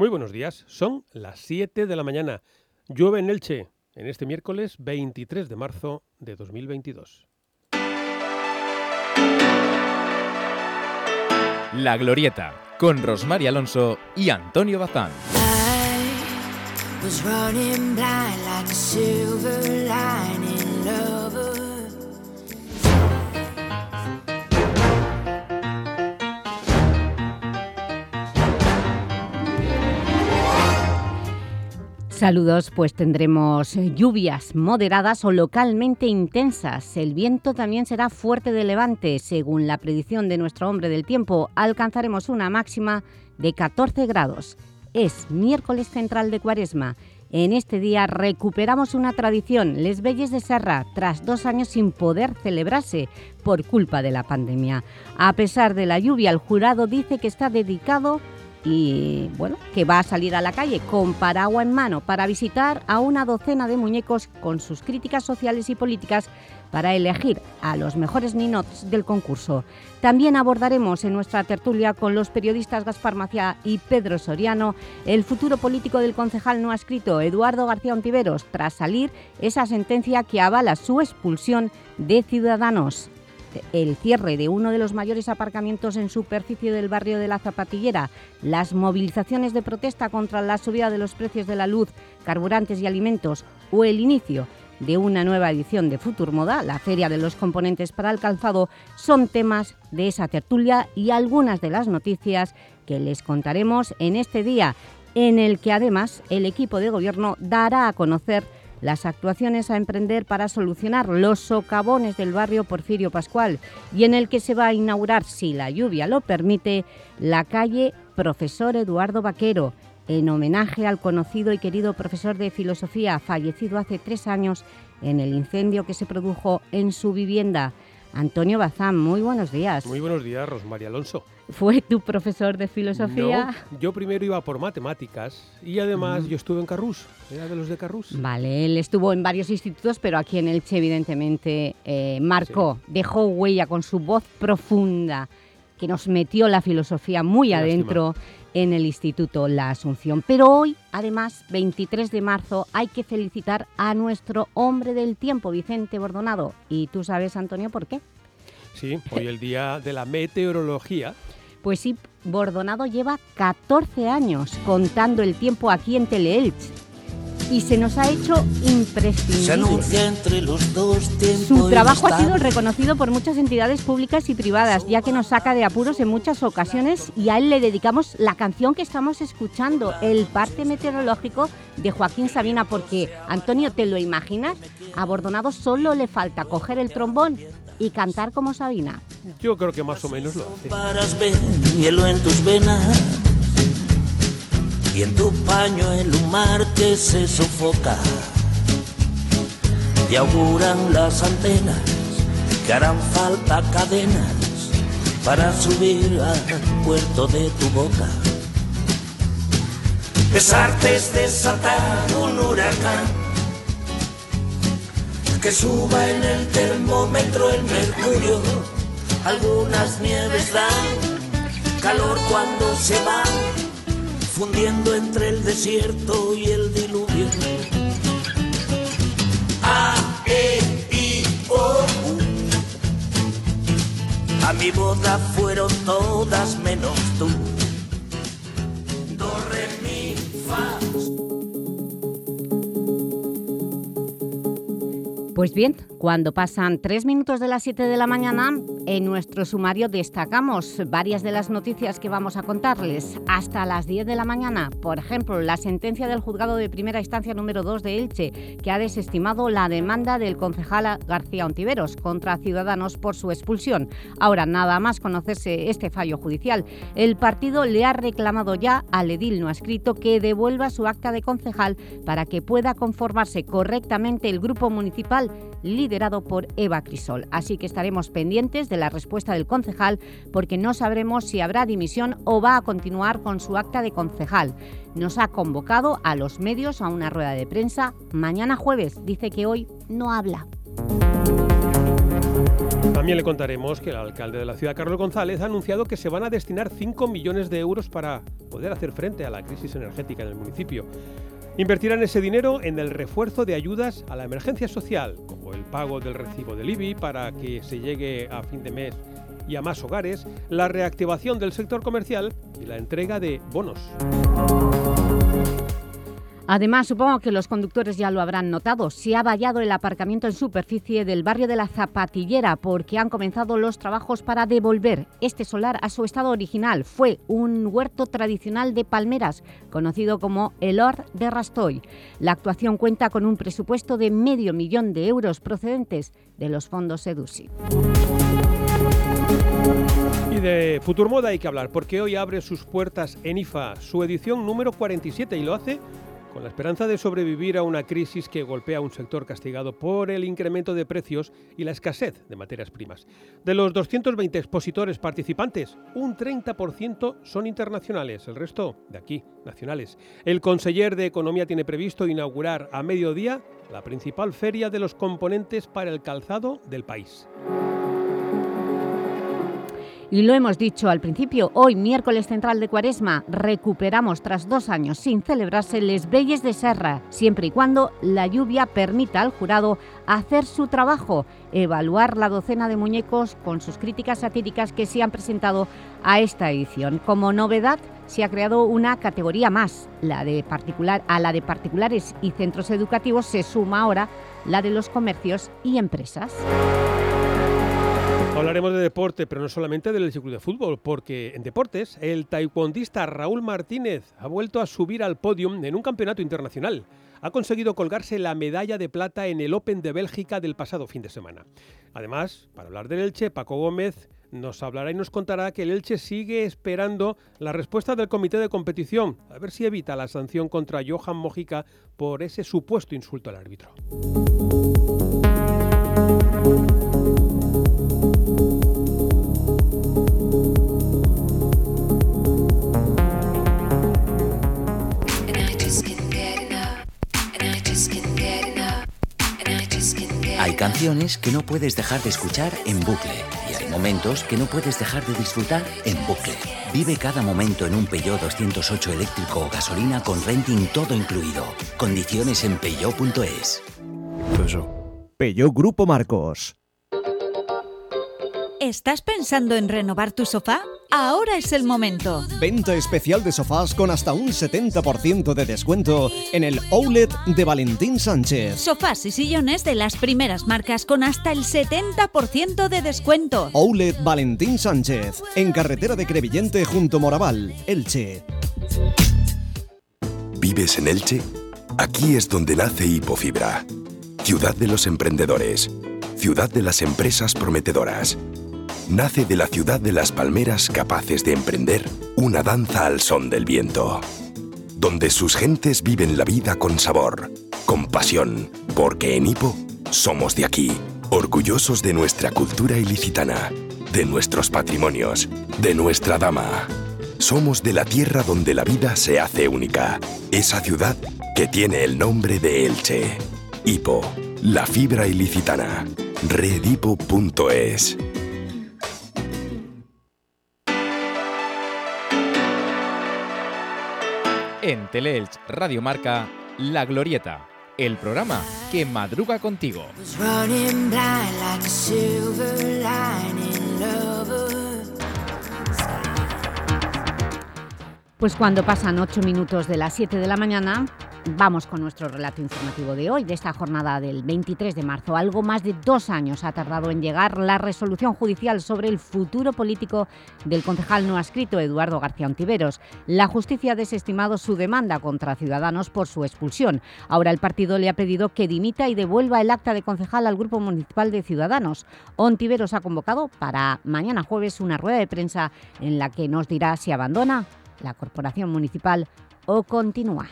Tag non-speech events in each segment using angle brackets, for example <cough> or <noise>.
Muy buenos días, son las 7 de la mañana. Llueve en Elche en este miércoles 23 de marzo de 2022. La Glorieta, con Rosmar Alonso y Antonio Bazán. Saludos, pues tendremos lluvias moderadas o localmente intensas. El viento también será fuerte de levante. Según la predicción de nuestro hombre del tiempo, alcanzaremos una máxima de 14 grados. Es miércoles central de cuaresma. En este día recuperamos una tradición, Les Belles de Serra, tras dos años sin poder celebrarse por culpa de la pandemia. A pesar de la lluvia, el jurado dice que está dedicado y bueno, que va a salir a la calle con paraguas en mano para visitar a una docena de muñecos con sus críticas sociales y políticas para elegir a los mejores ninots del concurso. También abordaremos en nuestra tertulia con los periodistas Gaspar Maciá y Pedro Soriano el futuro político del concejal no escrito Eduardo García Ontiveros tras salir esa sentencia que avala su expulsión de Ciudadanos el cierre de uno de los mayores aparcamientos en superficie del barrio de La Zapatillera, las movilizaciones de protesta contra la subida de los precios de la luz, carburantes y alimentos o el inicio de una nueva edición de Futur Moda, la Feria de los Componentes para el Calzado, son temas de esa tertulia y algunas de las noticias que les contaremos en este día, en el que además el equipo de gobierno dará a conocer las actuaciones a emprender para solucionar los socavones del barrio Porfirio Pascual y en el que se va a inaugurar, si la lluvia lo permite, la calle Profesor Eduardo Vaquero, en homenaje al conocido y querido profesor de filosofía fallecido hace tres años en el incendio que se produjo en su vivienda. Antonio Bazán, muy buenos días. Muy buenos días, Rosmaría Alonso. ¿Fue tu profesor de filosofía? No, yo primero iba por matemáticas y además yo estuve en Carrús, era de los de Carrús. Vale, él estuvo en varios institutos, pero aquí en Elche evidentemente eh, marcó, dejó huella con su voz profunda, que nos metió la filosofía muy adentro en el Instituto La Asunción. Pero hoy, además, 23 de marzo, hay que felicitar a nuestro hombre del tiempo, Vicente Bordonado. ¿Y tú sabes, Antonio, por qué? Sí, hoy el día de la meteorología. Pues sí, Bordonado lleva 14 años contando el tiempo aquí en Teleelch y se nos ha hecho imprescindible. entre los dos Su trabajo ha sido reconocido por muchas entidades públicas y privadas, ya que nos saca de apuros en muchas ocasiones y a él le dedicamos la canción que estamos escuchando, El parte meteorológico de Joaquín Sabina, porque, Antonio, ¿te lo imaginas? A Bordonado solo le falta coger el trombón y cantar como Sabina. Yo creo que más o menos lo hace. Paras hielo en tus venas y en tu paño el mar que se sofoca. Te auguran las antenas que harán falta cadenas para subir al puerto de tu boca. Besarte es desatar un huracán que suba en el termómetro el mercurio. Algunas nieves dan calor cuando se van fundiendo entre el desierto y el diluvio. A, E, I, O. A mi boda fueron todas menos tú. Do, re, mi, fa. Pues bien, cuando pasan tres minutos de las 7 de la mañana, en nuestro sumario destacamos varias de las noticias que vamos a contarles hasta las 10 de la mañana. Por ejemplo, la sentencia del Juzgado de Primera Instancia número 2 de Elche, que ha desestimado la demanda del concejal García Ontiveros contra Ciudadanos por su expulsión. Ahora, nada más conocerse este fallo judicial, el partido le ha reclamado ya al edil no escrito que devuelva su acta de concejal para que pueda conformarse correctamente el grupo municipal liderado por Eva Crisol. Así que estaremos pendientes de la respuesta del concejal porque no sabremos si habrá dimisión o va a continuar con su acta de concejal. Nos ha convocado a los medios a una rueda de prensa mañana jueves. Dice que hoy no habla. También le contaremos que el alcalde de la ciudad, Carlos González, ha anunciado que se van a destinar 5 millones de euros para poder hacer frente a la crisis energética en el municipio. Invertirán ese dinero en el refuerzo de ayudas a la emergencia social, como el pago del recibo del IBI para que se llegue a fin de mes y a más hogares, la reactivación del sector comercial y la entrega de bonos. Además, supongo que los conductores ya lo habrán notado, se ha vallado el aparcamiento en superficie del barrio de la Zapatillera porque han comenzado los trabajos para devolver este solar a su estado original. Fue un huerto tradicional de palmeras, conocido como el Or de Rastoy. La actuación cuenta con un presupuesto de medio millón de euros procedentes de los fondos EDUSI. Y de Futurmoda hay que hablar, porque hoy abre sus puertas en IFA, su edición número 47, y lo hace con la esperanza de sobrevivir a una crisis que golpea a un sector castigado por el incremento de precios y la escasez de materias primas. De los 220 expositores participantes, un 30% son internacionales, el resto de aquí, nacionales. El conseller de Economía tiene previsto inaugurar a mediodía la principal feria de los componentes para el calzado del país. Y lo hemos dicho al principio, hoy, miércoles central de Cuaresma, recuperamos tras dos años sin celebrarse Les Belles de Serra, siempre y cuando la lluvia permita al jurado hacer su trabajo, evaluar la docena de muñecos con sus críticas satíricas que se han presentado a esta edición. Como novedad, se ha creado una categoría más, la de particular, a la de particulares y centros educativos se suma ahora la de los comercios y empresas. Hablaremos de deporte, pero no solamente del Club de Fútbol, porque en deportes el taekwondista Raúl Martínez ha vuelto a subir al podium en un campeonato internacional. Ha conseguido colgarse la medalla de plata en el Open de Bélgica del pasado fin de semana. Además, para hablar del Elche, Paco Gómez nos hablará y nos contará que el Elche sigue esperando la respuesta del comité de competición, a ver si evita la sanción contra Johan Mojica por ese supuesto insulto al árbitro. Canciones que no puedes dejar de escuchar en bucle y hay momentos que no puedes dejar de disfrutar en bucle. Vive cada momento en un Peugeot 208 eléctrico o gasolina con renting todo incluido. Condiciones en peugeot.es. Peugeot Grupo Marcos. ¿Estás pensando en renovar tu sofá? Ahora es el momento. Venta especial de sofás con hasta un 70% de descuento en el Outlet de Valentín Sánchez. Sofás y sillones de las primeras marcas con hasta el 70% de descuento. Outlet Valentín Sánchez, en carretera de Crevillente junto Moraval, Elche. ¿Vives en Elche? Aquí es donde nace Hipofibra. Ciudad de los emprendedores. Ciudad de las empresas prometedoras nace de la ciudad de las palmeras capaces de emprender una danza al son del viento, donde sus gentes viven la vida con sabor, con pasión, porque en Hipo somos de aquí, orgullosos de nuestra cultura ilicitana, de nuestros patrimonios, de nuestra dama. Somos de la tierra donde la vida se hace única, esa ciudad que tiene el nombre de Elche. Hipo, la fibra ilicitana. Redipo.es En Teleelch Radio Marca, La Glorieta, el programa que madruga contigo. Pues cuando pasan 8 minutos de las 7 de la mañana, Vamos con nuestro relato informativo de hoy, de esta jornada del 23 de marzo. Algo más de dos años ha tardado en llegar la resolución judicial sobre el futuro político del concejal no adscrito Eduardo García Ontiveros. La justicia ha desestimado su demanda contra Ciudadanos por su expulsión. Ahora el partido le ha pedido que dimita y devuelva el acta de concejal al Grupo Municipal de Ciudadanos. Ontiveros ha convocado para mañana jueves una rueda de prensa en la que nos dirá si abandona la corporación municipal o continúa.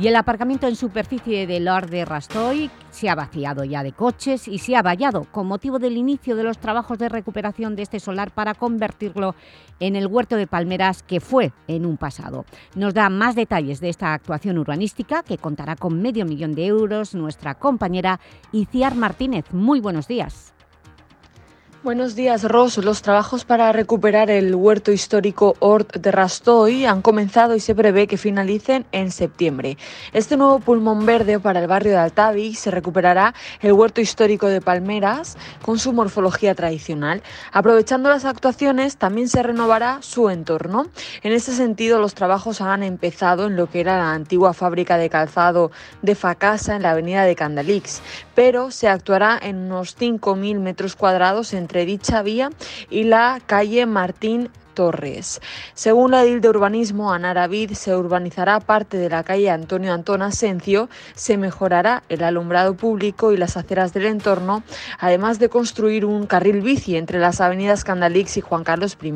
Y el aparcamiento en superficie de Lord de Rastoy se ha vaciado ya de coches y se ha vallado con motivo del inicio de los trabajos de recuperación de este solar para convertirlo en el huerto de palmeras que fue en un pasado. Nos da más detalles de esta actuación urbanística que contará con medio millón de euros nuestra compañera Iciar Martínez. Muy buenos días. Buenos días, Ros. Los trabajos para recuperar el huerto histórico Hort de Rastoy han comenzado y se prevé que finalicen en septiembre. Este nuevo pulmón verde para el barrio de Altavi se recuperará el huerto histórico de Palmeras con su morfología tradicional. Aprovechando las actuaciones, también se renovará su entorno. En este sentido, los trabajos han empezado en lo que era la antigua fábrica de calzado de Facasa en la avenida de Candalix, pero se actuará en unos 5.000 metros cuadrados en entre dicha vía y la calle Martín Torres. Según la edil de urbanismo, Anaravid se urbanizará parte de la calle Antonio Antón Asencio, se mejorará el alumbrado público y las aceras del entorno, además de construir un carril bici entre las avenidas Candalix y Juan Carlos I.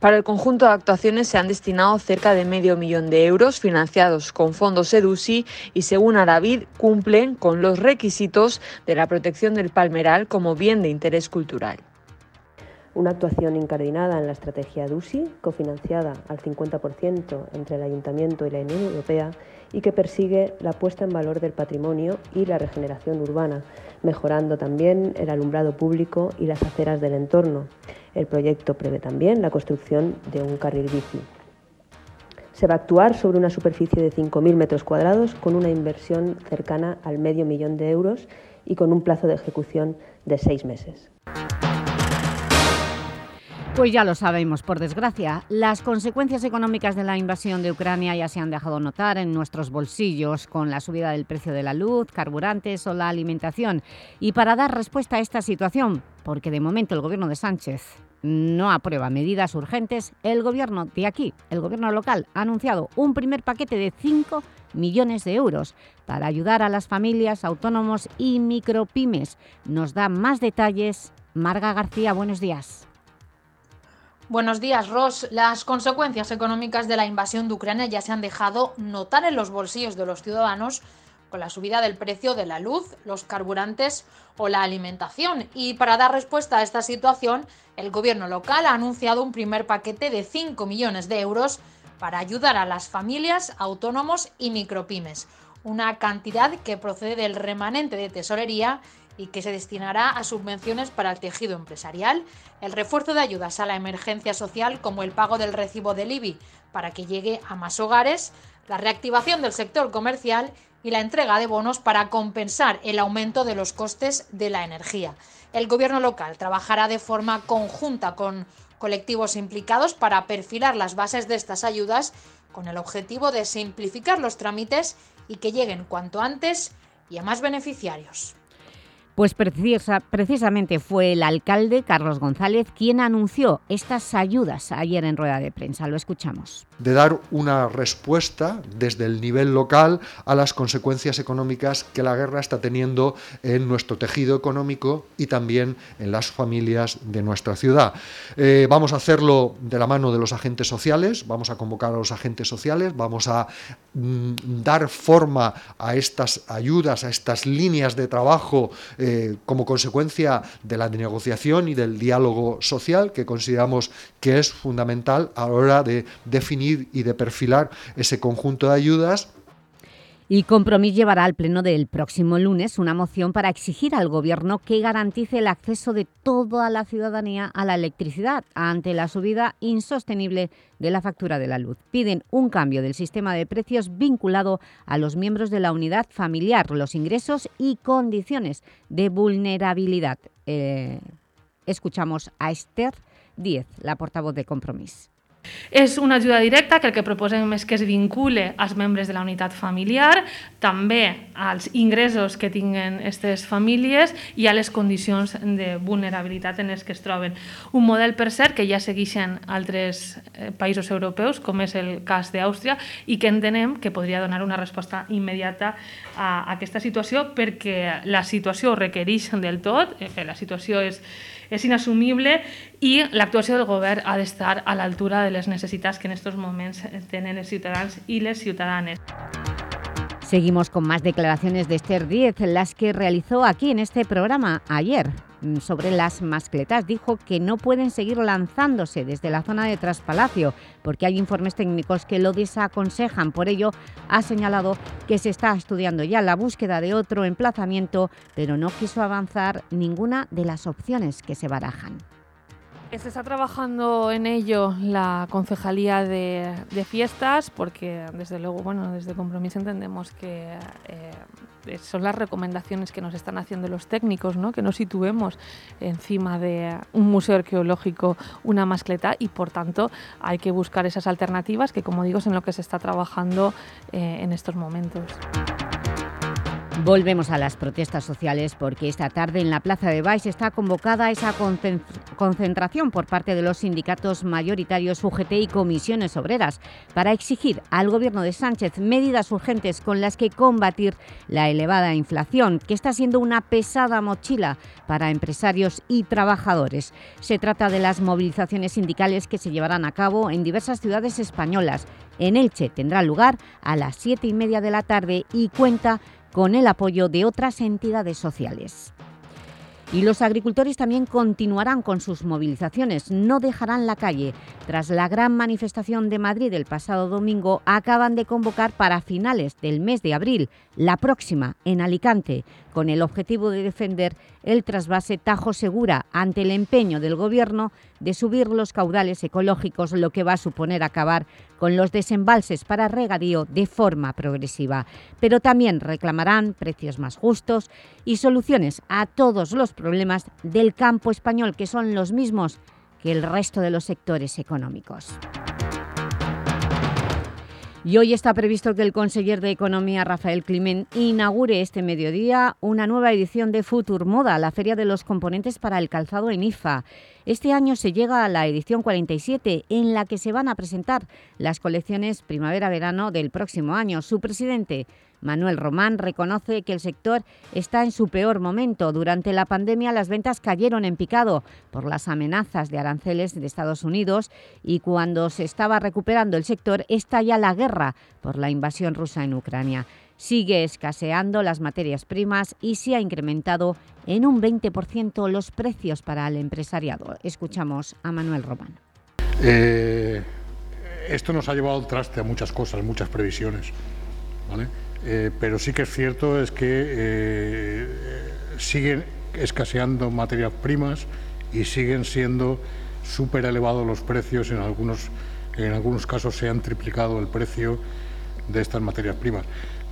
Para el conjunto de actuaciones se han destinado cerca de medio millón de euros financiados con fondos EDUSI y según Aravid cumplen con los requisitos de la protección del palmeral como bien de interés cultural una actuación incardinada en la estrategia DUSI, cofinanciada al 50% entre el Ayuntamiento y la Unión Europea y que persigue la puesta en valor del patrimonio y la regeneración urbana, mejorando también el alumbrado público y las aceras del entorno. El proyecto prevé también la construcción de un carril bici. Se va a actuar sobre una superficie de 5.000 metros cuadrados con una inversión cercana al medio millón de euros y con un plazo de ejecución de seis meses. Pues ya lo sabemos, por desgracia. Las consecuencias económicas de la invasión de Ucrania ya se han dejado notar en nuestros bolsillos con la subida del precio de la luz, carburantes o la alimentación. Y para dar respuesta a esta situación, porque de momento el Gobierno de Sánchez no aprueba medidas urgentes, el Gobierno de aquí, el Gobierno local, ha anunciado un primer paquete de 5 millones de euros para ayudar a las familias, autónomos y micropymes. Nos da más detalles Marga García, buenos días. Buenos días, Ross. Las consecuencias económicas de la invasión de Ucrania ya se han dejado notar en los bolsillos de los ciudadanos con la subida del precio de la luz, los carburantes o la alimentación. Y para dar respuesta a esta situación, el gobierno local ha anunciado un primer paquete de 5 millones de euros para ayudar a las familias, autónomos y micropymes. Una cantidad que procede del remanente de tesorería y que se destinará a subvenciones para el tejido empresarial, el refuerzo de ayudas a la emergencia social como el pago del recibo del IBI para que llegue a más hogares, la reactivación del sector comercial y la entrega de bonos para compensar el aumento de los costes de la energía. El gobierno local trabajará de forma conjunta con colectivos implicados para perfilar las bases de estas ayudas con el objetivo de simplificar los trámites y que lleguen cuanto antes y a más beneficiarios. Pues precisamente fue el alcalde, Carlos González, quien anunció estas ayudas ayer en rueda de prensa. Lo escuchamos. De dar una respuesta desde el nivel local a las consecuencias económicas que la guerra está teniendo en nuestro tejido económico y también en las familias de nuestra ciudad. Eh, vamos a hacerlo de la mano de los agentes sociales, vamos a convocar a los agentes sociales, vamos a mm, dar forma a estas ayudas, a estas líneas de trabajo eh, como consecuencia de la negociación y del diálogo social que consideramos que es fundamental a la hora de definir y de perfilar ese conjunto de ayudas y Compromís llevará al pleno del próximo lunes una moción para exigir al Gobierno que garantice el acceso de toda la ciudadanía a la electricidad ante la subida insostenible de la factura de la luz. Piden un cambio del sistema de precios vinculado a los miembros de la unidad familiar, los ingresos y condiciones de vulnerabilidad. Eh, escuchamos a Esther Díez, la portavoz de Compromís. És una ajuda directa que el que proposem és que es vincule als membres de la unitat familiar, també als ingressos que tinguen aquestes famílies i a les condicions de vulnerabilitat en les que es troben. Un model, per cert, que ja segueixen altres eh, països europeus, com és el cas d'Àustria, i que entenem que podria donar una resposta immediata a aquesta situació perquè la situació requereix del tot, eh, la situació és és inassumible i l'actuació del govern ha d'estar a l'altura de les necessitats que en aquests moments tenen els ciutadans i les ciutadanes. Seguimos con más declaraciones de Esther Díez, las que realizó aquí en este programa ayer mm, sobre las mascletas. Dijo que no pueden seguir lanzándose desde la zona de Traspalacio porque hay informes técnicos que lo desaconsejan. Por ello, ha señalado que se está estudiando ya la búsqueda de otro emplazamiento, pero no quiso avanzar ninguna de las opciones que se barajan. Se está trabajando en ello la concejalía de, fiestas porque desde luego, bueno, desde Compromiso entendemos que eh, son las recomendaciones que nos están haciendo los técnicos, ¿no? que no situemos encima de un museo arqueológico una mascleta y por tanto hay que buscar esas alternativas que como digo es en lo que se está trabajando eh, en estos momentos. Volvemos a las protestas sociales porque esta tarde en la Plaza de Baix está convocada esa concentración por parte de los sindicatos mayoritarios UGT y comisiones obreras para exigir al Gobierno de Sánchez medidas urgentes con las que combatir la elevada inflación, que está siendo una pesada mochila para empresarios y trabajadores. Se trata de las movilizaciones sindicales que se llevarán a cabo en diversas ciudades españolas. En Elche tendrá lugar a las siete y media de la tarde y cuenta con el apoyo de otras entidades sociales. Y los agricultores también continuarán con sus movilizaciones, no dejarán la calle. Tras la gran manifestación de Madrid el pasado domingo, acaban de convocar para finales del mes de abril, la próxima, en Alicante, con el objetivo de defender el trasvase Tajo Segura ante el empeño del Gobierno de subir los caudales ecológicos, lo que va a suponer acabar con los desembalses para regadío de forma progresiva. Pero también reclamarán precios más justos y soluciones a todos los problemas del campo español, que son los mismos que el resto de los sectores económicos. Y hoy está previsto que el conseller de Economía, Rafael Climent, inaugure este mediodía una nueva edición de Futur Moda, la feria de los componentes para el calzado en IFA. Este año se llega a la edición 47, en la que se van a presentar las colecciones primavera-verano del próximo año. Su presidente, Manuel Román reconoce que el sector está en su peor momento. Durante la pandemia las ventas cayeron en picado por las amenazas de aranceles de Estados Unidos y cuando se estaba recuperando el sector estalla la guerra por la invasión rusa en Ucrania. Sigue escaseando las materias primas y se ha incrementado en un 20% los precios para el empresariado. Escuchamos a Manuel Román. Eh, esto nos ha llevado al traste a muchas cosas, muchas previsiones. ¿vale? Eh, pero sí que es cierto es que eh, siguen escaseando materias primas y siguen siendo súper elevados los precios, en algunos, en algunos casos se han triplicado el precio de estas materias primas.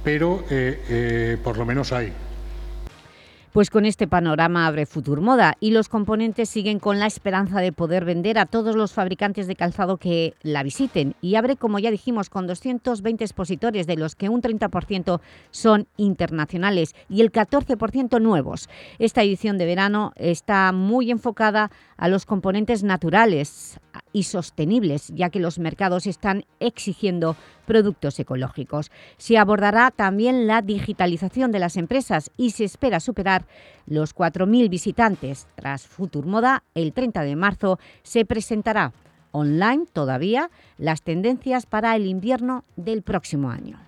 Pero eh, por lo menos hay, pues con este panorama abre Futurmoda y los componentes siguen con la esperanza de poder vender a todos los fabricantes de calzado que la visiten y abre, como ya dijimos, con 220 expositores, de los que un 30% son internacionales y el 14% nuevos. Esta edición de verano está muy enfocada a los componentes naturales, y sostenibles, ya que los mercados están exigiendo productos ecológicos. Se abordará también la digitalización de las empresas y se espera superar los 4.000 visitantes. Tras Futurmoda, el 30 de marzo se presentará online todavía las tendencias para el invierno del próximo año.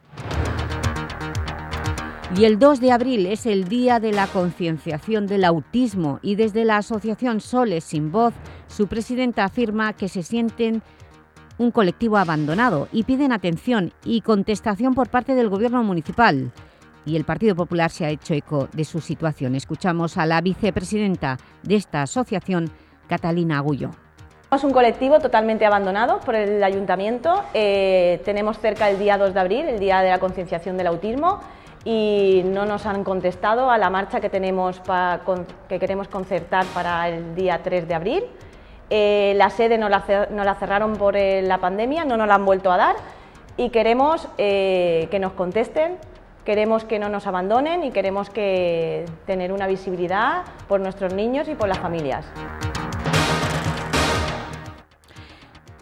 Y el 2 de abril es el Día de la Concienciación del Autismo y desde la Asociación Soles Sin Voz, su presidenta afirma que se sienten un colectivo abandonado y piden atención y contestación por parte del Gobierno municipal. Y el Partido Popular se ha hecho eco de su situación. Escuchamos a la vicepresidenta de esta asociación, Catalina Agullo. Somos un colectivo totalmente abandonado por el Ayuntamiento. Eh, tenemos cerca el día 2 de abril, el Día de la Concienciación del Autismo y no nos han contestado a la marcha que, tenemos que queremos concertar para el día 3 de abril. Eh, la sede nos la, cerraron por eh, la pandemia, no nos la han vuelto a dar y queremos eh, que nos contesten, queremos que no nos abandonen y queremos que tener una visibilidad por nuestros niños y por las familias.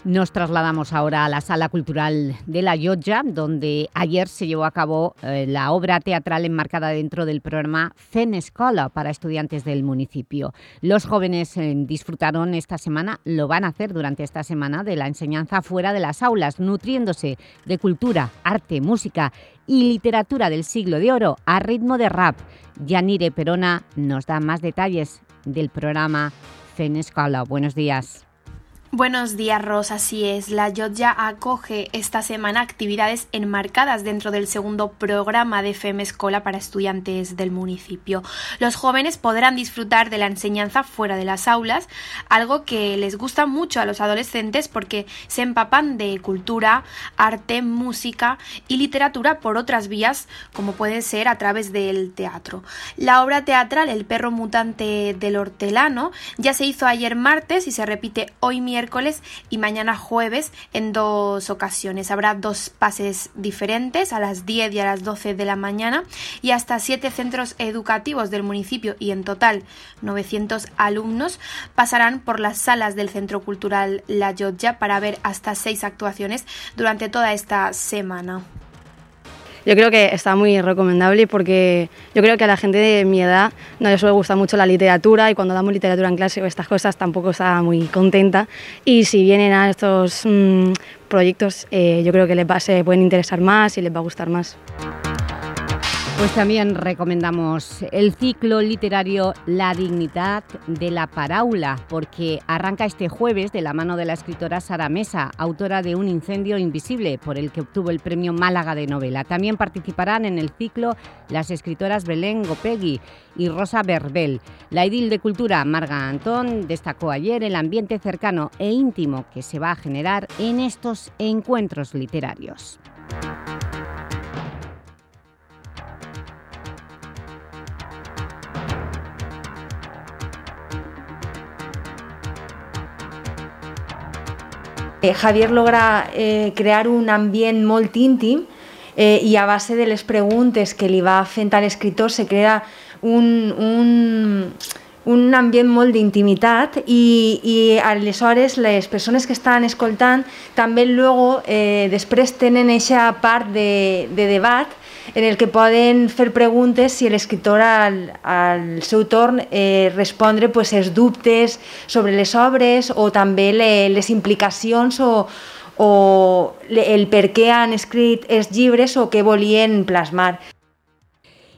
Nos trasladamos ahora a la Sala Cultural de La Llotja, donde ayer se llevó a cabo eh, la obra teatral enmarcada dentro del programa Fem Escola para estudiantes del municipio. Los jóvenes eh, disfrutaron esta semana, lo van a hacer durante esta semana, de la enseñanza fuera de las aulas, nutriéndose de cultura, arte, música y literatura del siglo de oro a ritmo de rap. Yanire Perona nos da más detalles del programa Fem Escola. Buenos días. Buenos días, Rosa. Así es, la Yotja acoge esta semana actividades enmarcadas dentro del segundo programa de FEM Escola para estudiantes del municipio. Los jóvenes podrán disfrutar de la enseñanza fuera de las aulas, algo que les gusta mucho a los adolescentes porque se empapan de cultura, arte, música y literatura por otras vías, como puede ser a través del teatro. La obra teatral El perro mutante del hortelano ya se hizo ayer martes y se repite hoy miércoles miércoles y mañana jueves en dos ocasiones. Habrá dos pases diferentes a las 10 y a las 12 de la mañana y hasta siete centros educativos del municipio y en total 900 alumnos pasarán por las salas del Centro Cultural La Llotja para ver hasta seis actuaciones durante toda esta semana yo creo que está muy recomendable porque yo creo que a la gente de mi edad no les suele gustar mucho la literatura y cuando damos literatura en clase o estas cosas tampoco está muy contenta y si vienen a estos mm, proyectos eh, yo creo que les va, se pueden interesar más y les va a gustar más. Pues también recomendamos el ciclo literario La dignidad de la paráula, porque arranca este jueves de la mano de la escritora Sara Mesa, autora de Un incendio invisible, por el que obtuvo el premio Málaga de novela. También participarán en el ciclo las escritoras Belén Gopegui y Rosa Berbel. La edil de Cultura, Marga Antón, destacó ayer el ambiente cercano e íntimo que se va a generar en estos encuentros literarios. Eh, Javier logra eh, crear un ambient molt íntim eh, i a base de les preguntes que li va fent a l'escriptor se crea un, un, un ambient molt d'intimitat i, i aleshores les persones que estan escoltant també luego, eh, després tenen aquesta part de, de debat en el que poden fer preguntes si l'escriptor al, al seu torn eh, pues, els dubtes sobre les obres o també le, les implicacions o, o el per què han escrit els llibres o què volien plasmar.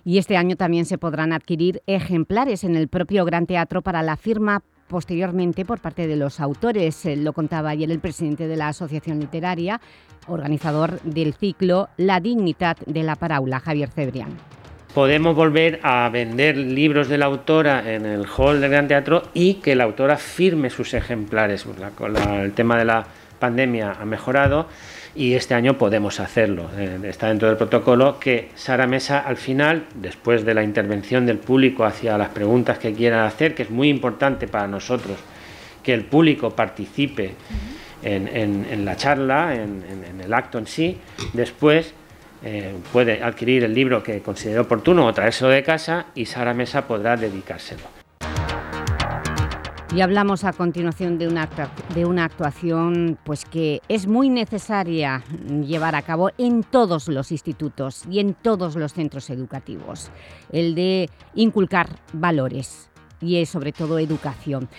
Y este año también se podrán adquirir ejemplares en el propio Gran Teatro para la firma posteriormente por parte de los autores. Eh, lo contaba ayer el presidente de la Asociación Literaria, organizador del ciclo La Dignidad de la Paraula, Javier Cebrián. Podemos volver a vender libros de la autora en el hall del Gran Teatro y que la autora firme sus ejemplares. el tema de la pandemia ha mejorado y este año podemos hacerlo. Eh, está dentro del protocolo que Sara Mesa al final, después de la intervención del público hacia las preguntas que quieran hacer, que es muy importante para nosotros que el público participe en, la charla, en, el acto en sí, después eh, puede adquirir el libro que considere oportuno o traérselo de casa y Sara Mesa podrá dedicárselo. Y hablamos a continuación de una, de una actuación pues, que es muy necesaria llevar a cabo en todos los institutos y en todos los centros educativos, el de inculcar valores y sobre todo educación.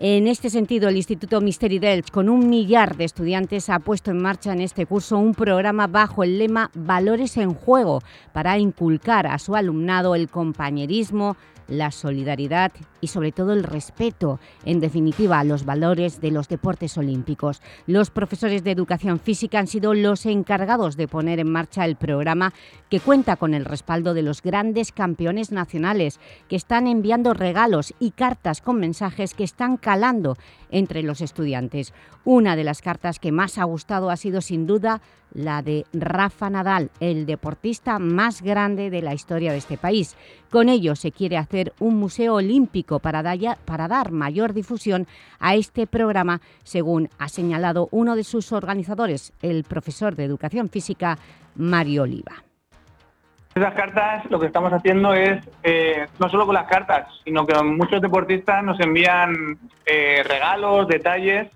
En este sentido, el Instituto Misteri Delch, con un millar de estudiantes, ha puesto en marcha en este curso un programa bajo el lema Valores en Juego para inculcar a su alumnado el compañerismo, la solidaridad y sobre todo el respeto, en definitiva, a los valores de los deportes olímpicos. Los profesores de Educación Física han sido los encargados de poner en marcha el programa que cuenta con el respaldo de los grandes campeones nacionales que están enviando regalos y cartas con mensajes que están calando entre los estudiantes. Una de las cartas que más ha gustado ha sido sin duda la de Rafa Nadal, el deportista más grande de la historia de este país. Con ello se quiere hacer un museo olímpico para, dar mayor difusión a este programa, según ha señalado uno de sus organizadores, el profesor de Educación Física, Mario Oliva. Esas cartas lo que estamos haciendo es, eh, no solo con las cartas, sino que muchos deportistas nos envían eh, regalos, detalles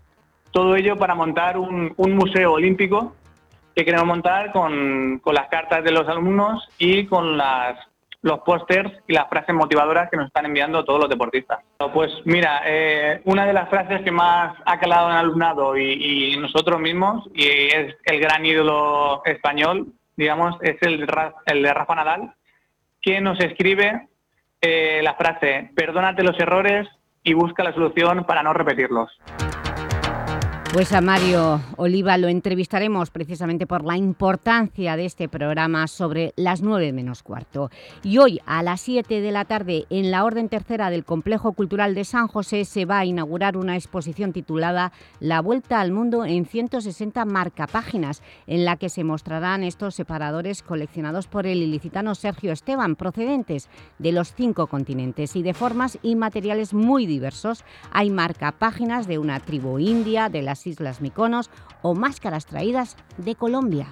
Todo ello para montar un, museo olímpico que queremos montar con las cartas de los alumnos y con las los pósters y las frases motivadoras que nos están enviando todos los deportistas. Pues mira, eh, una de las frases que más ha calado en alumnado y, nosotros mismos, y es el gran ídolo español, digamos, es el, el de Rafa Nadal, que nos escribe eh, la frase, perdónate los errores y busca la solución para no repetirlos. Pues a Mario Oliva lo entrevistaremos precisamente por la importancia de este programa sobre las 9 menos cuarto. Y hoy a las 7 de la tarde en la Orden Tercera del Complejo Cultural de San José se va a inaugurar una exposición titulada La Vuelta al Mundo en 160 marcapáginas en la que se mostrarán estos separadores coleccionados por el ilicitano Sergio Esteban procedentes de los cinco continentes y de formas y materiales muy diversos. Hay marcapáginas de una tribu india, de las Islas Miconos o máscaras traídas de Colombia.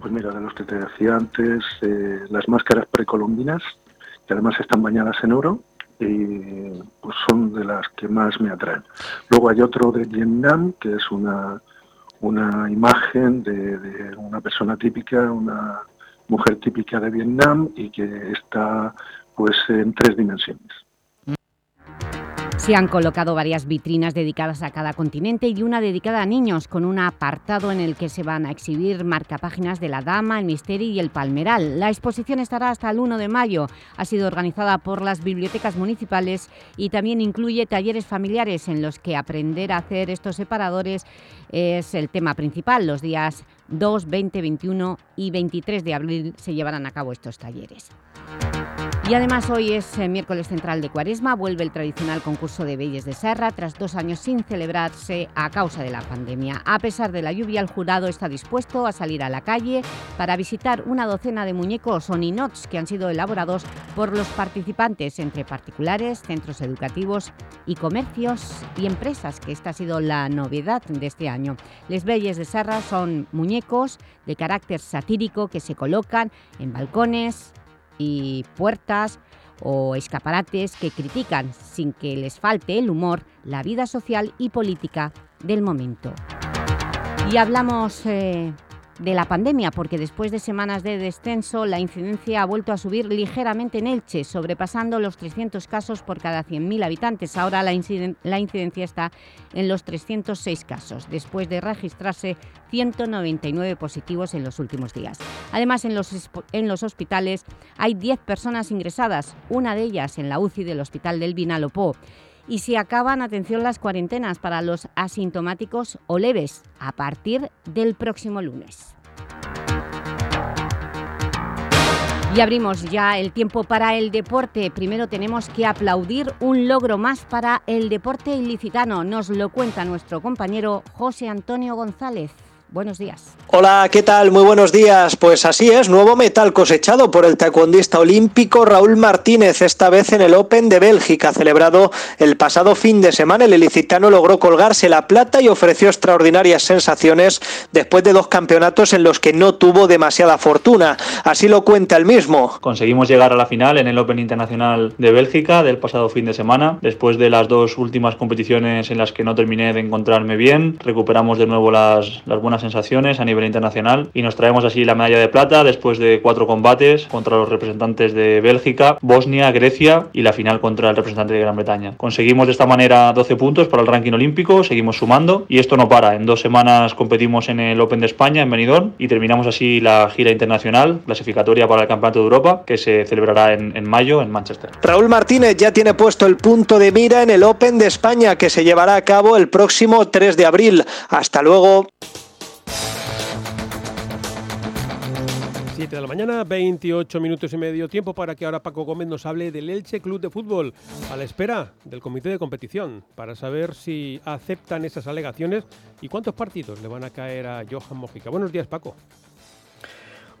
Pues mira, de los que te decía antes, eh, las máscaras precolombinas, que además están bañadas en oro, y pues son de las que más me atraen. Luego hay otro de Vietnam, que es una, una imagen de, de una persona típica, una mujer típica de Vietnam y que está pues en tres dimensiones. Se han colocado varias vitrinas dedicadas a cada continente y una dedicada a niños, con un apartado en el que se van a exhibir marcapáginas de la Dama, el Misterio y el Palmeral. La exposición estará hasta el 1 de mayo. Ha sido organizada por las bibliotecas municipales y también incluye talleres familiares en los que aprender a hacer estos separadores es el tema principal. Los días 2, 20, 21 y 23 de abril se llevarán a cabo estos talleres. Y además hoy es eh, miércoles central de Cuaresma, vuelve el tradicional concurso de Belles de Serra tras dos años sin celebrarse a causa de la pandemia. A pesar de la lluvia, el jurado está dispuesto a salir a la calle para visitar una docena de muñecos o ninots que han sido elaborados por los participantes entre particulares, centros educativos y comercios y empresas, que esta ha sido la novedad de este año. Les Belles de Serra son muñecos de carácter satírico que se colocan en balcones, y puertas o escaparates que critican, sin que les falte el humor, la vida social y política del momento. Y hablamos eh, de la pandemia, porque después de semanas de descenso, la incidencia ha vuelto a subir ligeramente en Elche, sobrepasando los 300 casos por cada 100.000 habitantes. Ahora la, incidencia está en los 306 casos, después de registrarse 199 positivos en los últimos días. Además, en los, hospitales hay 10 personas ingresadas, una de ellas en la UCI del Hospital del Vinalopó, y se acaban, atención, las cuarentenas para los asintomáticos o leves a partir del próximo lunes. Y abrimos ya el tiempo para el deporte. Primero tenemos que aplaudir un logro más para el deporte ilicitano. Nos lo cuenta nuestro compañero José Antonio González. Buenos días. Hola, ¿qué tal? Muy buenos días. Pues así es, nuevo metal cosechado por el taekwondista olímpico Raúl Martínez, esta vez en el Open de Bélgica, celebrado el pasado fin de semana. El ilicitano logró colgarse la plata y ofreció extraordinarias sensaciones después de dos campeonatos en los que no tuvo demasiada fortuna. Así lo cuenta el mismo. Conseguimos llegar a la final en el Open Internacional de Bélgica del pasado fin de semana. Después de las dos últimas competiciones en las que no terminé de encontrarme bien, recuperamos de nuevo las, las buenas sensaciones a nivel internacional y nos traemos así la medalla de plata después de cuatro combates contra los representantes de Bélgica, Bosnia, Grecia y la final contra el representante de Gran Bretaña. Conseguimos de esta manera 12 puntos para el ranking olímpico, seguimos sumando y esto no para. En dos semanas competimos en el Open de España en Benidorm y terminamos así la gira internacional clasificatoria para el Campeonato de Europa que se celebrará en, en mayo en Manchester. Raúl Martínez ya tiene puesto el punto de mira en el Open de España que se llevará a cabo el próximo 3 de abril. Hasta luego. 7 de la mañana, 28 minutos y medio tiempo para que ahora Paco Gómez nos hable del Elche Club de Fútbol a la espera del comité de competición para saber si aceptan esas alegaciones y cuántos partidos le van a caer a Johan Mojica. Buenos días, Paco.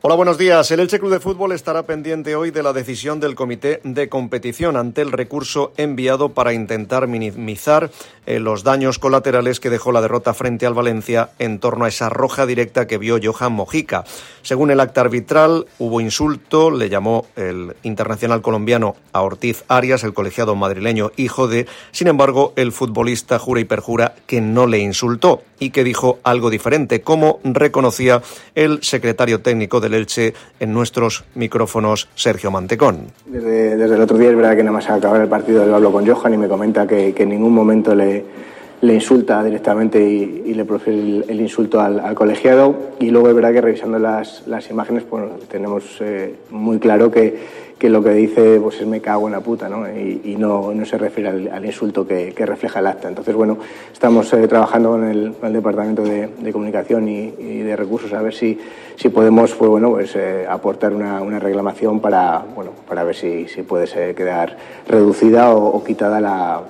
Hola, buenos días. El Elche Club de Fútbol estará pendiente hoy de la decisión del comité de competición ante el recurso enviado para intentar minimizar eh, los daños colaterales que dejó la derrota frente al Valencia en torno a esa roja directa que vio Johan Mojica. Según el acta arbitral, hubo insulto, le llamó el internacional colombiano a Ortiz Arias, el colegiado madrileño hijo de. Sin embargo, el futbolista jura y perjura que no le insultó y que dijo algo diferente, como reconocía el secretario técnico del Elche en nuestros micrófonos, Sergio Mantecón. Desde, el otro día es verdad que nada más acabar el partido lo hablo con Johan y me comenta que, en ningún momento le, le insulta directamente y, le profiere el, insulto al, colegiado. Y luego es verdad que revisando las, las imágenes pues, tenemos eh, muy claro que que lo que dice pues es me cago en la puta, ¿no? Y, no, no, se refiere al, insulto que, refleja el acta. Entonces, bueno, estamos eh, trabajando con el, el Departamento de, de Comunicación y, y, de Recursos a ver si, si podemos pues, bueno, pues, eh, aportar una, una, reclamación para, bueno, para ver si, si puede ser, quedar reducida o quitada la,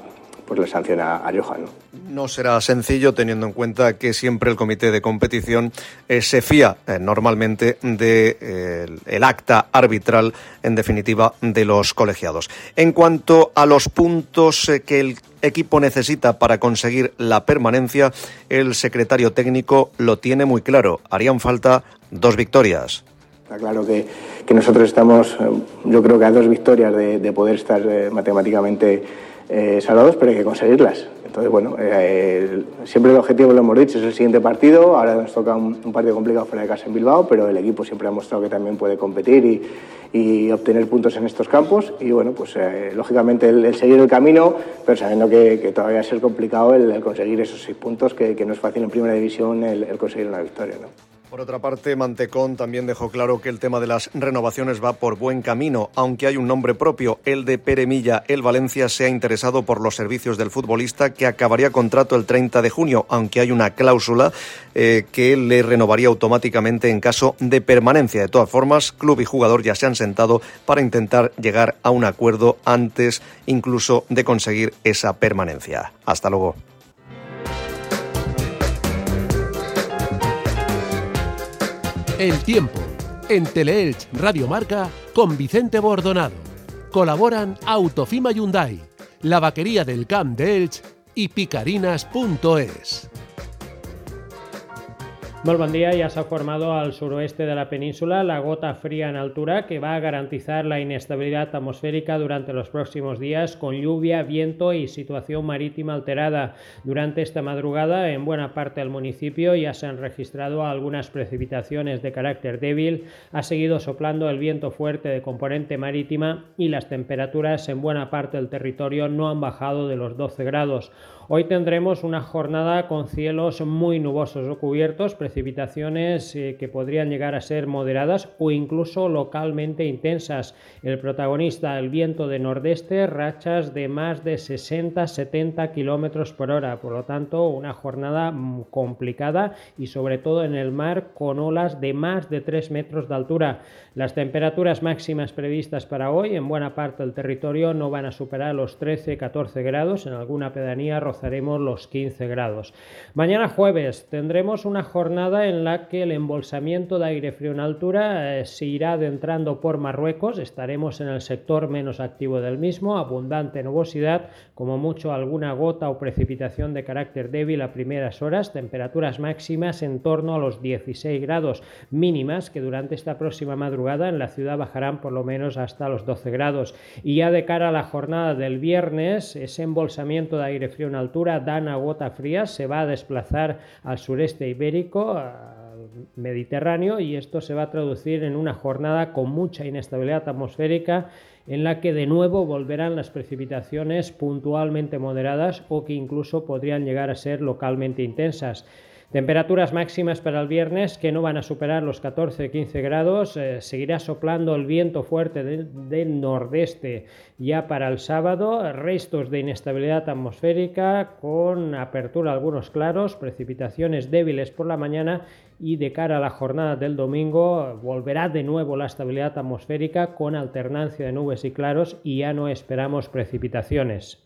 pues le sanciona a Johan. ¿no? será sencillo teniendo en cuenta que siempre el comité de competición eh, se fía eh, normalmente del de, eh, el acta arbitral, en definitiva, de los colegiados. En cuanto a los puntos que el equipo necesita para conseguir la permanencia, el secretario técnico lo tiene muy claro. Harían falta dos victorias. Está claro que, que nosotros estamos, yo creo que a dos victorias de, de poder estar matemáticamente eh, salvados, pero hay que conseguirlas. Entonces, bueno, eh, siempre el objetivo, lo hemos dicho, es el siguiente partido. Ahora nos toca un, partido complicado fuera de casa en Bilbao, pero el equipo siempre ha mostrado que también puede competir y, obtener puntos en estos campos. Y bueno, pues eh, lógicamente el, seguir el camino, pero sabiendo que, que todavía va ser complicado el, conseguir esos seis puntos, que, que, no es fácil en primera división el, el conseguir una victoria. ¿no? Por otra parte, Mantecón también dejó claro que el tema de las renovaciones va por buen camino, aunque hay un nombre propio, el de Pere Milla. El Valencia se ha interesado por los servicios del futbolista que acabaría contrato el 30 de junio, aunque hay una cláusula eh, que le renovaría automáticamente en caso de permanencia. De todas formas, club y jugador ya se han sentado para intentar llegar a un acuerdo antes incluso de conseguir esa permanencia. Hasta luego. El tiempo. En Teleelch Radio Marca con Vicente Bordonado. Colaboran Autofima Hyundai, la vaquería del Camp de Elch y picarinas.es. Muy buen día, ya se ha formado al suroeste de la península la gota fría en altura que va a garantizar la inestabilidad atmosférica durante los próximos días con lluvia, viento y situación marítima alterada. Durante esta madrugada en buena parte del municipio ya se han registrado algunas precipitaciones de carácter débil, ha seguido soplando el viento fuerte de componente marítima y las temperaturas en buena parte del territorio no han bajado de los 12 grados. Hoy tendremos una jornada con cielos muy nubosos o cubiertos, precipitaciones eh, que podrían llegar a ser moderadas o incluso localmente intensas. El protagonista, el viento de nordeste, rachas de más de 60-70 kilómetros por hora. Por lo tanto, una jornada mm, complicada y sobre todo en el mar con olas de más de 3 metros de altura. Las temperaturas máximas previstas para hoy en buena parte del territorio no van a superar los 13-14 grados, en alguna pedanía rozaremos los 15 grados. Mañana jueves tendremos una jornada en la que el embolsamiento de aire frío en altura eh, se irá adentrando por Marruecos, estaremos en el sector menos activo del mismo, abundante nubosidad, como mucho alguna gota o precipitación de carácter débil a primeras horas, temperaturas máximas en torno a los 16 grados mínimas que durante esta próxima madrugada en la ciudad bajarán por lo menos hasta los 12 grados. Y ya de cara a la jornada del viernes, ese embolsamiento de aire frío en altura, dana gota fría, se va a desplazar al sureste ibérico, Mediterráneo y esto se va a traducir en una jornada con mucha inestabilidad atmosférica en la que de nuevo volverán las precipitaciones puntualmente moderadas o que incluso podrían llegar a ser localmente intensas. Temperaturas máximas para el viernes que no van a superar los 14-15 grados. Eh, seguirá soplando el viento fuerte del, nordeste ya para el sábado. Restos de inestabilidad atmosférica con apertura algunos claros, precipitaciones débiles por la mañana y de cara a la jornada del domingo volverá de nuevo la estabilidad atmosférica con alternancia de nubes y claros y ya no esperamos precipitaciones.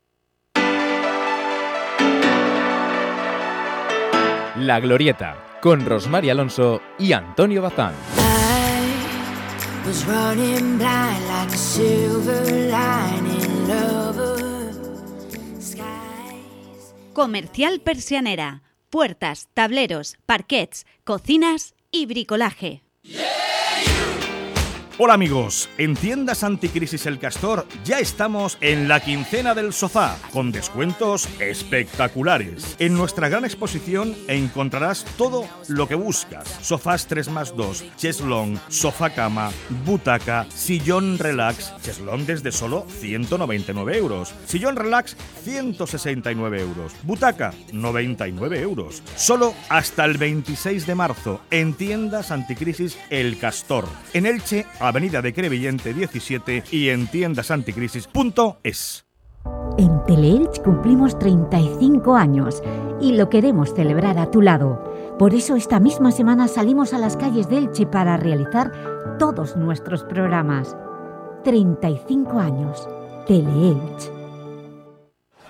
La Glorieta, con Rosmar Alonso y Antonio Bazán. Comercial Persianera. Puertas, tableros, parquets, cocinas y bricolaje. Hola amigos, en tiendas Anticrisis El Castor ya estamos en la quincena del sofá, con descuentos espectaculares. En nuestra gran exposición encontrarás todo lo que buscas. Sofás 3 más 2, cheslong, sofá cama, butaca, sillón relax, cheslong desde solo 199 euros, sillón relax 169 euros, butaca 99 euros. Solo hasta el 26 de marzo en tiendas Anticrisis El Castor. En Elche, Avenida de Crevillente 17 y en tiendasanticrisis.es. En Teleelch cumplimos 35 años y lo queremos celebrar a tu lado. Por eso esta misma semana salimos a las calles de Elche para realizar todos nuestros programas. 35 años. Teleelch.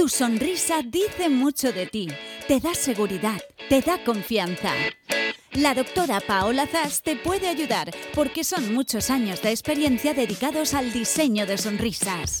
Tu sonrisa dice mucho de ti, te da seguridad te da confianza. La doctora Paola Zas te puede ayudar porque son muchos años de experiencia dedicados al diseño de sonrisas.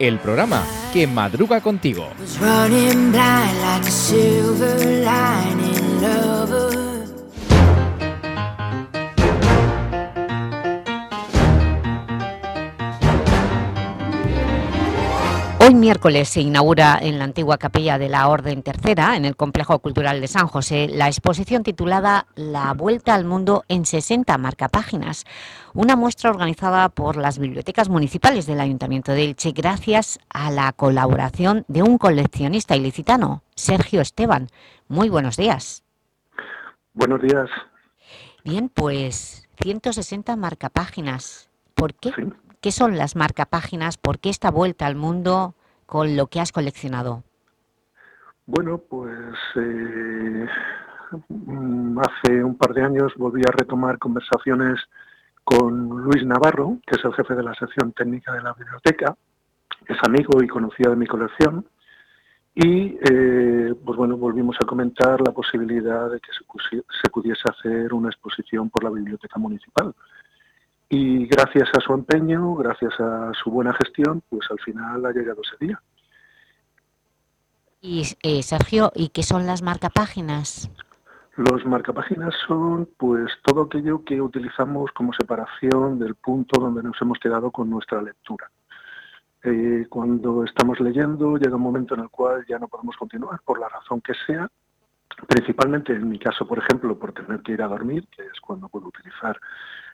el programa que madruga contigo. Miércoles se inaugura en la antigua capilla de la Orden Tercera, en el Complejo Cultural de San José, la exposición titulada La Vuelta al Mundo en 60 marcapáginas, una muestra organizada por las bibliotecas municipales del Ayuntamiento de Elche gracias a la colaboración de un coleccionista ilicitano, Sergio Esteban. Muy buenos días. Buenos días. Bien, pues 160 marcapáginas. ¿Por qué? ¿Qué son las marcapáginas? ¿Por qué esta vuelta al mundo con lo que has coleccionado? Bueno, pues eh, hace un par de años volví a retomar conversaciones con Luis Navarro, que es el jefe de la sección técnica de la biblioteca, es amigo y conocido de mi colección, y eh, pues bueno, volvimos a comentar la posibilidad de que se pudiese hacer una exposición por la biblioteca municipal y gracias a su empeño, gracias a su buena gestión, pues al final ha llegado ese día. Y eh, Sergio, ¿y qué son las marcapáginas? Los marcapáginas son pues todo aquello que utilizamos como separación del punto donde nos hemos quedado con nuestra lectura. Eh, cuando estamos leyendo llega un momento en el cual ya no podemos continuar por la razón que sea principalmente en mi caso, por ejemplo, por tener que ir a dormir, que es cuando puedo utilizar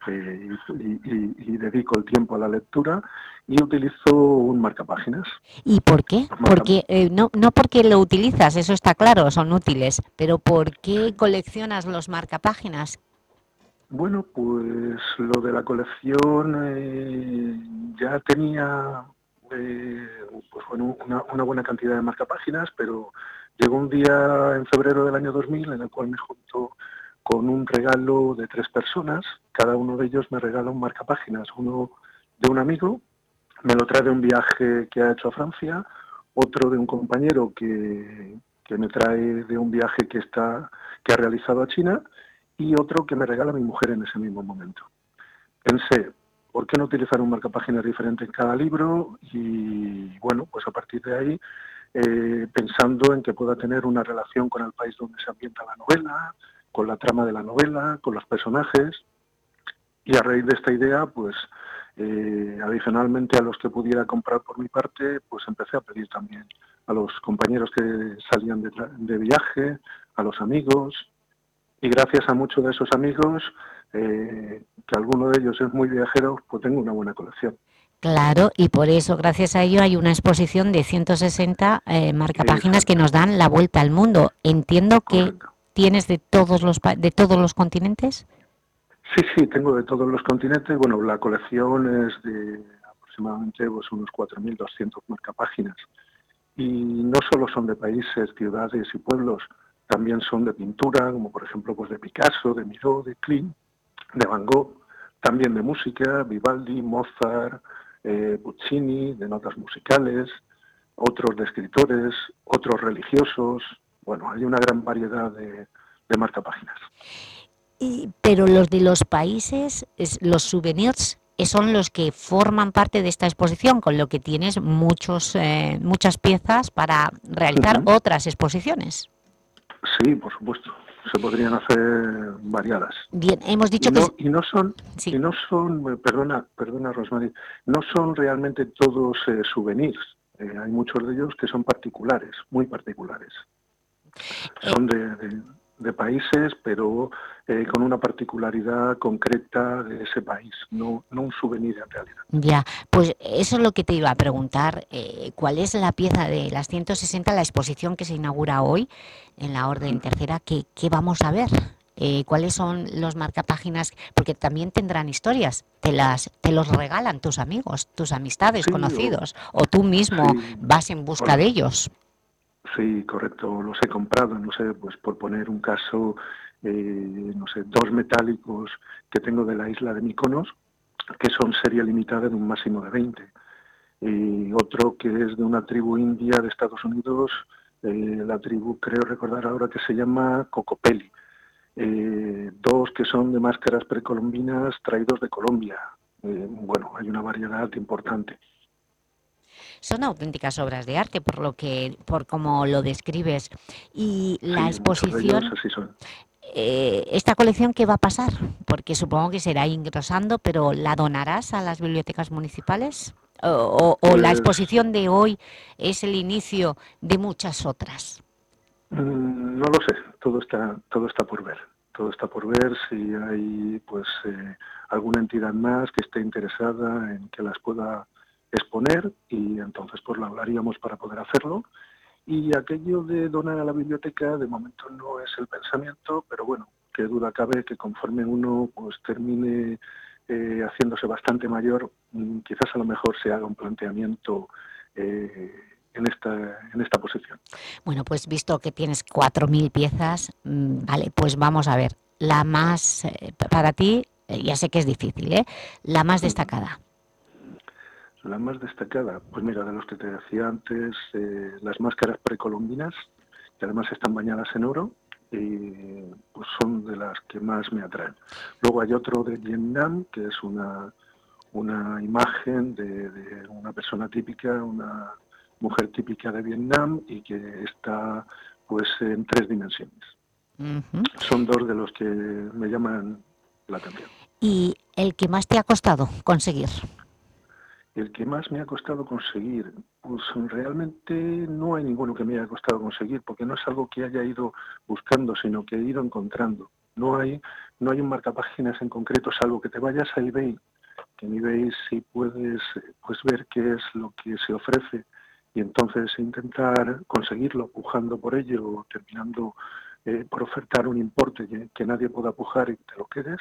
eh, y, dedico el tiempo a la lectura, y utilizo un marcapáginas. ¿Y por qué? Porque eh, no, no porque lo utilizas, eso está claro, son útiles, pero ¿por qué coleccionas los marcapáginas? Bueno, pues lo de la colección eh, ya tenía pues bueno, una, una buena cantidad de marcapáginas, pero Llegó un día en febrero del año 2000 en el cual me junto con un regalo de tres personas. Cada uno de ellos me regala un marcapáginas. Uno de un amigo, me lo trae de un viaje que ha hecho a Francia. Otro de un compañero que, me trae de un viaje que ha realizado a China. Y otro que me regala mi mujer en ese mismo momento. Pensé, ¿por qué no utilizar un marcapáginas diferente en cada libro? Y bueno, pues a partir de ahí eh, pensando en que pueda tener una relación con el país donde se ambienta la novela, con la trama de la novela, con los personajes. Y a raíz de esta idea, pues eh, adicionalmente a los que pudiera comprar por mi parte, pues empecé a pedir también a los compañeros que salían de, de viaje, a los amigos. Y gracias a muchos de esos amigos, eh, que alguno de ellos es muy viajero, pues tengo una buena colección. Claro, y por eso, gracias a ello, hay una exposición de 160 eh, marcapáginas que nos dan la vuelta al mundo. Entiendo que tienes de todos los de todos los continentes. Sí, sí, tengo de todos los continentes. Bueno, la colección es de aproximadamente pues, unos 4.200 marcapáginas. Y no solo son de países, ciudades y pueblos, también son de pintura, como por ejemplo pues de Picasso, de Miró, de Klimt, de Van Gogh, también de música, Vivaldi, Mozart, eh, Puccini, de notas musicales, otros de escritores, otros religiosos. Bueno, hay una gran variedad de, de marcapáginas. Y, pero los de los países, los souvenirs, eh, son los que forman parte de esta exposición, con lo que tienes muchos, eh, muchas piezas para realizar otras exposiciones. Sí, por supuesto se podrían hacer variadas. Bien, hemos dicho y que... Y no son, y no son perdona, perdona Rosmarie, no son realmente todos eh, souvenirs. Eh, hay muchos de ellos que son particulares, muy particulares. Son de, de países, pero eh, con una particularidad concreta de ese país, no, no un souvenir en realidad. Ya, pues eso es lo que te iba a preguntar. Eh, ¿Cuál es la pieza de las 160, la exposición que se inaugura hoy en la Orden Tercera? ¿Qué, qué vamos a ver? Eh, ¿Cuáles son los marcapáginas? Porque también tendrán historias. Te, las, te los regalan tus amigos, tus amistades, conocidos, o, tú mismo vas en busca de ellos. Sí, correcto, los he comprado, no sé, pues por poner un caso, eh, no sé, dos metálicos que tengo de la isla de Mykonos, que son serie limitada de un máximo de 20. Y otro que es de una tribu india de Estados Unidos, eh, la tribu, creo recordar ahora que se llama Cocopelli. Eh, dos que son de máscaras precolombinas traídos de Colombia. bueno, hay una variedad importante son auténticas obras de arte por lo que por como lo describes. Y la exposición eh, esta colección qué va a pasar porque supongo que será ingresando pero la donarás a las bibliotecas municipales o, la pues exposición de hoy es el inicio de muchas otras mm, no lo sé. Todo está todo está por ver. Todo está por ver si hay pues eh, alguna entidad más que esté interesada en que las pueda exponer y entonces pues lo hablaríamos para poder hacerlo. Y aquello de donar a la biblioteca de momento no es el pensamiento, pero bueno, qué duda cabe que conforme uno pues termine eh, haciéndose bastante mayor, mm, quizás a lo mejor se haga un planteamiento eh, en esta, en esta posición. Bueno, pues visto que tienes 4.000 piezas, mm, vale, pues vamos a ver, la más, eh, para ti, ya sé que es difícil, ¿eh? la más destacada. La más destacada, pues mira, de los que te decía antes, eh, las máscaras precolombinas, que además están bañadas en oro, y pues son de las que más me atraen. Luego hay otro de Vietnam, que es una, una imagen de, una persona típica, una mujer típica de Vietnam y que está pues en tres dimensiones. Son dos de los que me llaman la atención. ¿Y el que más te ha costado conseguir? El que más me ha costado conseguir, Pues realmente no hay ninguno que me haya costado conseguir, porque no es algo que haya ido buscando, sino que he ido encontrando. No hay, no hay un marcapáginas en concreto, salvo que te vayas a eBay, que en eBay sí puedes pues, ver qué es lo que se ofrece y entonces intentar conseguirlo pujando por ello o terminando eh, por ofertar un importe que, que nadie pueda pujar y te lo quedes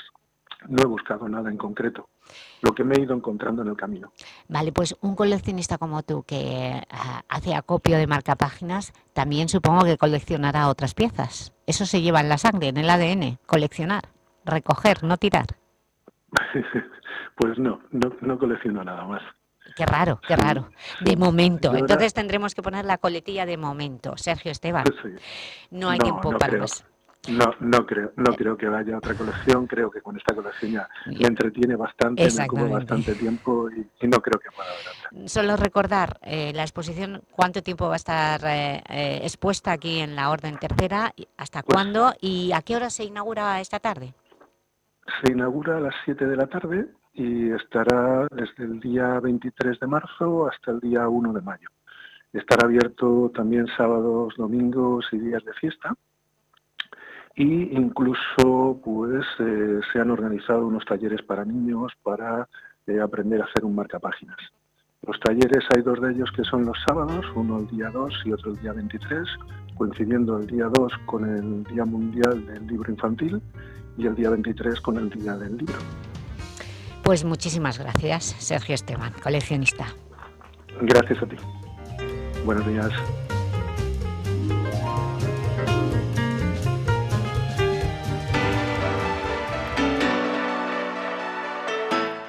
no he buscado nada en concreto, lo que me he ido encontrando en el camino. Vale, pues un coleccionista como tú que ah, hace acopio de marcapáginas, también supongo que coleccionará otras piezas. Eso se lleva en la sangre, en el ADN, coleccionar, recoger, no tirar. <laughs> pues no, no, no colecciono nada más. Qué raro, qué raro. De momento. <laughs> Entonces tendremos que poner la coletilla de momento. Sergio Esteban, <laughs> no hay tiempo para más. No, no creo, no creo que vaya otra colección. Creo que con esta colección ya me entretiene bastante, me ocupa bastante tiempo y, no creo que pueda haber otra. Solo recordar eh, la exposición, cuánto tiempo va a estar eh, eh, expuesta aquí en la Orden Tercera, hasta pues cuándo y a qué hora se inaugura esta tarde. Se inaugura a las 7 de la tarde y estará desde el día 23 de marzo hasta el día 1 de mayo. Estará abierto también sábados, domingos y días de fiesta y incluso pues eh, se han organizado unos talleres para niños para eh, aprender a hacer un marcapáginas. Los talleres hay dos de ellos que son los sábados, uno el día 2 y otro el día 23, coincidiendo el día 2 con el Día Mundial del Libro Infantil y el día 23 con el Día del Libro. Pues muchísimas gracias, Sergio Esteban, coleccionista. Gracias a ti. Buenos días.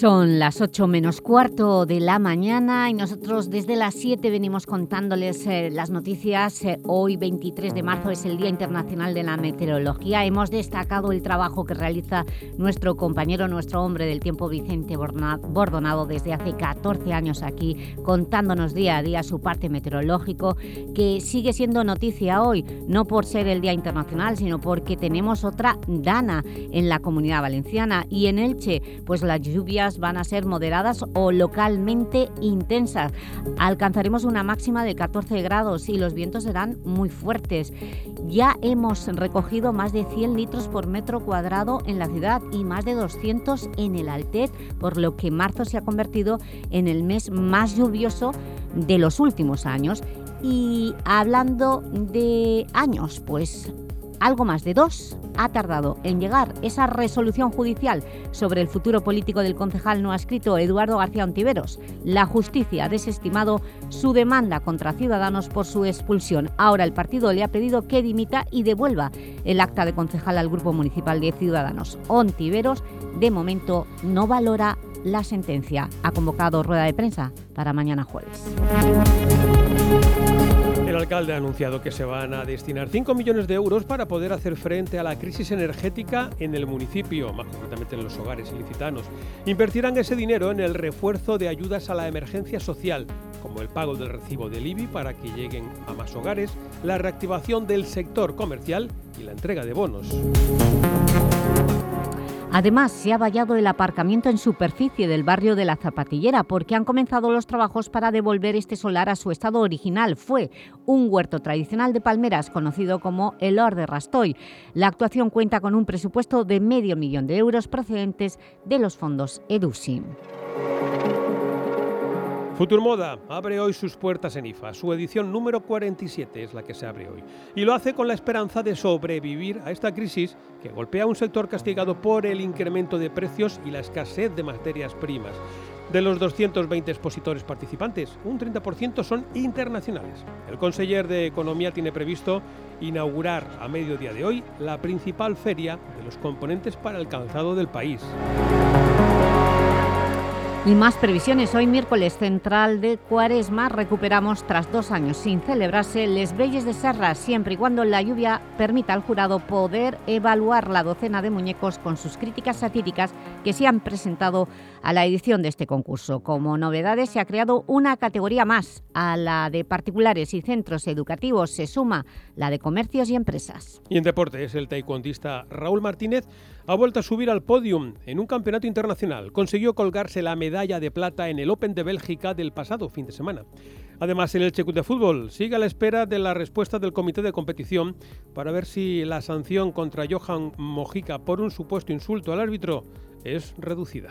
Son las 8 menos cuarto de la mañana y nosotros desde las 7 venimos contándoles eh, las noticias. Eh, hoy, 23 de marzo, es el Día Internacional de la Meteorología. Hemos destacado el trabajo que realiza nuestro compañero, nuestro hombre del tiempo, Vicente Bordonado, desde hace 14 años aquí, contándonos día a día su parte meteorológico, que sigue siendo noticia hoy, no por ser el Día Internacional, sino porque tenemos otra Dana en la Comunidad Valenciana y en Elche, pues las lluvias van a ser moderadas o localmente intensas. Alcanzaremos una máxima de 14 grados y los vientos serán muy fuertes. Ya hemos recogido más de 100 litros por metro cuadrado en la ciudad y más de 200 en el Altet, por lo que marzo se ha convertido en el mes más lluvioso de los últimos años. Y hablando de años, pues algo más de dos ha tardado en llegar esa resolución judicial sobre el futuro político del concejal no escrito Eduardo García Ontiveros. La justicia ha desestimado su demanda contra Ciudadanos por su expulsión. Ahora el partido le ha pedido que dimita y devuelva el acta de concejal al Grupo Municipal de Ciudadanos. Ontiveros, de momento, no valora la sentencia. Ha convocado rueda de prensa para mañana jueves. Alcalde ha anunciado que se van a destinar 5 millones de euros para poder hacer frente a la crisis energética en el municipio, más concretamente en los hogares ilicitanos. Invertirán ese dinero en el refuerzo de ayudas a la emergencia social, como el pago del recibo del IBI para que lleguen a más hogares, la reactivación del sector comercial y la entrega de bonos. Además, se ha vallado el aparcamiento en superficie del barrio de La Zapatillera porque han comenzado los trabajos para devolver este solar a su estado original. Fue un huerto tradicional de palmeras conocido como el Or de Rastoy. La actuación cuenta con un presupuesto de medio millón de euros procedentes de los fondos EDUSI. Futurmoda abre hoy sus puertas en IFA. Su edición número 47 es la que se abre hoy. Y lo hace con la esperanza de sobrevivir a esta crisis que golpea a un sector castigado por el incremento de precios y la escasez de materias primas. De los 220 expositores participantes, un 30% son internacionales. El conseller de Economía tiene previsto inaugurar a mediodía de hoy la principal feria de los componentes para el calzado del país. Y más previsiones. Hoy miércoles central de Cuaresma recuperamos tras dos años sin celebrarse Les Belles de Serra, siempre y cuando la lluvia permita al jurado poder evaluar la docena de muñecos con sus críticas satíricas que se han presentado a la edición de este concurso. Como novedades se ha creado una categoría más. A la de particulares y centros educativos se suma la de comercios y empresas. Y en deportes, el taekwondista Raúl Martínez ha vuelto a subir al podium en un campeonato internacional. Consiguió colgarse la medalla de plata en el Open de Bélgica del pasado fin de semana. Además, el Elche de Fútbol sigue a la espera de la respuesta del comité de competición para ver si la sanción contra Johan Mojica por un supuesto insulto al árbitro es reducida.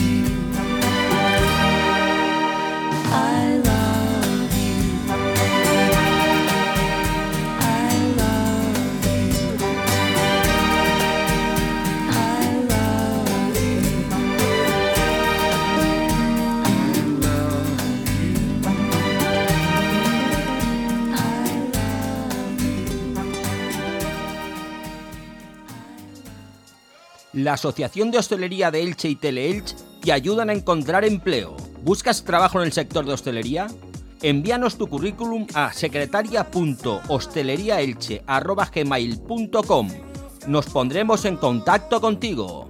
La Asociación de Hostelería de Elche y Teleelch te ayudan a encontrar empleo. ¿Buscas trabajo en el sector de hostelería? Envíanos tu currículum a secretaria.hosteleriaelche.gmail.com Nos pondremos en contacto contigo.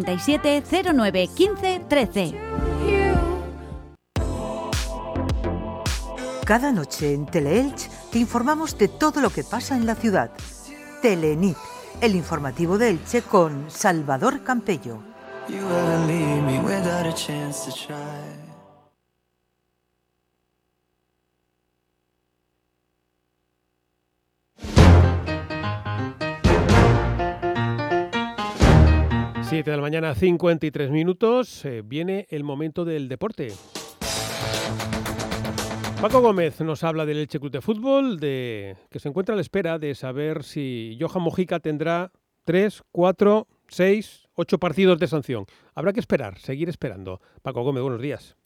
637 09 15 13. Cada noche en Teleelch te informamos de todo lo que pasa en la ciudad. Telenit, el informativo de Elche con Salvador Campello. 7 de la mañana, 53 minutos. Eh, viene el momento del deporte. Paco Gómez nos habla del Elche Club de Fútbol, de, que se encuentra a la espera de saber si Johan Mojica tendrá 3, 4, 6, 8 partidos de sanción. Habrá que esperar, seguir esperando. Paco Gómez, buenos días.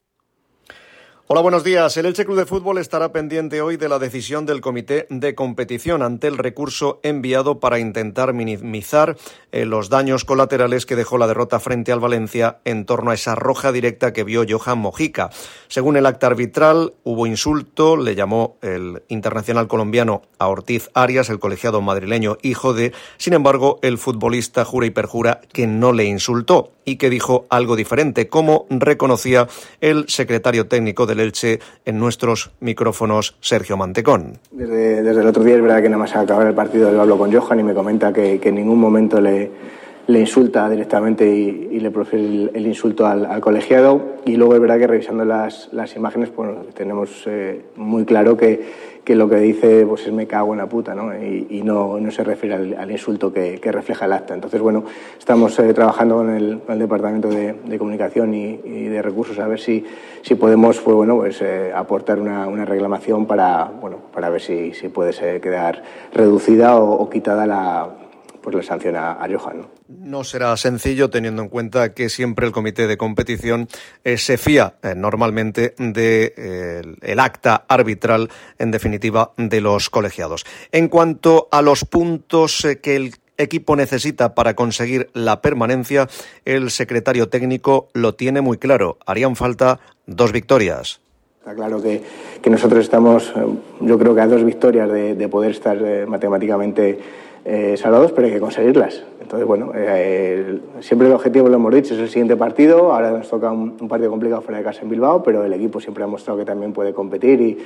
Hola, buenos días. El Elche Club de Fútbol estará pendiente hoy de la decisión del Comité de Competición ante el recurso enviado para intentar minimizar eh, los daños colaterales que dejó la derrota frente al Valencia en torno a esa roja directa que vio Johan Mojica. Según el acta arbitral, hubo insulto, le llamó el internacional colombiano a Ortiz Arias, el colegiado madrileño hijo de. Sin embargo, el futbolista jura y perjura que no le insultó y que dijo algo diferente, como reconocía el secretario técnico del Elche en nuestros micrófonos, Sergio Mantecón. Desde, desde el otro día es verdad que nada más acabar el partido lo hablo con Johan y me comenta que, que en ningún momento le, le insulta directamente y, y le profiere el, el insulto al, al, colegiado. Y luego es verdad que revisando las, las imágenes pues, tenemos eh, muy claro que, que, lo que dice pues, es me cago en la puta ¿no? y, y no, no, se refiere al, insulto que, que, refleja el acta. Entonces, bueno, estamos eh, trabajando con el, Departamento de, de Comunicación y, y, de Recursos a ver si, si podemos pues, bueno, pues, eh, aportar una, una, reclamación para, bueno, para ver si, si puede ser, quedar reducida o quitada la, pues, la sanción a, a Johan. ¿no? No será sencillo teniendo en cuenta que siempre el comité de competición eh, se fía eh, normalmente del de, eh, el acta arbitral, en definitiva, de los colegiados. En cuanto a los puntos que el equipo necesita para conseguir la permanencia, el secretario técnico lo tiene muy claro. Harían falta dos victorias. Está claro que, que nosotros estamos, yo creo que a dos victorias de, de poder estar matemáticamente eh, salvados, pero hay que conseguirlas. Entonces, bueno, eh, siempre el objetivo, lo hemos dicho, es el siguiente partido. Ahora nos toca un, partido complicado fuera de casa en Bilbao, pero el equipo siempre ha mostrado que también puede competir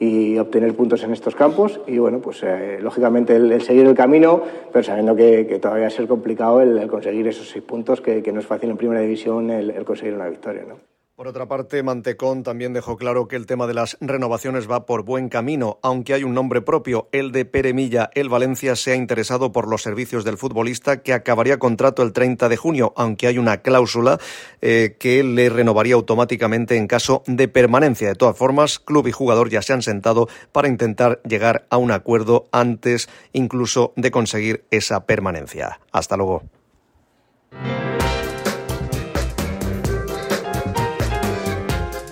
y, obtener puntos en estos campos. Y bueno, pues eh, lógicamente el, el, seguir el camino, pero sabiendo que, que todavía va a ser complicado el, conseguir esos seis puntos, que, que, no es fácil en primera división el conseguir una victoria. ¿no? Por otra parte, Mantecón también dejó claro que el tema de las renovaciones va por buen camino, aunque hay un nombre propio, el de Pere Milla. El Valencia se ha interesado por los servicios del futbolista que acabaría contrato el 30 de junio, aunque hay una cláusula eh, que le renovaría automáticamente en caso de permanencia. De todas formas, club y jugador ya se han sentado para intentar llegar a un acuerdo antes incluso de conseguir esa permanencia. Hasta luego.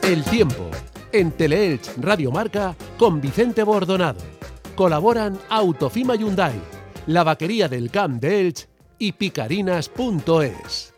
El tiempo en Teleelch Radio Marca con Vicente Bordonado. Colaboran Autofima Hyundai, la vaquería del Camp de Elch y picarinas.es.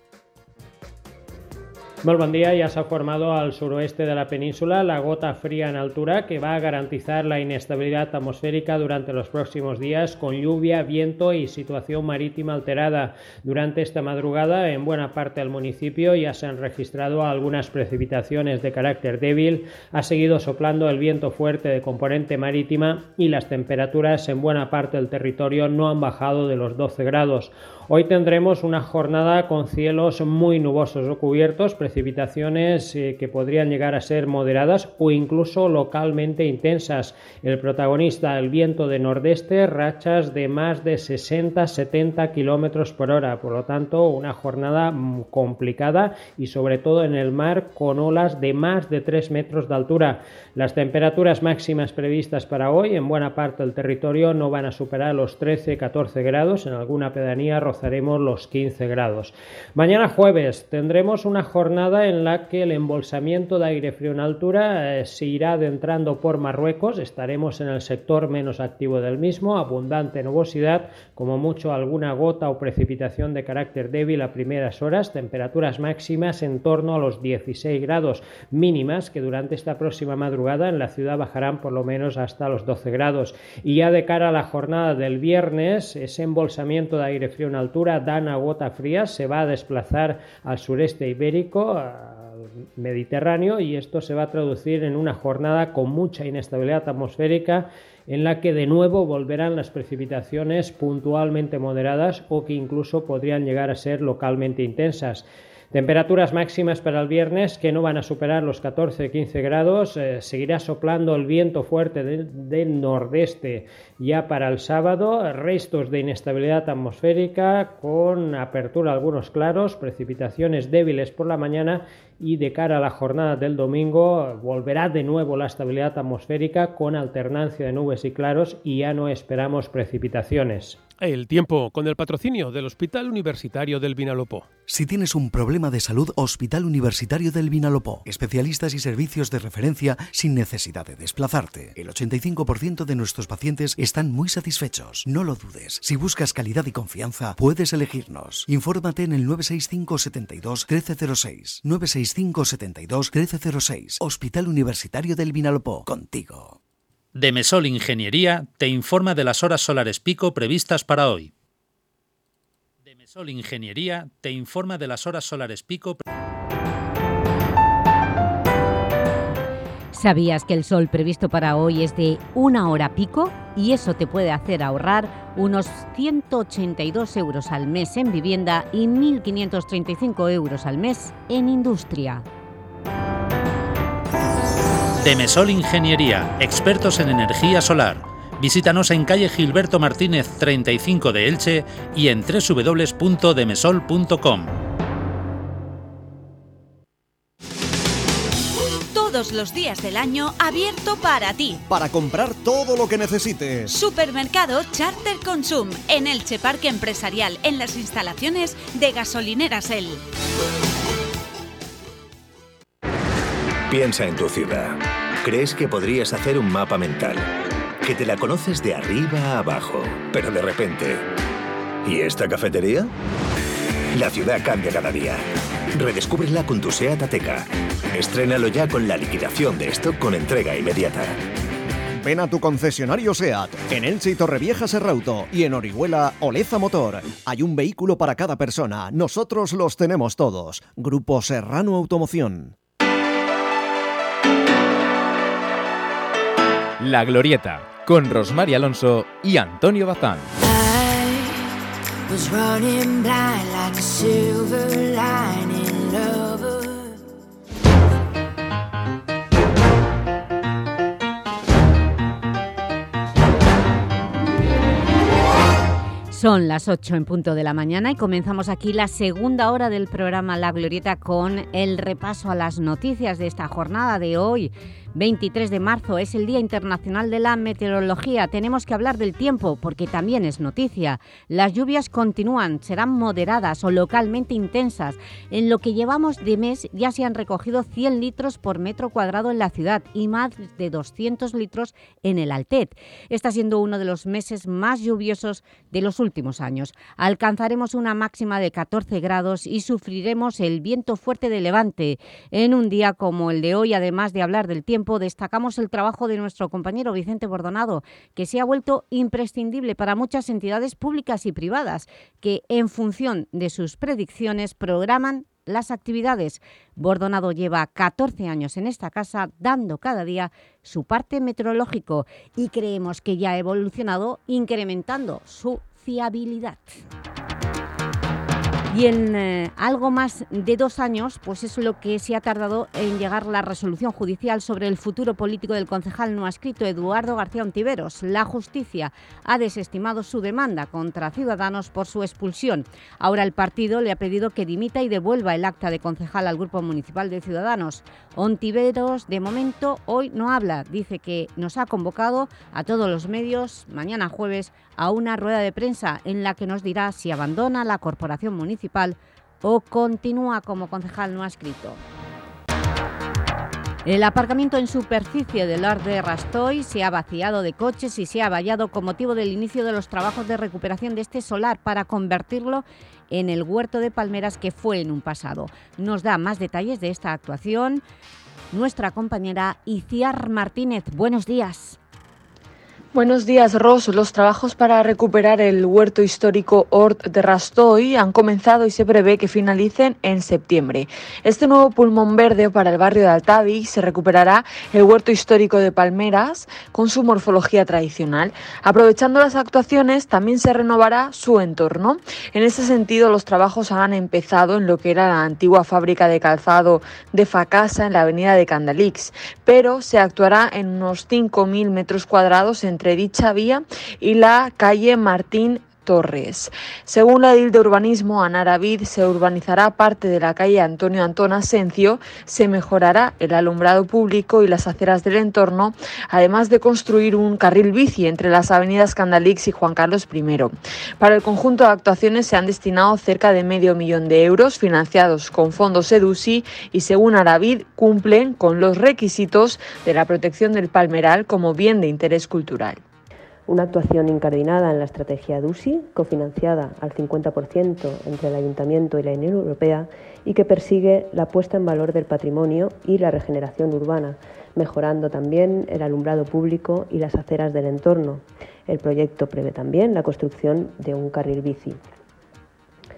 Molt bon dia, ja s'ha formado al suroeste de la península la gota fría en altura que va a garantizar la inestabilidad atmosférica durante los próximos días con lluvia, viento y situación marítima alterada. Durante esta madrugada en buena parte del municipio ya se han registrado algunas precipitaciones de carácter débil, ha seguido soplando el viento fuerte de componente marítima y las temperaturas en buena parte del territorio no han bajado de los 12 grados. Hoy tendremos una jornada con cielos muy nubosos o cubiertos, precipitaciones eh, que podrían llegar a ser moderadas o incluso localmente intensas. El protagonista, el viento de nordeste, rachas de más de 60-70 kilómetros por hora. Por lo tanto, una jornada complicada y sobre todo en el mar con olas de más de 3 metros de altura. Las temperaturas máximas previstas para hoy en buena parte del territorio no van a superar los 13-14 grados. En alguna pedanía rozaremos los 15 grados. Mañana jueves tendremos una jornada en la que el embolsamiento de aire frío en altura eh, se irá adentrando por Marruecos. Estaremos en el sector menos activo del mismo, abundante nubosidad, como mucho alguna gota o precipitación de carácter débil a primeras horas, temperaturas máximas en torno a los 16 grados mínimas que durante esta próxima madrugada en la ciudad bajarán por lo menos hasta los 12 grados. Y ya de cara a la jornada del viernes, ese embolsamiento de aire frío en altura altura dan gota fría, se va a desplazar al sureste ibérico, Mediterráneo, y esto se va a traducir en una jornada con mucha inestabilidad atmosférica en la que de nuevo volverán las precipitaciones puntualmente moderadas o que incluso podrían llegar a ser localmente intensas. Temperaturas máximas para el viernes que no van a superar los 14-15 grados. Eh, seguirá soplando el viento fuerte del, nordeste ya para el sábado. Restos de inestabilidad atmosférica con apertura algunos claros, precipitaciones débiles por la mañana y de cara a la jornada del domingo volverá de nuevo la estabilidad atmosférica con alternancia de nubes y claros y ya no esperamos precipitaciones. El tiempo con el patrocinio del Hospital Universitario del Vinalopó. Si tienes un problema de salud, Hospital Universitario del Vinalopó. Especialistas y servicios de referencia sin necesidad de desplazarte. El 85% de nuestros pacientes están muy satisfechos. No lo dudes. Si buscas calidad y confianza, puedes elegirnos. Infórmate en el 965 72 1306. 965 72 1306. Hospital Universitario del Vinalopó. Contigo. Demesol Ingeniería te informa de las horas solares pico previstas para hoy. Demesol Ingeniería te informa de las horas solares pico. ¿Sabías que el sol previsto para hoy es de una hora pico? Y eso te puede hacer ahorrar unos 182 euros al mes en vivienda y 1.535 euros al mes en industria. Demesol Ingeniería, expertos en energía solar. Visítanos en calle Gilberto Martínez 35 de Elche y en www.demesol.com. Todos los días del año abierto para ti. Para comprar todo lo que necesites. Supermercado Charter Consum en Elche Parque Empresarial en las instalaciones de Gasolineras El. Piensa en tu ciudad. ¿Crees que podrías hacer un mapa mental? Que te la conoces de arriba a abajo, pero de repente... ¿Y esta cafetería? La ciudad cambia cada día. Redescúbrela con tu SEAT Ateca. Estrénalo ya con la liquidación de stock con entrega inmediata. Ven a tu concesionario SEAT, en Elche y Torrevieja Serrauto y en Orihuela Oleza Motor. Hay un vehículo para cada persona, nosotros los tenemos todos. Grupo Serrano Automoción. La Glorieta, con Rosmar Alonso y Antonio Bazán. was Son las 8 en punto de la mañana y comenzamos aquí la segunda hora del programa La Glorieta con el repaso a las noticias de esta jornada de hoy. 23 de marzo es el Día Internacional de la Meteorología. Tenemos que hablar del tiempo porque también es noticia. Las lluvias continúan, serán moderadas o localmente intensas. En lo que llevamos de mes ya se han recogido 100 litros por metro cuadrado en la ciudad y más de 200 litros en el Altet. Está siendo uno de los meses más lluviosos de los últimos años. Alcanzaremos una máxima de 14 grados y sufriremos el viento fuerte de levante. En un día como el de hoy, además de hablar del tiempo, destacamos el trabajo de nuestro compañero Vicente Bordonado, que se ha vuelto imprescindible para muchas entidades públicas y privadas, que en función de sus predicciones programan las actividades. Bordonado lleva 14 años en esta casa dando cada día su parte meteorológico y creemos que ya ha evolucionado incrementando su fiabilidad. Y en eh, algo más de dos años, pues es lo que se ha tardado en llegar la resolución judicial sobre el futuro político del concejal no escrito Eduardo García Ontiveros. La justicia ha desestimado su demanda contra Ciudadanos por su expulsión. Ahora el partido le ha pedido que dimita y devuelva el acta de concejal al Grupo Municipal de Ciudadanos. Ontiveros, de momento, hoy no habla. Dice que nos ha convocado a todos los medios mañana jueves a una rueda de prensa en la que nos dirá si abandona la corporación municipal o continúa como concejal no escrito. El aparcamiento en superficie del Ar de Rastoy se ha vaciado de coches y se ha vallado con motivo del inicio de los trabajos de recuperación de este solar para convertirlo en el huerto de palmeras que fue en un pasado. Nos da más detalles de esta actuación nuestra compañera Iciar Martínez. Buenos días. Buenos días, Ros. Los trabajos para recuperar el huerto histórico Hort de Rastoy han comenzado y se prevé que finalicen en septiembre. Este nuevo pulmón verde para el barrio de Altavi se recuperará el huerto histórico de Palmeras con su morfología tradicional. Aprovechando las actuaciones, también se renovará su entorno. En ese sentido, los trabajos han empezado en lo que era la antigua fábrica de calzado de Facasa en la avenida de Candalix, pero se actuará en unos 5.000 metros cuadrados entre dicha vía y la calle Martín Torres. Según la edil de urbanismo, Anaravid se urbanizará parte de la calle Antonio Antón Asencio, se mejorará el alumbrado público y las aceras del entorno, además de construir un carril bici entre las avenidas Candalix y Juan Carlos I. Para el conjunto de actuaciones se han destinado cerca de medio millón de euros financiados con fondos EDUSI y según Aravid cumplen con los requisitos de la protección del palmeral como bien de interés cultural una actuación incardinada en la estrategia DUSI, cofinanciada al 50% entre el Ayuntamiento y la Unión Europea y que persigue la puesta en valor del patrimonio y la regeneración urbana, mejorando también el alumbrado público y las aceras del entorno. El proyecto prevé también la construcción de un carril bici.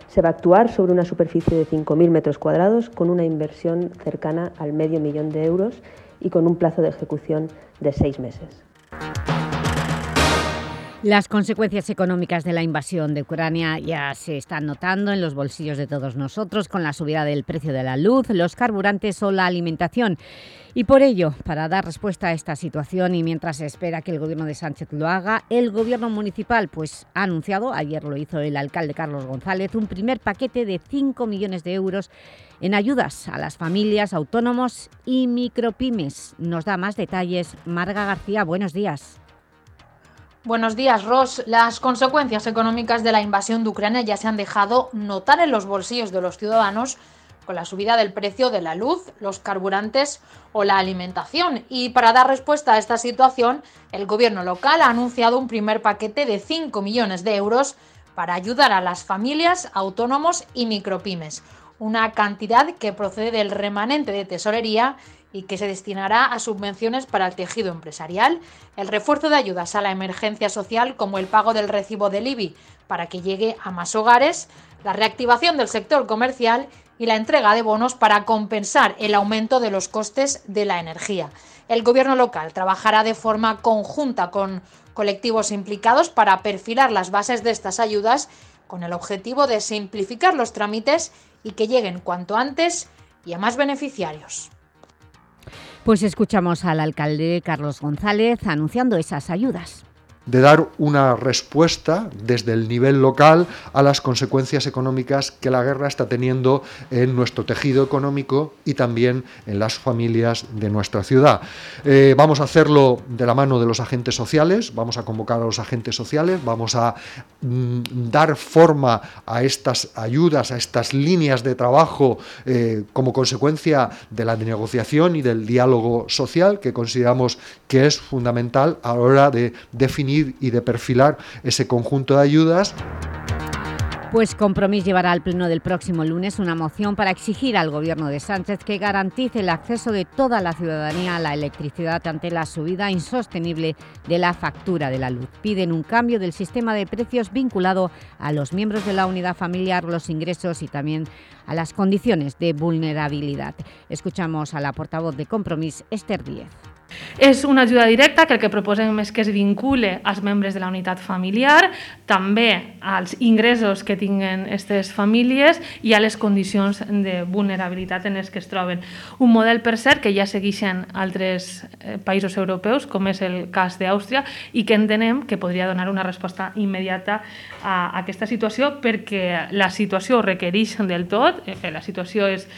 Se va a actuar sobre una superficie de 5.000 metros cuadrados con una inversión cercana al medio millón de euros y con un plazo de ejecución de seis meses. Las consecuencias económicas de la invasión de Ucrania ya se están notando en los bolsillos de todos nosotros con la subida del precio de la luz, los carburantes o la alimentación. Y por ello, para dar respuesta a esta situación y mientras se espera que el Gobierno de Sánchez lo haga, el Gobierno municipal pues, ha anunciado, ayer lo hizo el alcalde Carlos González, un primer paquete de 5 millones de euros en ayudas a las familias, autónomos y micropymes. Nos da más detalles Marga García. Buenos días. Buenos días, Ross. Las consecuencias económicas de la invasión de Ucrania ya se han dejado notar en los bolsillos de los ciudadanos con la subida del precio de la luz, los carburantes o la alimentación. Y para dar respuesta a esta situación, el gobierno local ha anunciado un primer paquete de 5 millones de euros para ayudar a las familias, autónomos y micropymes. Una cantidad que procede del remanente de tesorería y que se destinará a subvenciones para el tejido empresarial, el refuerzo de ayudas a la emergencia social como el pago del recibo del IBI para que llegue a más hogares, la reactivación del sector comercial y la entrega de bonos para compensar el aumento de los costes de la energía. El gobierno local trabajará de forma conjunta con colectivos implicados para perfilar las bases de estas ayudas con el objetivo de simplificar los trámites y que lleguen cuanto antes y a más beneficiarios. Pues escuchamos al alcalde Carlos González anunciando esas ayudas de dar una respuesta desde el nivel local a las consecuencias económicas que la guerra está teniendo en nuestro tejido económico y también en las familias de nuestra ciudad. Eh, vamos a hacerlo de la mano de los agentes sociales, vamos a convocar a los agentes sociales, vamos a mm, dar forma a estas ayudas, a estas líneas de trabajo eh, como consecuencia de la negociación y del diálogo social que consideramos que es fundamental a la hora de definir y de perfilar ese conjunto de ayudas. Pues Compromís llevará al pleno del próximo lunes una moción para exigir al Gobierno de Sánchez que garantice el acceso de toda la ciudadanía a la electricidad ante la subida insostenible de la factura de la luz. Piden un cambio del sistema de precios vinculado a los miembros de la unidad familiar, los ingresos y también a las condiciones de vulnerabilidad. Escuchamos a la portavoz de Compromís, Esther Díez. És una ajuda directa que el que proposem és que es vincule als membres de la unitat familiar, també als ingressos que tinguen aquestes famílies i a les condicions de vulnerabilitat en les que es troben. Un model, per cert, que ja segueixen altres eh, països europeus, com és el cas d'Àustria, i que entenem que podria donar una resposta immediata a aquesta situació perquè la situació requereix del tot, eh, la situació és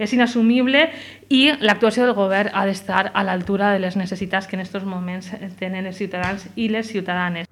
és inassumible i l'actuació del govern ha d'estar a l'altura de les necessitats que en aquests moments tenen els ciutadans i les ciutadanes.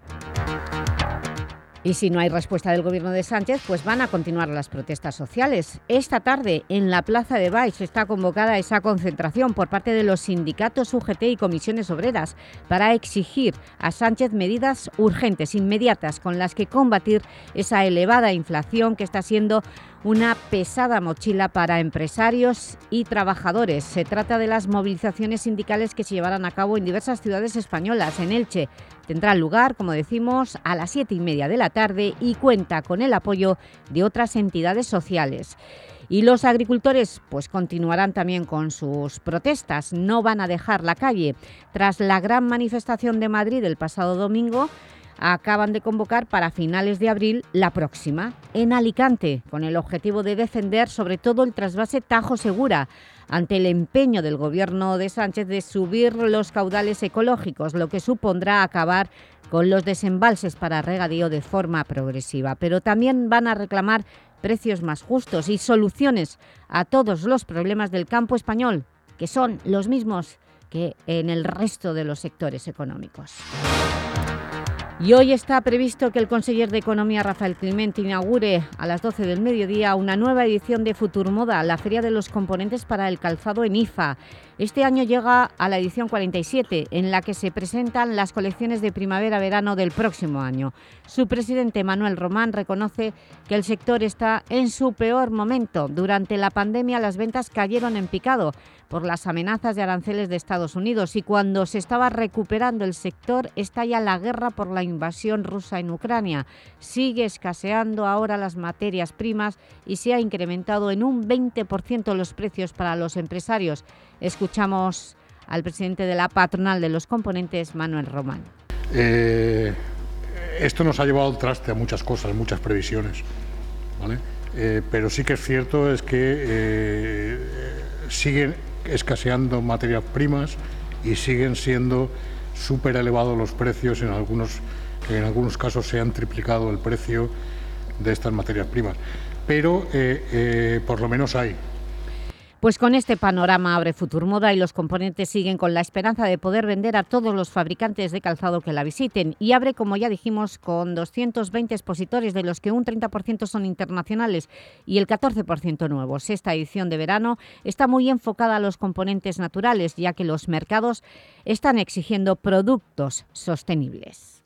Y si no hay respuesta del Gobierno de Sánchez, pues van a continuar las protestas sociales. Esta tarde, en la Plaza de Baix, está convocada esa concentración por parte de los sindicatos UGT y comisiones obreras para exigir a Sánchez medidas urgentes, inmediatas, con las que combatir esa elevada inflación que está siendo una pesada mochila para empresarios y trabajadores. Se trata de las movilizaciones sindicales que se llevarán a cabo en diversas ciudades españolas. En Elche tendrá lugar, como decimos, a las siete y media de la tarde y cuenta con el apoyo de otras entidades sociales. Y los agricultores pues continuarán también con sus protestas, no van a dejar la calle. Tras la gran manifestación de Madrid el pasado domingo, acaban de convocar para finales de abril la próxima, en Alicante, con el objetivo de defender sobre todo el trasvase Tajo Segura, ante el empeño del Gobierno de Sánchez de subir los caudales ecológicos, lo que supondrá acabar con los desembalses para regadío de forma progresiva. Pero también van a reclamar precios más justos y soluciones a todos los problemas del campo español, que son los mismos que en el resto de los sectores económicos. Y hoy está previsto que el conseller de Economía, Rafael Clemente, inaugure a las 12 del mediodía una nueva edición de Futurmoda, la Feria de los Componentes para el Calzado en IFA. Este año llega a la edición 47, en la que se presentan las colecciones de primavera-verano del próximo año. Su presidente, Manuel Román, reconoce que el sector está en su peor momento. Durante la pandemia las ventas cayeron en picado por las amenazas de aranceles de Estados Unidos y cuando se estaba recuperando el sector estalla la guerra por la invasión rusa en Ucrania. Sigue escaseando ahora las materias primas y se ha incrementado en un 20% los precios para los empresarios. Escuchamos al presidente de la patronal de los componentes, Manuel Román. Eh, esto nos ha llevado al traste a muchas cosas, muchas previsiones. Eh, pero sí que es cierto es que eh, siguen escaseando materias primas y siguen siendo súper elevados los precios, en algunos, en algunos casos se han triplicado el precio de estas materias primas. Pero por lo menos hay, pues con este panorama abre Futurmoda y los componentes siguen con la esperanza de poder vender a todos los fabricantes de calzado que la visiten y abre, como ya dijimos, con 220 expositores, de los que un 30% son internacionales y el 14% nuevos. Esta edición de verano está muy enfocada a los componentes naturales, ya que los mercados están exigiendo productos sostenibles.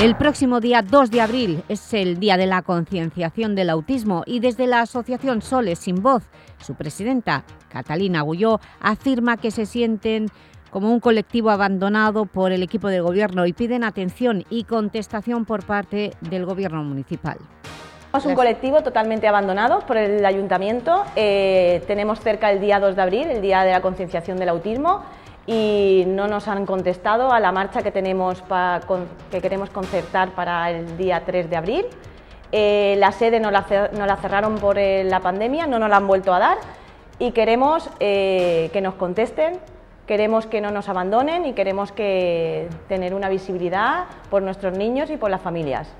El próximo día 2 de abril es el Día de la Concienciación del Autismo y desde la Asociación Soles Sin Voz, su presidenta, Catalina Gulló, afirma que se sienten como un colectivo abandonado por el equipo de gobierno y piden atención y contestación por parte del gobierno municipal. Somos un colectivo totalmente abandonado por el ayuntamiento. Eh, tenemos cerca el día 2 de abril, el Día de la Concienciación del Autismo, y no nos han contestado a la marcha que, tenemos que queremos concertar para el día 3 de abril. Eh, la sede nos la, cerraron por eh, la pandemia, no nos la han vuelto a dar y queremos eh, que nos contesten, queremos que no nos abandonen y queremos que tener una visibilidad por nuestros niños y por las familias.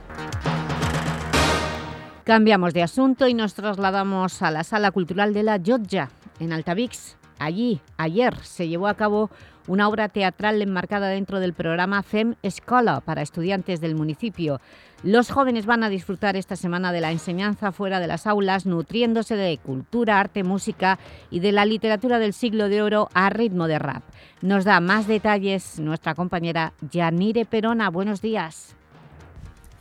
Cambiamos de asunto y nos trasladamos a la Sala Cultural de la Jotja, en Altavix. Allí, ayer, se llevó a cabo una obra teatral enmarcada dentro del programa FEM Escola para estudiantes del municipio. Los jóvenes van a disfrutar esta semana de la enseñanza fuera de las aulas, nutriéndose de cultura, arte, música y de la literatura del siglo de oro a ritmo de rap. Nos da más detalles nuestra compañera Yanire Perona. Buenos días.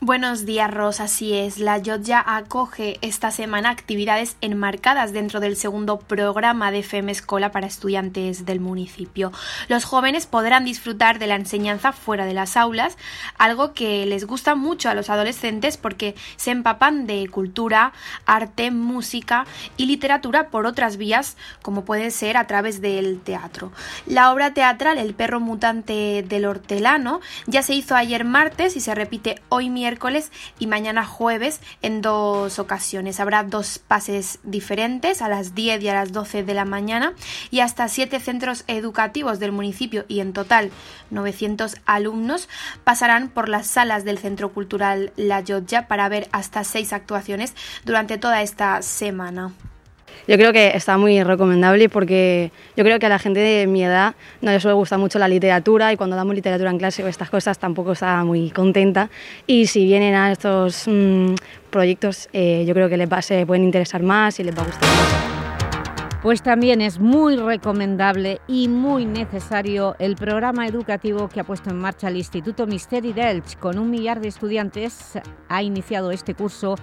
Buenos días, Rosa. Así es, la Jotja acoge esta semana actividades enmarcadas dentro del segundo programa de FEM Escola para estudiantes del municipio. Los jóvenes podrán disfrutar de la enseñanza fuera de las aulas, algo que les gusta mucho a los adolescentes porque se empapan de cultura, arte, música y literatura por otras vías, como puede ser a través del teatro. La obra teatral El perro mutante del hortelano ya se hizo ayer martes y se repite hoy miércoles miércoles y mañana jueves en dos ocasiones. Habrá dos pases diferentes a las 10 y a las 12 de la mañana y hasta siete centros educativos del municipio y en total 900 alumnos pasarán por las salas del Centro Cultural La Llotja para ver hasta seis actuaciones durante toda esta semana. Yo creo que está muy recomendable porque yo creo que a la gente de mi edad no les suele gustar mucho la literatura y cuando damos literatura en clase o estas cosas tampoco está muy contenta y si vienen a estos mm, proyectos eh, yo creo que les va, se pueden interesar más y les va a gustar más. Pues también es muy recomendable y muy necesario el programa educativo que ha puesto en marcha el Instituto Misteri d'Elx. Con un millar de estudiantes ha iniciado este curso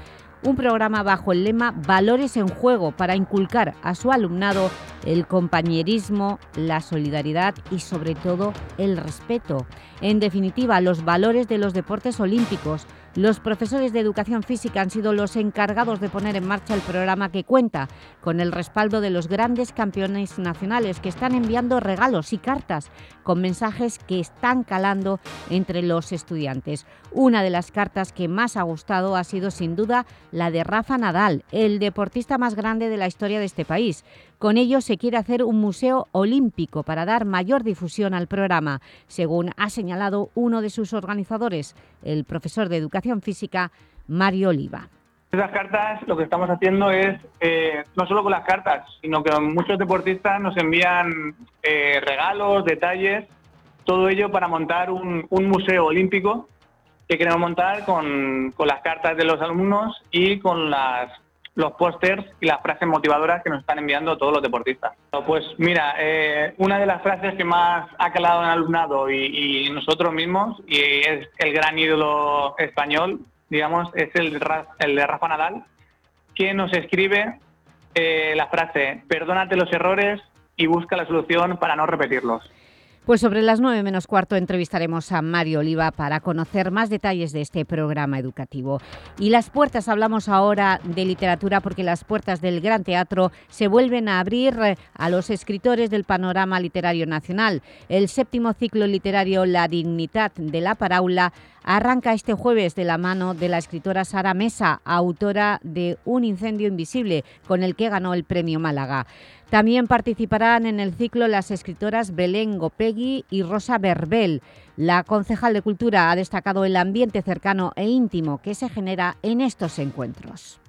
un programa bajo el lema Valores en Juego para inculcar a su alumnado el compañerismo, la solidaridad y sobre todo el respeto. En definitiva, los valores de los deportes olímpicos, los profesores de educación física han sido los encargados de poner en marcha el programa que cuenta con el respaldo de los grandes campeones nacionales que están enviando regalos y cartas con mensajes que están calando entre los estudiantes. Una de las cartas que más ha gustado ha sido sin duda la de Rafa Nadal, el deportista más grande de la historia de este país. Con ello se quiere hacer un museo olímpico para dar mayor difusión al programa, según ha señalado uno de sus organizadores, el profesor de Educación Física, Mario Oliva. Esas cartas lo que estamos haciendo es, eh, no solo con las cartas, sino que muchos deportistas nos envían eh, regalos, detalles, todo ello para montar un, un museo olímpico que queremos montar con, con las cartas de los alumnos y con las los pósters y las frases motivadoras que nos están enviando todos los deportistas. Pues mira, eh, una de las frases que más ha calado en alumnado y, nosotros mismos, y es el gran ídolo español, digamos, es el, el de Rafa Nadal, que nos escribe eh, la frase, perdónate los errores y busca la solución para no repetirlos. Pues sobre las nueve menos cuarto entrevistaremos a Mario Oliva para conocer más detalles de este programa educativo. Y las puertas, hablamos ahora de literatura porque las puertas del Gran Teatro se vuelven a abrir eh, a los escritores del panorama literario nacional. El séptimo ciclo literario La Dignidad de la Paraula arranca este jueves de la mano de la escritora Sara Mesa, autora de Un incendio invisible, con el que ganó el Premio Málaga. También participarán en el ciclo las escritoras Belén Gopegui y Rosa Berbel. La concejal de Cultura ha destacado el ambiente cercano e íntimo que se genera en estos encuentros.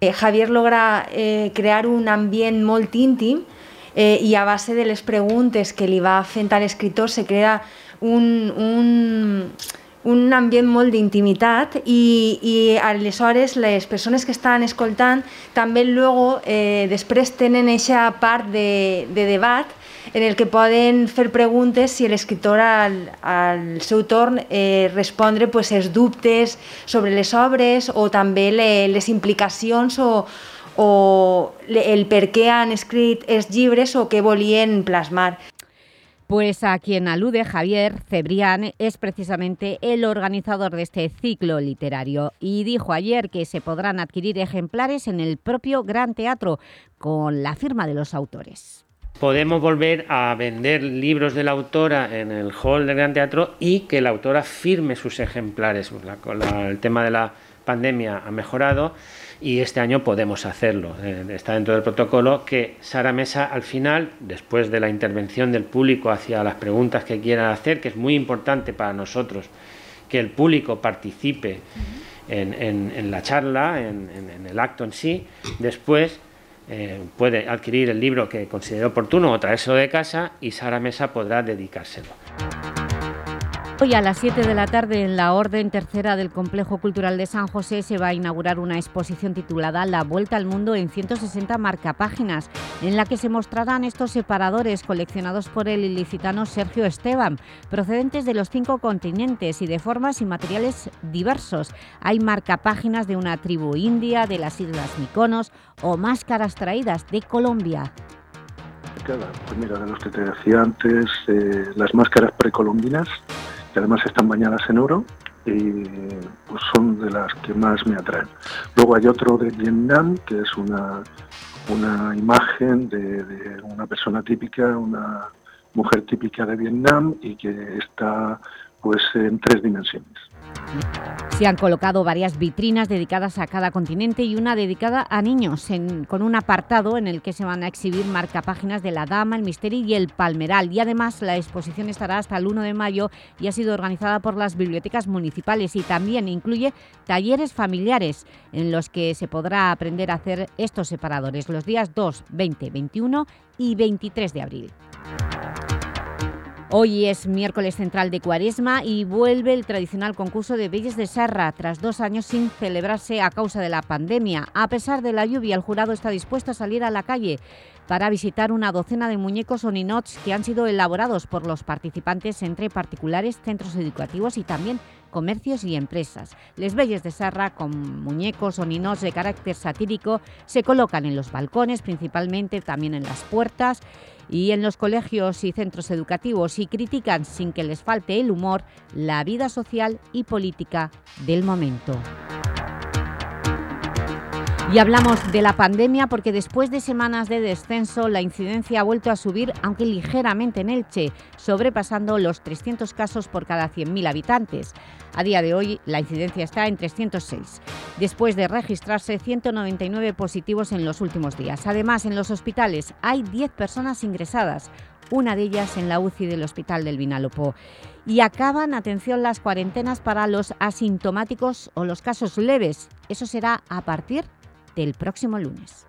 Eh, Javier logra eh, crear un ambient molt íntim eh, i a base de les preguntes que li va fent a l'escriptor se crea un, un, un ambient molt d'intimitat i, i aleshores les persones que estan escoltant també luego, eh, després tenen aquesta part de, de debat en el que poden fer preguntes si l'escriptor al, al seu torn eh, respondre pues, els dubtes sobre les obres o també le, les implicacions o, o el per què han escrit els llibres o què volien plasmar. Pues a quien alude Javier Cebrián es precisamente el organizador de este ciclo literario y dijo ayer que se podrán adquirir ejemplares en el propio Gran Teatro con la firma de los autores. Podemos volver a vender libros de la autora en el hall del Gran Teatro y que la autora firme sus ejemplares. el tema de la pandemia ha mejorado y este año podemos hacerlo. Eh, está dentro del protocolo que Sara Mesa al final, después de la intervención del público hacia las preguntas que quieran hacer, que es muy importante para nosotros que el público participe en, la charla, en, el acto en sí, después eh, puede adquirir el libro que considere oportuno o traérselo de casa y Sara Mesa podrá dedicárselo. Hoy a las 7 de la tarde en la Orden Tercera del Complejo Cultural de San José se va a inaugurar una exposición titulada La Vuelta al Mundo en 160 marcapáginas, en la que se mostrarán estos separadores coleccionados por el ilicitano Sergio Esteban, procedentes de los cinco continentes y de formas y materiales diversos. Hay marcapáginas de una tribu india, de las Islas Miconos o máscaras traídas de Colombia. Pues mira, de los que te decía antes, eh, las máscaras precolombinas, que además están bañadas en oro y pues, son de las que más me atraen. Luego hay otro de Vietnam, que es una, una imagen de, de una persona típica, una mujer típica de Vietnam y que está pues en tres dimensiones. Se han colocado varias vitrinas dedicadas a cada continente y una dedicada a niños, con un apartado en el que se van a exhibir marcapáginas de la Dama, el Misterio y el Palmeral. Y además la exposición estará hasta el 1 de mayo y ha sido organizada por las bibliotecas municipales y también incluye talleres familiares en los que se podrá aprender a hacer estos separadores los días 2, 20, 21 y 23 de abril. Hoy es miércoles central de Cuaresma y vuelve el tradicional concurso de Belles de Serra, tras dos años sin celebrarse a causa de la pandemia. A pesar de la lluvia, el jurado está dispuesto a salir a la calle para visitar una docena de muñecos o ninots que han sido elaborados por los participantes entre particulares, centros educativos y también comercios y empresas. Les Belles de Serra, con muñecos o ninos de carácter satírico, se colocan en los balcones, principalmente también en las puertas y en los colegios y centros educativos y critican, sin que les falte el humor, la vida social y política del momento. Y hablamos de la pandemia porque después de semanas de descenso la incidencia ha vuelto a subir, aunque ligeramente en Elche, sobrepasando los 300 casos por cada 100.000 habitantes. A día de hoy la incidencia está en 306, después de registrarse 199 positivos en los últimos días. Además, en los hospitales hay 10 personas ingresadas, una de ellas en la UCI del Hospital del Vinalopó. Y acaban, atención, las cuarentenas para los asintomáticos o los casos leves. Eso será a partir del próximo lunes.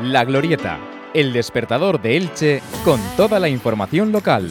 La Glorieta, el despertador de Elche con toda la información local.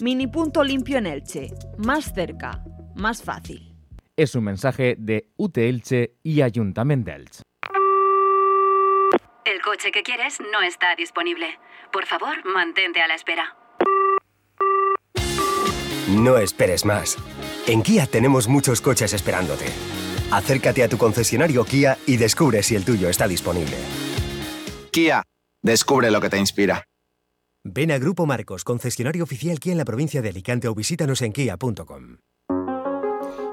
Mini punto limpio en Elche. Más cerca, más fácil. Es un mensaje de UT Elche y Ayuntamiento de Elche. El coche que quieres no está disponible. Por favor, mantente a la espera. No esperes más. En Kia tenemos muchos coches esperándote. Acércate a tu concesionario Kia y descubre si el tuyo está disponible. Kia, descubre lo que te inspira. Ven a Grupo Marcos, concesionario oficial Kia en la provincia de Alicante o visítanos en kia.com.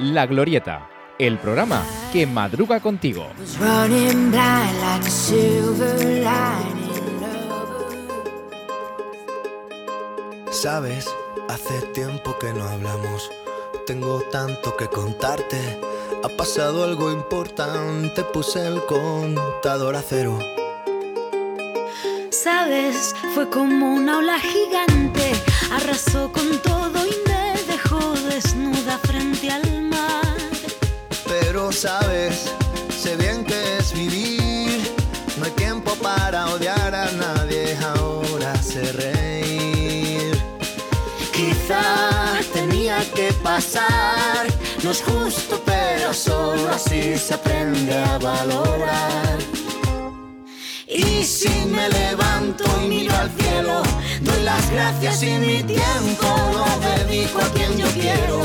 La Glorieta, el programa que madruga contigo. Sabes, hace tiempo que no hablamos. Tengo tanto que contarte. Ha pasado algo importante. Puse el contador a cero. Sabes, fue como una ola gigante, arrasó con todo y desnuda frente al mar. Pero sabes, sé bien que es vivir. No hay tiempo para odiar a nadie, ahora sé reír. Quizá tenía que pasar, no es justo, pero solo así se aprende a valorar. Y si me levanto y miro al cielo, doy las gracias y mi tiempo lo dedico a quien yo quiero.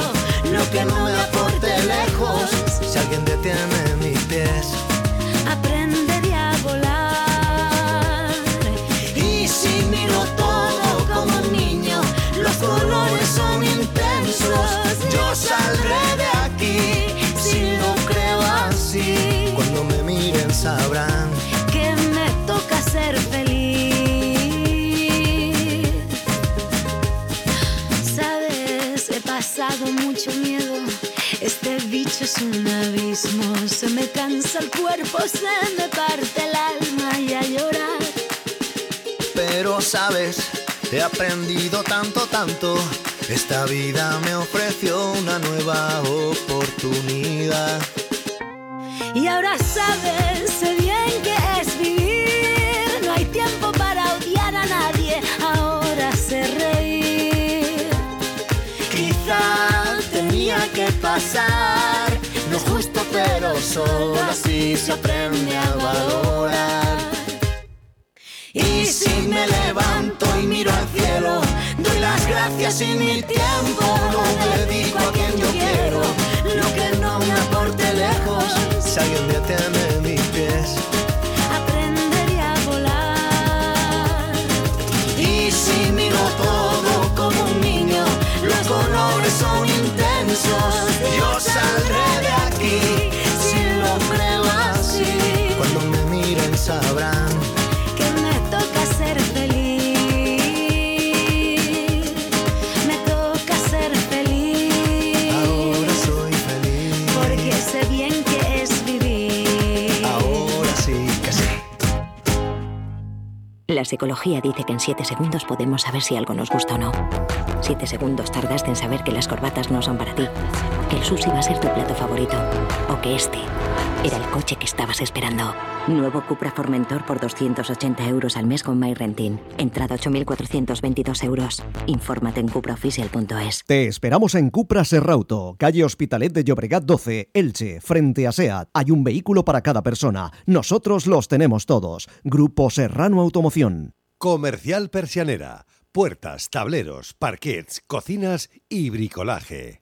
Lo que no me aporte lejos, si alguien detiene mis pies. Aprenderé a volar. Y si miro todo como un niño, los colores son intensos. Yo saldré de aquí si lo creo así. Cuando me miren sabrán bicho es un abismo. Se me cansa el cuerpo, se me parte el alma y a llorar. Pero sabes, he aprendido tanto, tanto. Esta vida me ofreció una nueva oportunidad. Y ahora sabes, pasar. No es justo, pero solo así se aprende a valorar. Y si me levanto y miro al cielo, doy las gracias y mi tiempo lo dedico a quien yo quiero. Lo que no me aporte lejos, si alguien detiene mis pies. Aprenderé a volar. Y si miro todo como un niño, los colores son intensos. Psicología dice que en 7 segundos podemos saber si algo nos gusta o no. 7 segundos tardaste en saber que las corbatas no son para ti, que el sushi va a ser tu plato favorito o que este era el coche que estabas esperando. Nuevo Cupra Formentor por 280 euros al mes con MyRentin. Entrada 8.422 euros. Infórmate en cupraofficial.es. Te esperamos en Cupra Serrauto, calle Hospitalet de Llobregat 12, Elche, frente a SEAT. Hay un vehículo para cada persona. Nosotros los tenemos todos. Grupo Serrano Automoción. Comercial Persianera. Puertas, tableros, parquets, cocinas y bricolaje.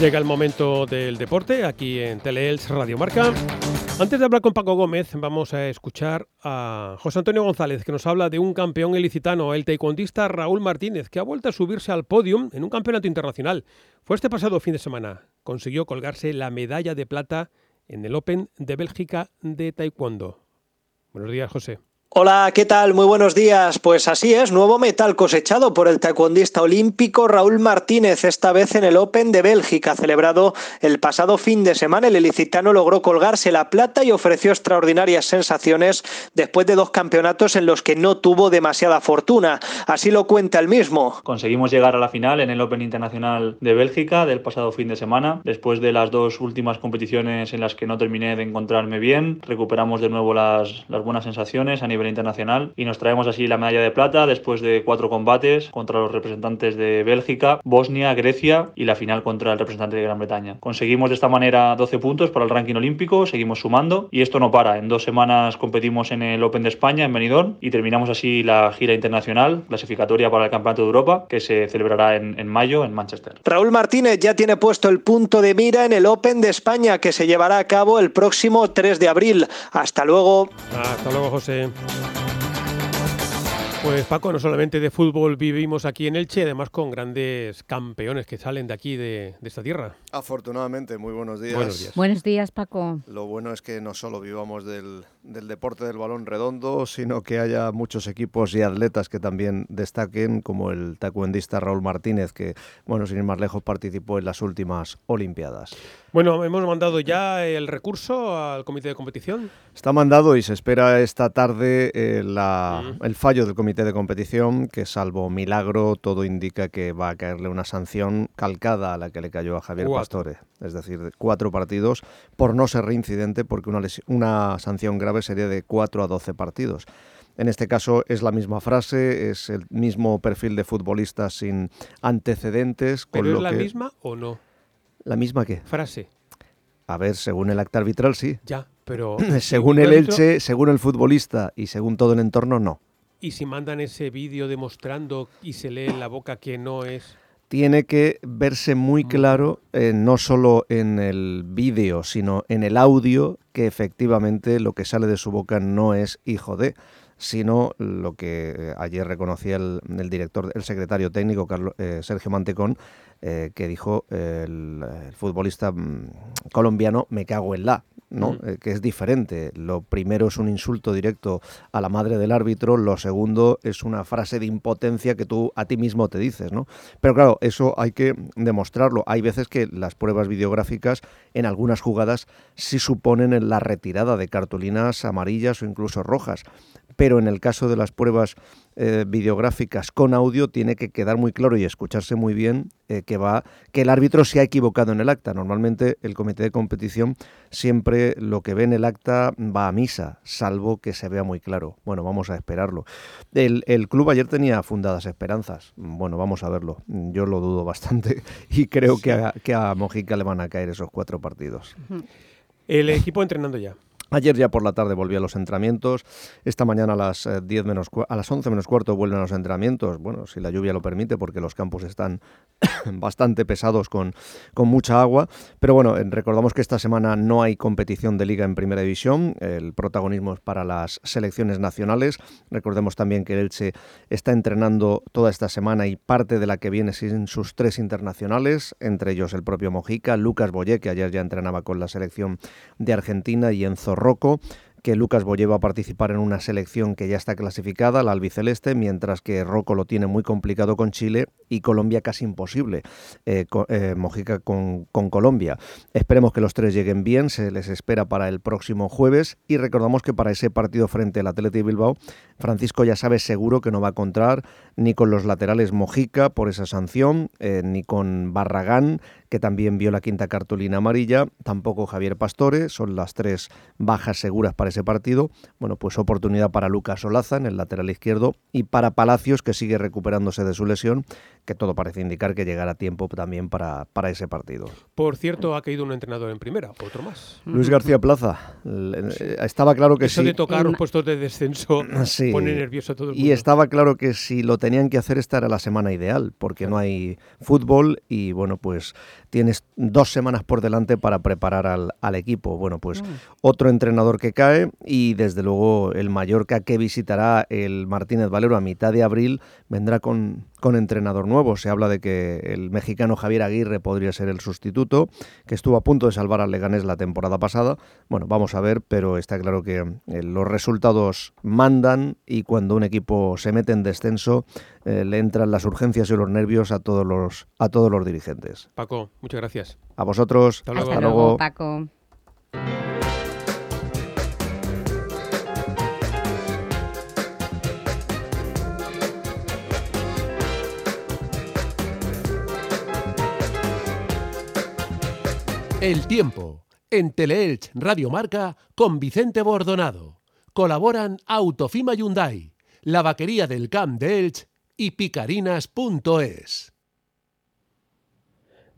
Llega el momento del deporte aquí en Teleels Radio Marca. Antes de hablar con Paco Gómez, vamos a escuchar a José Antonio González, que nos habla de un campeón ilicitano, el taekwondista Raúl Martínez, que ha vuelto a subirse al podium en un campeonato internacional. Fue este pasado fin de semana. Consiguió colgarse la medalla de plata en el Open de Bélgica de Taekwondo. Buenos días, José. Hola, ¿qué tal? Muy buenos días. Pues así es, nuevo metal cosechado por el taekwondista olímpico Raúl Martínez, esta vez en el Open de Bélgica, celebrado el pasado fin de semana. El ilicitano logró colgarse la plata y ofreció extraordinarias sensaciones después de dos campeonatos en los que no tuvo demasiada fortuna. Así lo cuenta el mismo. Conseguimos llegar a la final en el Open Internacional de Bélgica del pasado fin de semana. Después de las dos últimas competiciones en las que no terminé de encontrarme bien, recuperamos de nuevo las, las buenas sensaciones a nivel internacional y nos traemos así la medalla de plata después de cuatro combates contra los representantes de Bélgica, Bosnia, Grecia y la final contra el representante de Gran Bretaña. Conseguimos de esta manera 12 puntos para el ranking olímpico, seguimos sumando y esto no para. En dos semanas competimos en el Open de España en Benidorm y terminamos así la gira internacional clasificatoria para el Campeonato de Europa que se celebrará en, en mayo en Manchester. Raúl Martínez ya tiene puesto el punto de mira en el Open de España que se llevará a cabo el próximo 3 de abril. Hasta luego. Hasta luego, José. Pues Paco, no solamente de fútbol vivimos aquí en Elche, además con grandes campeones que salen de aquí, de, de esta tierra. Afortunadamente, muy buenos días. Buenos días. Buenos días, Paco. Lo bueno es que no solo vivamos del, del deporte del balón redondo, sino que haya muchos equipos y atletas que también destaquen, como el taekwondista Raúl Martínez, que, bueno, sin ir más lejos, participó en las últimas Olimpiadas. Bueno, hemos mandado ya el recurso al comité de competición. Está mandado y se espera esta tarde eh, la- el fallo del comité de competición, que salvo milagro, todo indica que va a caerle una sanción calcada a la que le cayó a Javier Cuatro. Pastore, es decir, de cuatro partidos por no ser reincidente, porque una, una sanción grave sería de cuatro a 12 partidos. En este caso es la misma frase, es el mismo perfil de futbolista sin antecedentes. con ¿Pero es la que- misma o no? ¿La misma qué? Frase. A ver, según el acta arbitral, sí. Ya, pero... <clears throat> según ¿y el árbitro? Elche, según el futbolista y según todo el entorno, no. Y si mandan ese vídeo demostrando y se lee en la boca que no es... Tiene que verse muy claro, eh, no solo en el vídeo, sino en el audio, que efectivamente lo que sale de su boca no es hijo de, sino lo que eh, ayer reconocía el, el director, el secretario técnico, Carlo- eh, Sergio Mantecón, eh, que dijo el, el futbolista mm, colombiano, me cago en la. ¿No? Mm. Eh, que es diferente. Lo primero es un insulto directo a la madre del árbitro, lo segundo es una frase de impotencia que tú a ti mismo te dices, ¿no? Pero claro, eso hay que demostrarlo. Hay veces que las pruebas videográficas en algunas jugadas sí suponen la retirada de cartulinas amarillas o incluso rojas. Pero en el caso de las pruebas eh, videográficas con audio tiene que quedar muy claro y escucharse muy bien eh, que va que el árbitro se ha equivocado en el acta. Normalmente el comité de competición siempre lo que ve en el acta va a misa, salvo que se vea muy claro. Bueno, vamos a esperarlo. El, el club ayer tenía fundadas esperanzas. Bueno, vamos a verlo. Yo lo dudo bastante <laughs> y creo que, a, que a Mojica le van a caer esos cuatro partidos. El equipo entrenando ya. Ayer ya por la tarde volví a los entrenamientos. Esta mañana a las eh, 10 menos cua- a las 11 menos cuarto vuelven a los entrenamientos. Bueno, si la lluvia lo permite, porque los campos están <coughs> bastante pesados con, con mucha agua. Pero bueno, eh, recordamos que esta semana no hay competición de liga en primera división. El protagonismo es para las selecciones nacionales. Recordemos también que el Elche está entrenando toda esta semana y parte de la que viene sin sus tres internacionales, entre ellos el propio Mojica, Lucas Boyé, que ayer ya entrenaba con la selección de Argentina, y Enzo Rocco que Lucas Boyé va a participar en una selección que ya está clasificada, la albiceleste, mientras que Rocco lo tiene muy complicado con Chile y Colombia casi imposible, eh, eh, Mojica con, con Colombia. Esperemos que los tres lleguen bien, se les espera para el próximo jueves y recordamos que para ese partido frente al Athletic Bilbao, Francisco ya sabe seguro que no va a contar ni con los laterales Mojica por esa sanción, eh, ni con Barragán, que también vio la quinta cartulina amarilla, tampoco Javier Pastore, son las tres bajas seguras para ese partido. Bueno, pues oportunidad para Lucas Olaza en el lateral izquierdo y para Palacios, que sigue recuperándose de su lesión, que todo parece indicar que llegará a tiempo también para, para ese partido. Por cierto, ha caído un entrenador en primera, otro más. Luis García Plaza, eh, estaba claro que Eso sí. de tocar los puestos de descenso <laughs> Sí. pone nervioso a todo el mundo. Y estaba claro que si lo tenían que hacer esta era la semana ideal, porque no hay fútbol y bueno, pues tienes dos semanas por delante para preparar al, al equipo. Bueno, pues otro entrenador que cae y desde luego el Mallorca que visitará el Martínez Valero a mitad de abril vendrá con, con entrenador nuevo. Se habla de que el mexicano Javier Aguirre podría ser el sustituto, que estuvo a punto de salvar al Leganés la temporada pasada. Bueno, vamos a ver, pero está claro que eh, los resultados mandan y cuando un equipo se mete en descenso eh, le entran las urgencias y los nervios a todos los a todos los dirigentes. Paco, muchas gracias. A vosotros. Hasta luego. Hasta luego, Paco. El tiempo. En Teleelch Radio Marca con Vicente Bordonado. Colaboran Autofima Hyundai, la vaquería del Camp de Elch y picarinas.es.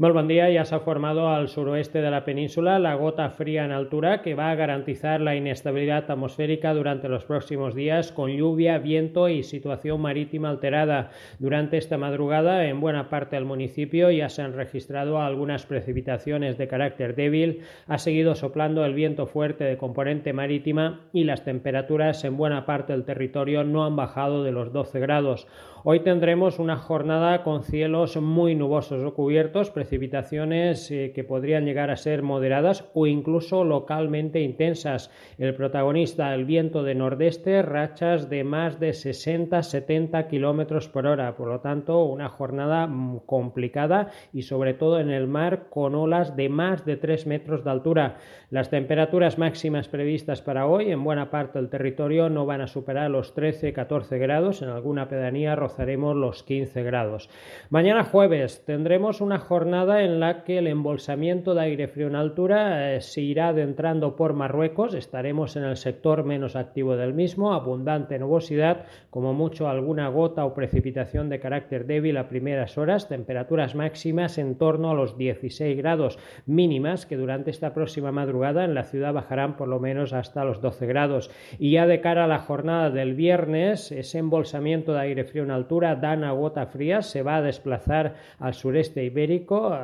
Molt bon dia, ya se ha formado al suroeste de la península la gota fría en altura que va a garantizar la inestabilidad atmosférica durante los próximos días con lluvia, viento y situación marítima alterada. Durante esta madrugada en buena parte del municipio ya se han registrado algunas precipitaciones de carácter débil, ha seguido soplando el viento fuerte de componente marítima y las temperaturas en buena parte del territorio no han bajado de los 12 grados. Hoy tendremos una jornada con cielos muy nubosos o cubiertos, precipitaciones eh, que podrían llegar a ser moderadas o incluso localmente intensas. El protagonista, el viento de nordeste, rachas de más de 60-70 kilómetros por hora. Por lo tanto, una jornada mm, complicada y sobre todo en el mar con olas de más de 3 metros de altura. Las temperaturas máximas previstas para hoy en buena parte del territorio no van a superar los 13-14 grados. En alguna pedanía rozaremos los 15 grados. Mañana jueves tendremos una jornada en la que el embolsamiento de aire frío en altura eh, se irá adentrando por Marruecos. Estaremos en el sector menos activo del mismo, abundante nubosidad, como mucho alguna gota o precipitación de carácter débil a primeras horas, temperaturas máximas en torno a los 16 grados mínimas que durante esta próxima madrugada en la ciudad bajarán por lo menos hasta los 12 grados. Y ya de cara a la jornada del viernes, ese embolsamiento de aire frío en altura, dana gota fría, se va a desplazar al sureste ibérico,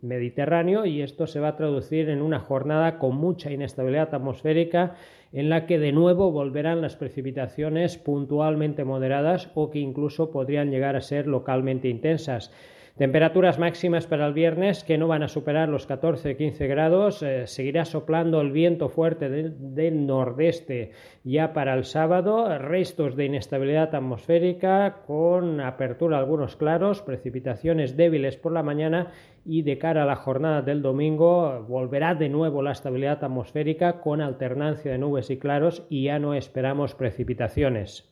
Mediterráneo, y esto se va a traducir en una jornada con mucha inestabilidad atmosférica en la que de nuevo volverán las precipitaciones puntualmente moderadas o que incluso podrían llegar a ser localmente intensas. Temperaturas máximas para el viernes que no van a superar los 14-15 grados. Eh, seguirá soplando el viento fuerte del, del, nordeste ya para el sábado. Restos de inestabilidad atmosférica con apertura algunos claros, precipitaciones débiles por la mañana y de cara a la jornada del domingo volverá de nuevo la estabilidad atmosférica con alternancia de nubes y claros y ya no esperamos precipitaciones.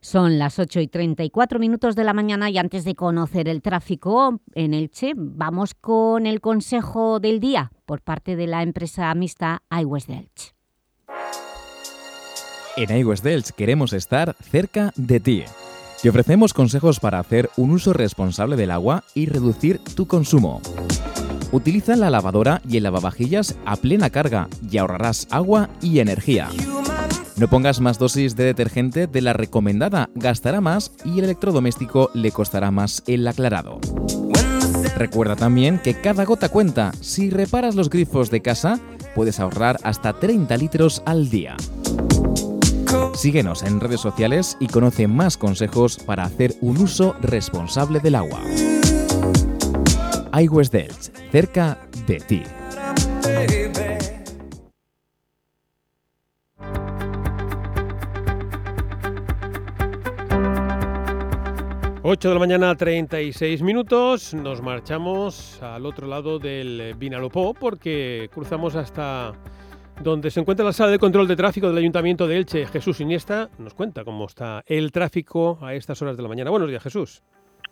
Son las 8 y 34 minutos de la mañana y antes de conocer el tráfico en Elche, vamos con el consejo del día por parte de la empresa mixta iWest Elche. En iWest Elche queremos estar cerca de ti. Te ofrecemos consejos para hacer un uso responsable del agua y reducir tu consumo. Utiliza la lavadora y el lavavajillas a plena carga y ahorrarás agua y energía. No pongas más dosis de detergente de la recomendada, gastará más y el electrodoméstico le costará más el aclarado. Recuerda también que cada gota cuenta. Si reparas los grifos de casa, puedes ahorrar hasta 30 litros al día. Síguenos en redes sociales y conoce más consejos para hacer un uso responsable del agua. iWest cerca de ti. 8 de la mañana, 36 minutos. Nos marchamos al otro lado del Vinalopó porque cruzamos hasta donde se encuentra la sala de control de tráfico del Ayuntamiento de Elche. Jesús Iniesta nos cuenta cómo está el tráfico a estas horas de la mañana. Buenos días, Jesús.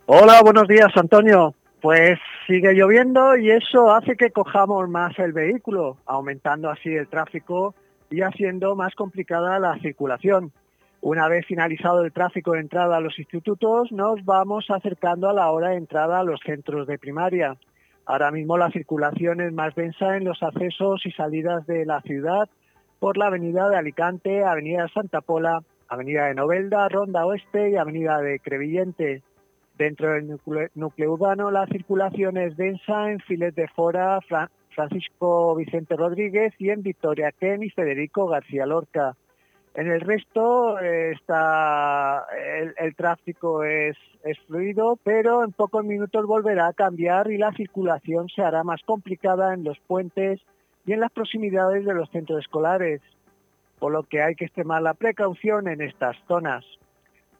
Hola, buenos días, Antonio. Pues sigue lloviendo y eso hace que cojamos más el vehículo, aumentando así el tráfico y haciendo más complicada la circulación. Una vez finalizado el tráfico de entrada a los institutos, nos vamos acercando a la hora de entrada a los centros de primaria. Ahora mismo la circulación es más densa en los accesos y salidas de la ciudad por la avenida de Alicante, avenida Santa Pola, avenida de Novelda, Ronda Oeste y avenida de Crevillente. Dentro del núcleo, urbano la circulación es densa en Filet de Fora, Fra- Francisco Vicente Rodríguez y en Victoria Ken y Federico García Lorca. En el resto eh, está el, tráfico es, es fluido, pero en pocos minutos volverá a cambiar y la circulación se hará más complicada en los puentes y en las proximidades de los centros escolares, por lo que hay que extremar la precaución en estas zonas.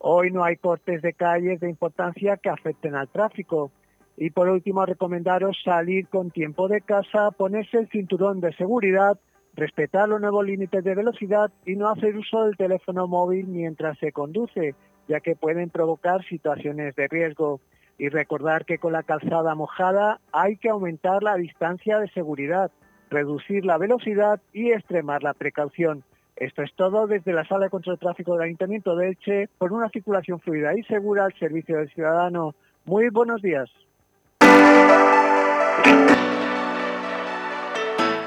Hoy no hay cortes de calles de importancia que afecten al tráfico. Y por último, recomendaros salir con tiempo de casa, ponerse el cinturón de seguridad, respetar los nuevos límites de velocidad y no hacer uso del teléfono móvil mientras se conduce, ya que pueden provocar situaciones de riesgo. Y recordar que con la calzada mojada hay que aumentar la distancia de seguridad, reducir la velocidad y extremar la precaución. Esto es todo desde la Sala de Control de Tráfico del Ayuntamiento de Elche por una circulación fluida y segura al servicio del ciudadano. Muy buenos días.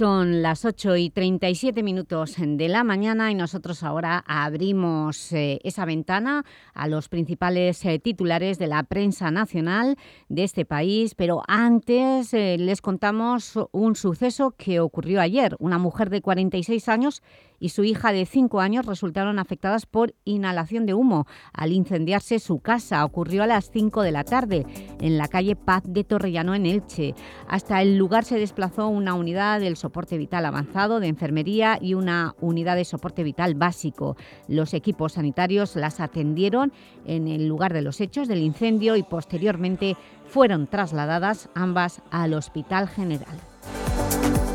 Son las 8 y 37 minutos de la mañana y nosotros ahora abrimos eh, esa ventana a los principales eh, titulares de la prensa nacional de este país, pero antes eh, les contamos un suceso que ocurrió ayer. Una mujer de 46 años y su hija de 5 años resultaron afectadas por inhalación de humo al incendiarse su casa. Ocurrió a las 5 de la tarde en la calle Paz de Torrellano en Elche. Hasta el lugar se desplazó una unidad del soporte vital avanzado de enfermería y una unidad de soporte vital básico. Los equipos sanitarios las atendieron en el lugar de los hechos del incendio y posteriormente fueron trasladadas ambas al Hospital General.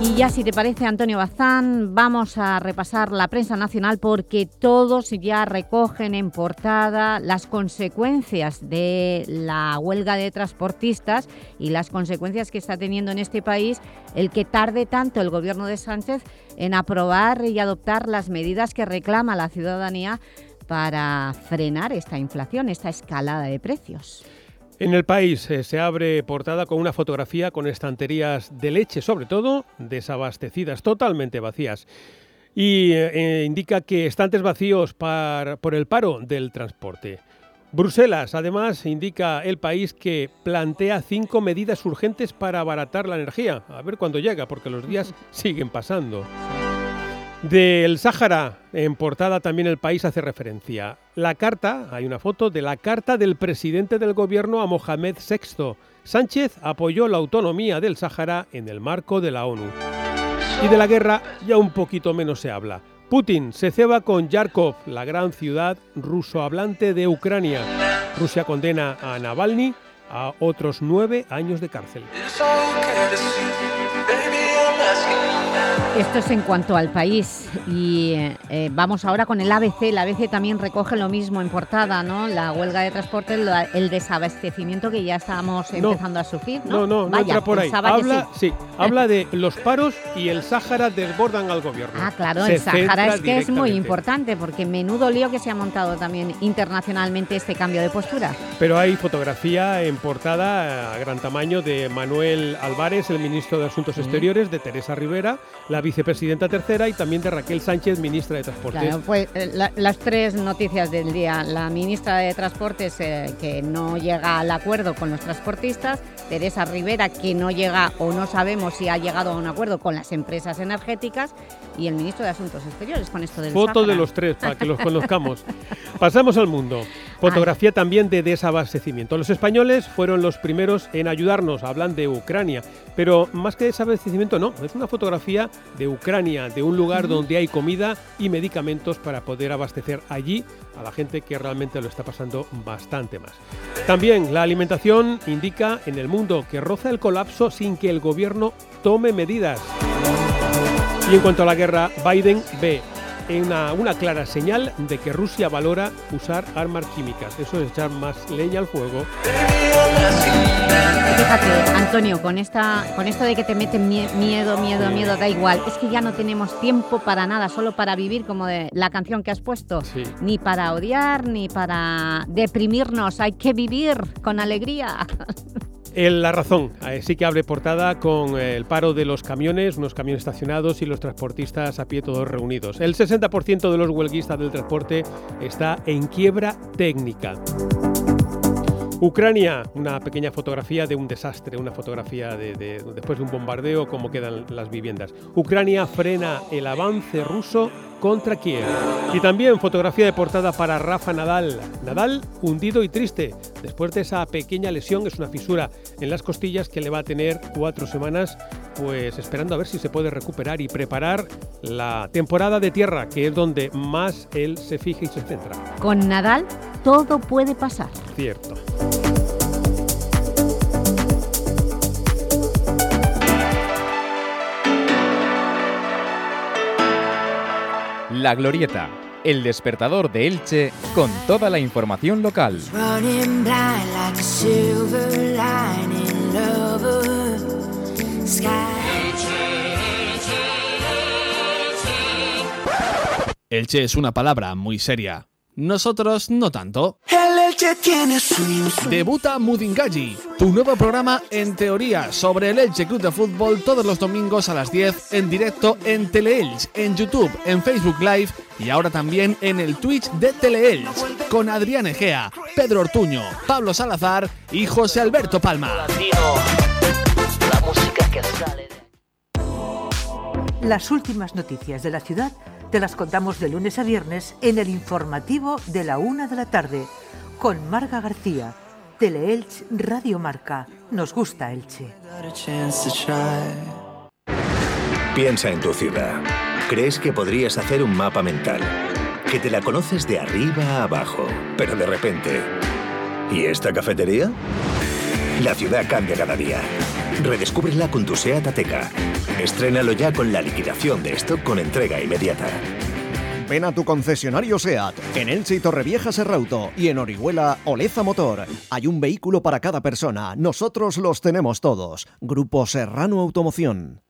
Y ya si te parece, Antonio Bazán, vamos a repasar la prensa nacional porque todos ya recogen en portada las consecuencias de la huelga de transportistas y las consecuencias que está teniendo en este país el que tarde tanto el gobierno de Sánchez en aprobar y adoptar las medidas que reclama la ciudadanía para frenar esta inflación, esta escalada de precios. En el país eh, se abre portada con una fotografía con estanterías de leche, sobre todo desabastecidas, totalmente vacías. Y eh, eh, indica que estantes vacíos par- por el paro del transporte. Bruselas, además, indica el país que plantea cinco medidas urgentes para abaratar la energía. A ver cuándo llega, porque los días siguen pasando. Del Sáhara, en portada también el país hace referencia. La carta, hay una foto de la carta del presidente del gobierno a Mohamed VI. Sánchez apoyó la autonomía del Sáhara en el marco de la ONU. Y de la guerra ya un poquito menos se habla. Putin se ceba con Yarkov, la gran ciudad rusohablante de Ucrania. Rusia condena a Navalny a otros nueve años de cárcel. Esto es en cuanto al país y eh, vamos ahora con el ABC. El ABC también recoge lo mismo en portada, ¿no? La huelga de transporte, el, el desabastecimiento que ya estábamos No. empezando a sufrir, No, ¿no? no, no Vaya, entra por ahí. Habla, sí. sí, habla de los paros y el Sáhara desbordan al gobierno. Ah, claro, Se el centra es que es muy importante porque menudo lío que se ha montado también internacionalmente este cambio de postura. Pero hay fotografía en portada a gran tamaño de Manuel Álvarez, el ministro de Asuntos Exteriores, de Teresa Rivera, la vicepresidenta tercera y también de Raquel Sánchez, ministra de Transportes. Claro, pues eh, la- las tres noticias del día. La ministra de Transportes eh, que no llega al acuerdo con los transportistas, Teresa Rivera que no llega o no sabemos si ha llegado a un acuerdo con las empresas energéticas y el ministro de Asuntos Exteriores con esto del Foto de los tres, para que los <laughs> conozcamos. Pasamos al mundo. Fotografía también de desabastecimiento. Los españoles fueron los primeros en ayudarnos, hablan de Ucrania, pero más que desabastecimiento no, es una fotografía de Ucrania, de un lugar donde hay comida y medicamentos para poder abastecer allí a la gente que realmente lo está pasando bastante más. También la alimentación indica en el mundo que roza el colapso sin que el gobierno tome medidas. Y en cuanto a la guerra, Biden ve una, una clara señal de que Rusia valora usar armas químicas. Eso es echar más leña al fuego. Fíjate, Antonio, con, esta, con esto de que te meten miedo, miedo, miedo, da igual. Es que ya no tenemos tiempo para nada, solo para vivir, como de la canción que has puesto. Ni para odiar, ni para deprimirnos. Hay que vivir con alegría. <laughs> la razón, eh, sí que abre portada con el paro de los camiones, unos camiones estacionados y los transportistas a pie todos reunidos. El 60% de los huelguistas del transporte está en quiebra técnica. Ucrania, una pequeña fotografía de un desastre, una fotografía de, después de un bombardeo, cómo quedan las viviendas. Ucrania frena el avance ruso contra Kiev. Y también fotografía de portada para Rafa Nadal. Nadal hundido y triste. Después de esa pequeña lesión, es una fisura en las costillas que le va a tener cuatro semanas, pues esperando a ver si se puede recuperar y preparar la temporada de tierra, que es donde más él se fija y se centra. Con Nadal todo puede pasar. Cierto. La Glorieta, el despertador de Elche con toda la información local. Elche es una palabra muy seria. Nosotros no tanto. Elche tiene Debuta Mudingaji, tu nuevo programa en teoría sobre el Elche Club de Fútbol todos los domingos a las 10 en directo en Teleelch, en YouTube, en Facebook Live y ahora también en el Twitch de Teleelch con Adrián Egea, Pedro Ortuño, Pablo Salazar y José Alberto Palma. Las últimas noticias de la ciudad te las contamos de lunes a viernes en el informativo de la una de la tarde con Marga García. Teleelch Radio Marca. Nos gusta Elche. Piensa en tu ciudad. ¿Crees que podrías hacer un mapa mental? Que te la conoces de arriba a abajo, pero de repente... ¿Y esta cafetería? La ciudad cambia cada día. Redescúbrela con tu SEAT Ateca. Estrénalo ya con la liquidación de stock con entrega inmediata. Ven a tu concesionario SEAT, en Elche y Torrevieja Serrauto y en Orihuela Oleza Motor. Hay un vehículo para cada persona, nosotros los tenemos todos. Grupo Serrano Automoción.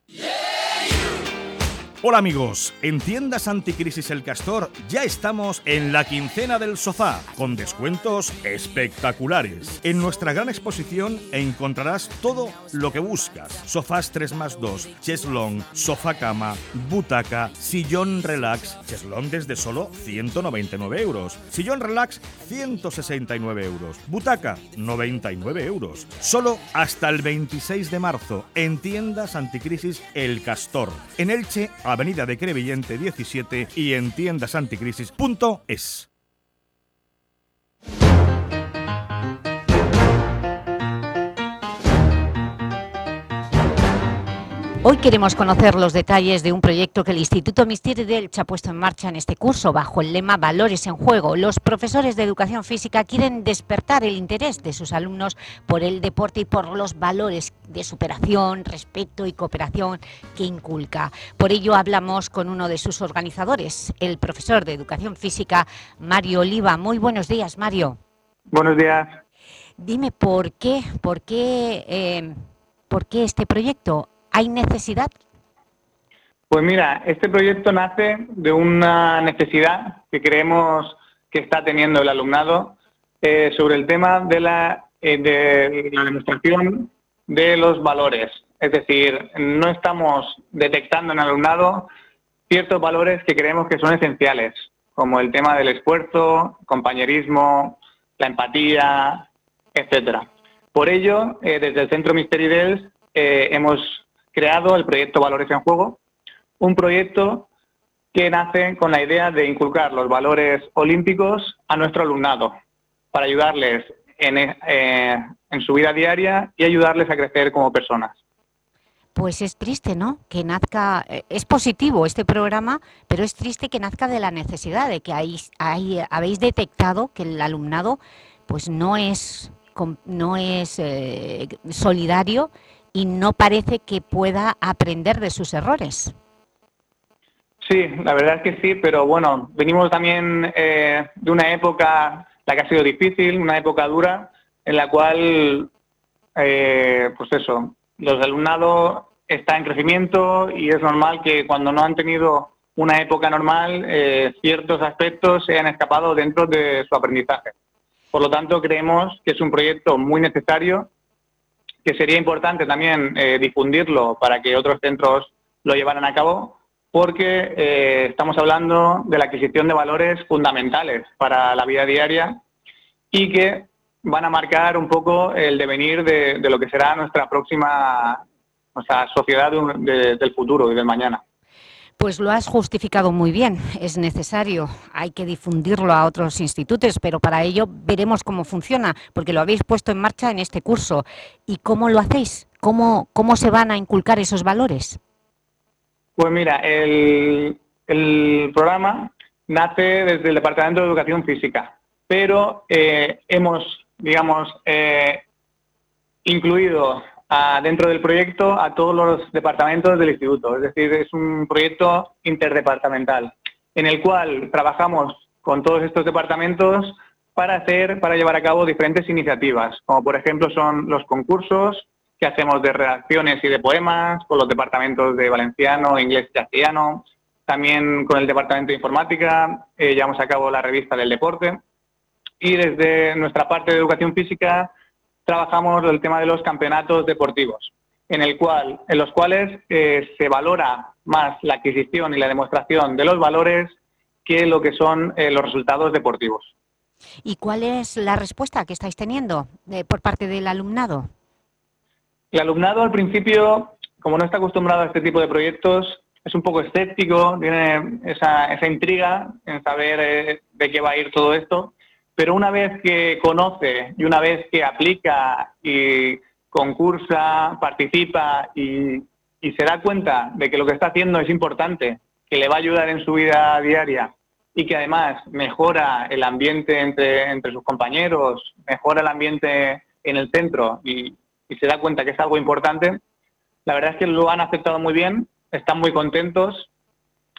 Hola amigos, en tiendas Anticrisis El Castor ya estamos en la quincena del sofá, con descuentos espectaculares. En nuestra gran exposición encontrarás todo lo que buscas. Sofás 3 más 2, cheslong, sofá cama, butaca, sillón relax, cheslong desde solo 199 euros, sillón relax 169 euros, butaca 99 euros. Solo hasta el 26 de marzo en tiendas Anticrisis El Castor. En Elche, a Avenida de Crevillente 17 y en tiendasanticrisis.es. Hoy queremos conocer los detalles de un proyecto que el Instituto Misteri del ha puesto en marcha en este curso bajo el lema Valores en Juego. Los profesores de Educación Física quieren despertar el interés de sus alumnos por el deporte y por los valores de superación, respeto y cooperación que inculca. Por ello hablamos con uno de sus organizadores, el profesor de Educación Física, Mario Oliva. Muy buenos días, Mario. Buenos días. Dime, ¿por qué, por qué, eh, por qué este proyecto? ¿Hay necesidad? Pues mira, este proyecto nace de una necesidad que creemos que está teniendo el alumnado eh, sobre el tema de la, eh, de la demostración de los valores. Es decir, no estamos detectando en el alumnado ciertos valores que creemos que son esenciales, como el tema del esfuerzo, compañerismo, la empatía, etcétera. Por ello, eh, desde el Centro Misteridels eh, hemos creado el proyecto Valores en Juego, un proyecto que nace con la idea de inculcar los valores olímpicos a nuestro alumnado, para ayudarles en, eh, en su vida diaria y ayudarles a crecer como personas. Pues es triste, ¿no? Que nazca, eh, es positivo este programa, pero es triste que nazca de la necesidad de que hay, habéis detectado que el alumnado pues no es, no es eh, solidario y no parece que pueda aprender de sus errores. Sí, la verdad es que sí, pero bueno, venimos también eh, de una época, la que ha sido difícil, una época dura, en la cual, eh, pues eso, los alumnados está en crecimiento y es normal que cuando no han tenido una época normal, eh, ciertos aspectos se han escapado dentro de su aprendizaje. Por lo tanto, creemos que es un proyecto muy necesario, que sería importante también eh, difundirlo para que otros centros lo llevaran a cabo, porque eh, estamos hablando de la adquisición de valores fundamentales para la vida diaria y que van a marcar un poco el devenir de, lo que será nuestra próxima sociedad de un- de- del futuro y del mañana. Pues lo has justificado muy bien, es necesario, hay que difundirlo a otros institutos, pero para ello veremos cómo funciona, porque lo habéis puesto en marcha en este curso. ¿Y cómo lo hacéis? ¿Cómo, cómo se van a inculcar esos valores? Pues mira, el, el programa nace desde el Departamento de Educación Física, pero eh, hemos, digamos, eh, incluido dentro del proyecto a todos los departamentos del instituto. Es decir, es un proyecto interdepartamental en el cual trabajamos con todos estos departamentos para hacer, para llevar a cabo diferentes iniciativas, como por ejemplo son los concursos que hacemos de redacciones y de poemas con los departamentos de valenciano, inglés y castellano, también con el departamento de informática, eh, llevamos a cabo la revista del deporte y desde nuestra parte de educación física trabajamos el tema de los campeonatos deportivos, en, el cual, en los cuales eh, se valora más la adquisición y la demostración de los valores que lo que son eh, los resultados deportivos. ¿Y cuál es la respuesta que estáis teniendo eh, por parte del alumnado? El alumnado al principio, como no está acostumbrado a este tipo de proyectos, es un poco escéptico, tiene esa, esa intriga en saber de qué va a ir todo esto, pero una vez que conoce y una vez que aplica y concursa, participa y, se da cuenta de que lo que está haciendo es importante, que le va a ayudar en su vida diaria y que además mejora el ambiente entre, entre sus compañeros, mejora el ambiente en el centro y, y se da cuenta que es algo importante, la verdad es que lo han aceptado muy bien, están muy contentos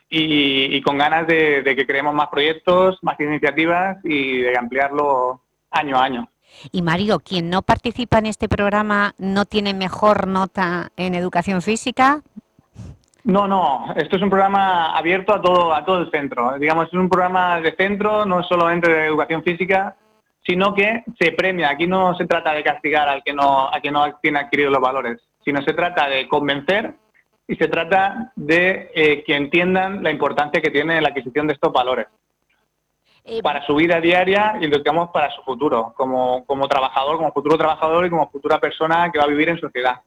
y, y con ganas de, de que creemos más proyectos, más iniciativas y de ampliarlo año a año. Y Mario, quien no participa en este programa no tiene mejor nota en educación física. No, no, esto es un programa abierto a todo, a todo el centro. Digamos, es un programa de centro, no solamente de educación física, sino que se premia. Aquí no se trata de castigar al que no, al que no tiene adquirido los valores, sino se trata de convencer y se trata de eh, que entiendan la importancia que tiene la adquisición de estos valores para su vida diaria y digamos para su futuro, como, como trabajador, como futuro trabajador y como futura persona que va a vivir en sociedad.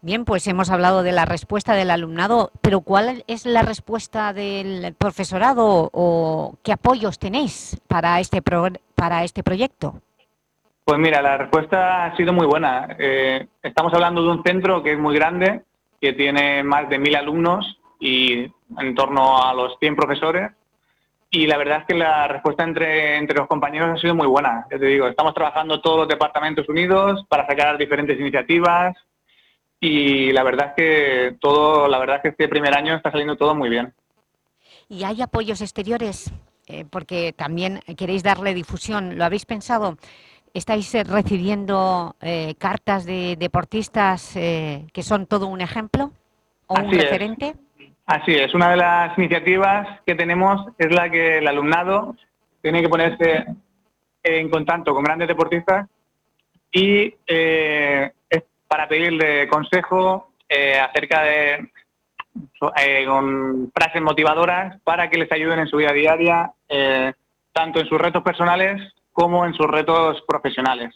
Bien, pues hemos hablado de la respuesta del alumnado, pero ¿cuál es la respuesta del profesorado o qué apoyos tenéis para este, pro- para este proyecto? Pues mira, la respuesta ha sido muy buena. Eh, estamos hablando de un centro que es muy grande, que tiene más de mil alumnos y en torno a los 100 profesores. Y la verdad es que la respuesta entre, entre los compañeros ha sido muy buena. Ya te digo, estamos trabajando todos los departamentos unidos para sacar diferentes iniciativas y la verdad es que todo, la verdad es que este primer año está saliendo todo muy bien. ¿Y hay apoyos exteriores? Eh, porque también queréis darle difusión. ¿Lo habéis pensado? ¿Estáis eh, recibiendo eh, cartas de deportistas eh, que son todo un ejemplo o un es. referente? Así es, una de las iniciativas que tenemos es la que el alumnado tiene que ponerse en contacto con grandes deportistas y eh, es para pedirle consejo eh, acerca de con frases motivadoras para que les ayuden en su vida diaria, tanto en sus retos personales como en sus retos profesionales.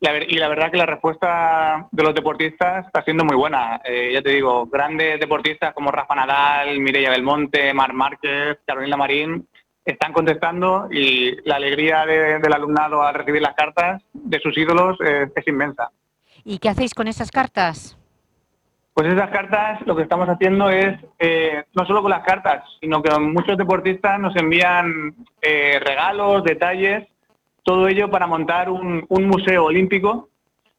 Y la verdad que la respuesta de los deportistas está siendo muy buena. Eh, ya te digo, grandes deportistas como Rafa Nadal, Mireia Belmonte, Mar Márquez, Carolina Marín, están contestando y la alegría de- del alumnado al recibir las cartas de sus ídolos es inmensa. ¿Y qué hacéis con esas cartas? Pues esas cartas lo que estamos haciendo es, eh, no solo con las cartas, sino que muchos deportistas nos envían eh, regalos, detalles, todo ello para montar un, un museo olímpico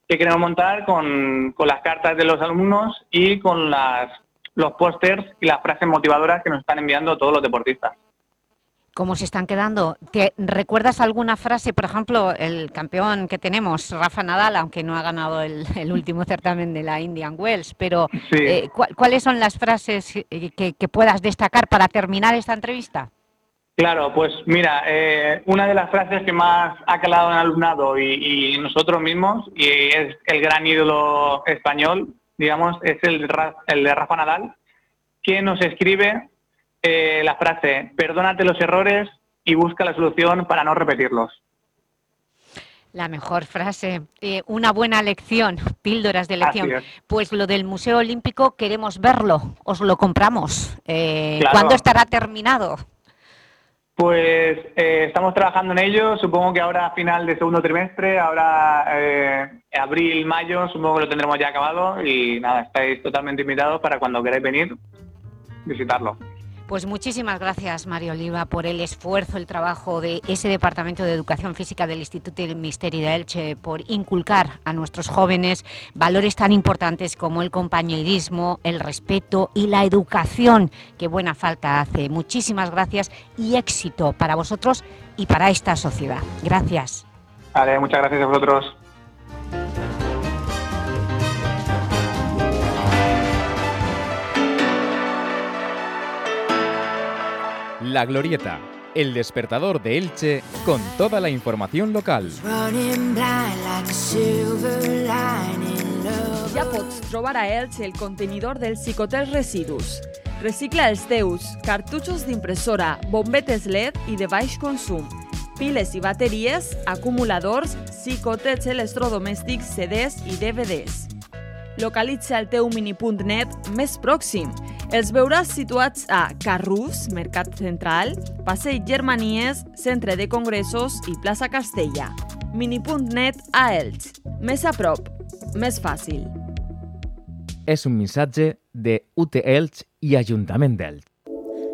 que queremos montar con, con las cartas de los alumnos y con las, los pósters y las frases motivadoras que nos están enviando todos los deportistas. ¿Cómo se están quedando? ¿Te recuerdas alguna frase, por ejemplo, el campeón que tenemos, Rafa Nadal, aunque no ha ganado el, el último certamen de la Indian Wells, pero eh, ¿cu- ¿cuáles son las frases que, que puedas destacar para terminar esta entrevista? Claro, pues mira, eh, una de las frases que más ha calado en el alumnado y, y nosotros mismos, y es el gran ídolo español, digamos, es el, el de Rafa Nadal, que nos escribe eh, la frase, perdónate los errores y busca la solución para no repetirlos. La mejor frase, eh, una buena lección, píldoras de lección. Pues lo del Museo Olímpico queremos verlo, os lo compramos. Claro. ¿Cuándo estará terminado? Pues eh, estamos trabajando en ello, supongo que ahora a final de segundo trimestre, ahora eh, abril, mayo, supongo que lo tendremos ya acabado y nada, estáis totalmente invitados para cuando queráis venir, visitarlo. Pues muchísimas gracias, Mario Oliva, por el esfuerzo, el trabajo de ese Departamento de Educación Física del Instituto del Misteri de Elche, por inculcar a nuestros jóvenes valores tan importantes como el compañerismo, el respeto y la educación, que buena falta hace. Muchísimas gracias y éxito para vosotros y para esta sociedad. Gracias. Vale, muchas gracias a vosotros. La Glorieta, el despertador de Elche con toda la información local. Ja pots trobar a Elx el contenidor del Psicotel Residus. Recicla els teus, cartutxos d'impressora, bombetes LED i de baix consum, piles i bateries, acumuladors, psicotets electrodomèstics, CDs i DVDs. Localitza el teu mini.net més pròxim. Els veuràs situats a Carrús, Mercat Central, Passeig Germanies, Centre de Congressos i plaça Castella. Mini.net a Elx. Més a prop, més fàcil. És un missatge de UT Elche i Ajuntament d'Elche.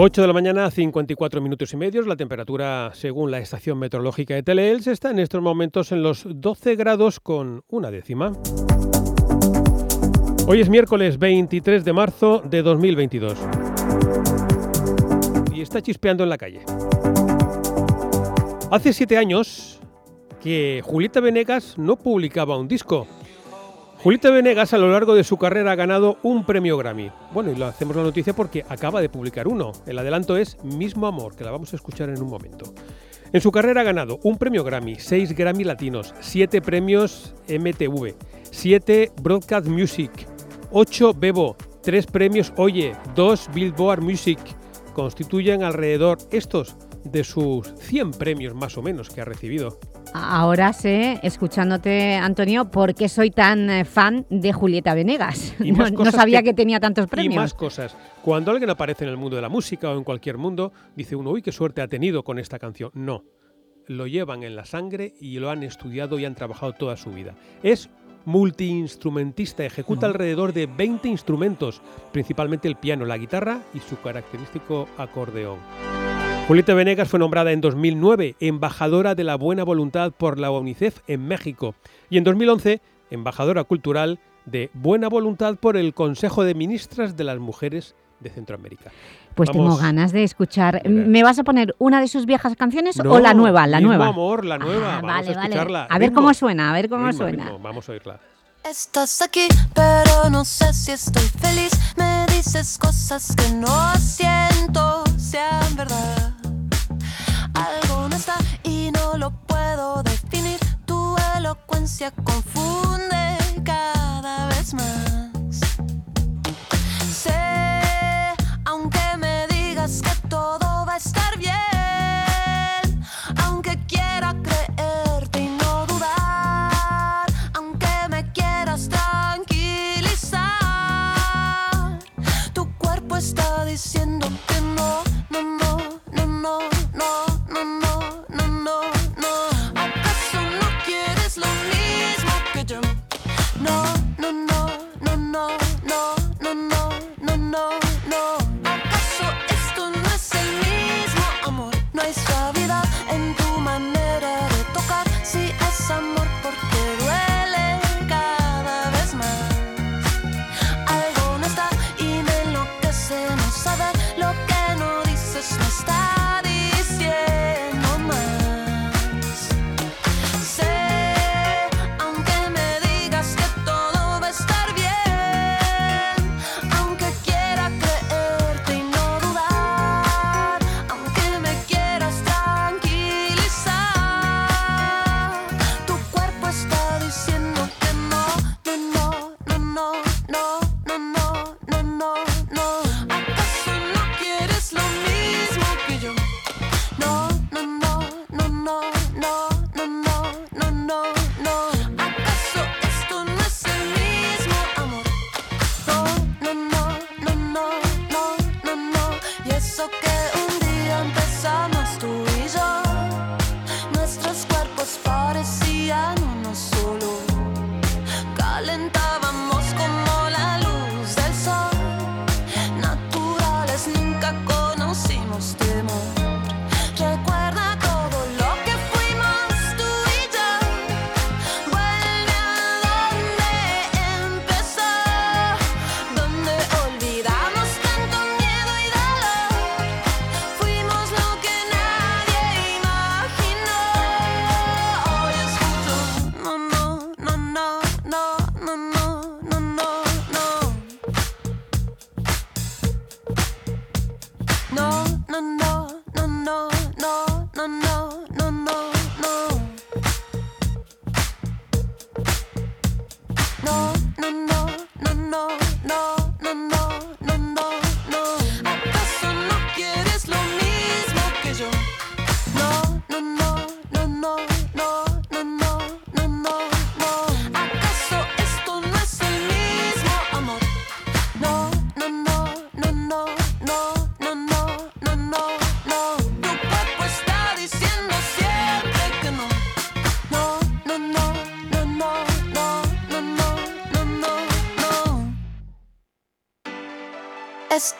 8 de la mañana, 54 minutos y medios. La temperatura, según la estación meteorológica de Teleels, está en estos momentos en los 12 grados con una décima. Hoy es miércoles 23 de marzo de 2022. Y está chispeando en la calle. Hace siete años que Julieta Venegas no publicaba un disco. Julieta Venegas a lo largo de su carrera ha ganado un premio Grammy. Bueno, y lo hacemos la noticia porque acaba de publicar uno. El adelanto es Mismo Amor, que la vamos a escuchar en un momento. En su carrera ha ganado un premio Grammy, seis Grammy latinos, siete premios MTV, siete Broadcast Music, ocho Bebo, tres premios Oye, dos Billboard Music. Constituyen alrededor estos de sus 100 premios más o menos que ha recibido. Ahora sé, escuchándote, Antonio, por qué soy tan eh, fan de Julieta Venegas. <laughs> Y No, sabía que- que, tenía tantos Y premios. más cosas. Cuando alguien aparece en el mundo de la música o en cualquier mundo, dice uno, uy, qué suerte ha tenido con esta canción. No, lo llevan en la sangre y lo han estudiado y han trabajado toda su vida. Es multiinstrumentista, ejecuta alrededor de 20 instrumentos, principalmente el piano, la guitarra y su característico acordeón. Julieta Venegas fue nombrada en 2009 embajadora de la buena voluntad por la UNICEF en México y en 2011 embajadora cultural de buena voluntad por el Consejo de Ministras de las Mujeres de Centroamérica. Pues Vamos. tengo ganas de escuchar. ¿Me vas a poner una de sus viejas canciones No, o la nueva? La Mismo nueva. amor, la nueva. Ah, Vamos vale, a vale. escucharla. A ver cómo suena, a ver cómo Ritmo, suena. ritmo. Vamos a oírla. Estás aquí, pero no sé si estoy feliz. Me dices cosas que no siento sean verdad. Algo no está y no lo puedo definir. Tu elocuencia confunde cada vez más. Sé, aunque me digas que todo va a estar bien, aunque quiera creerte y no dudar, aunque me quieras tranquilizar, tu cuerpo está diciendo que no, no, no, no, no. know.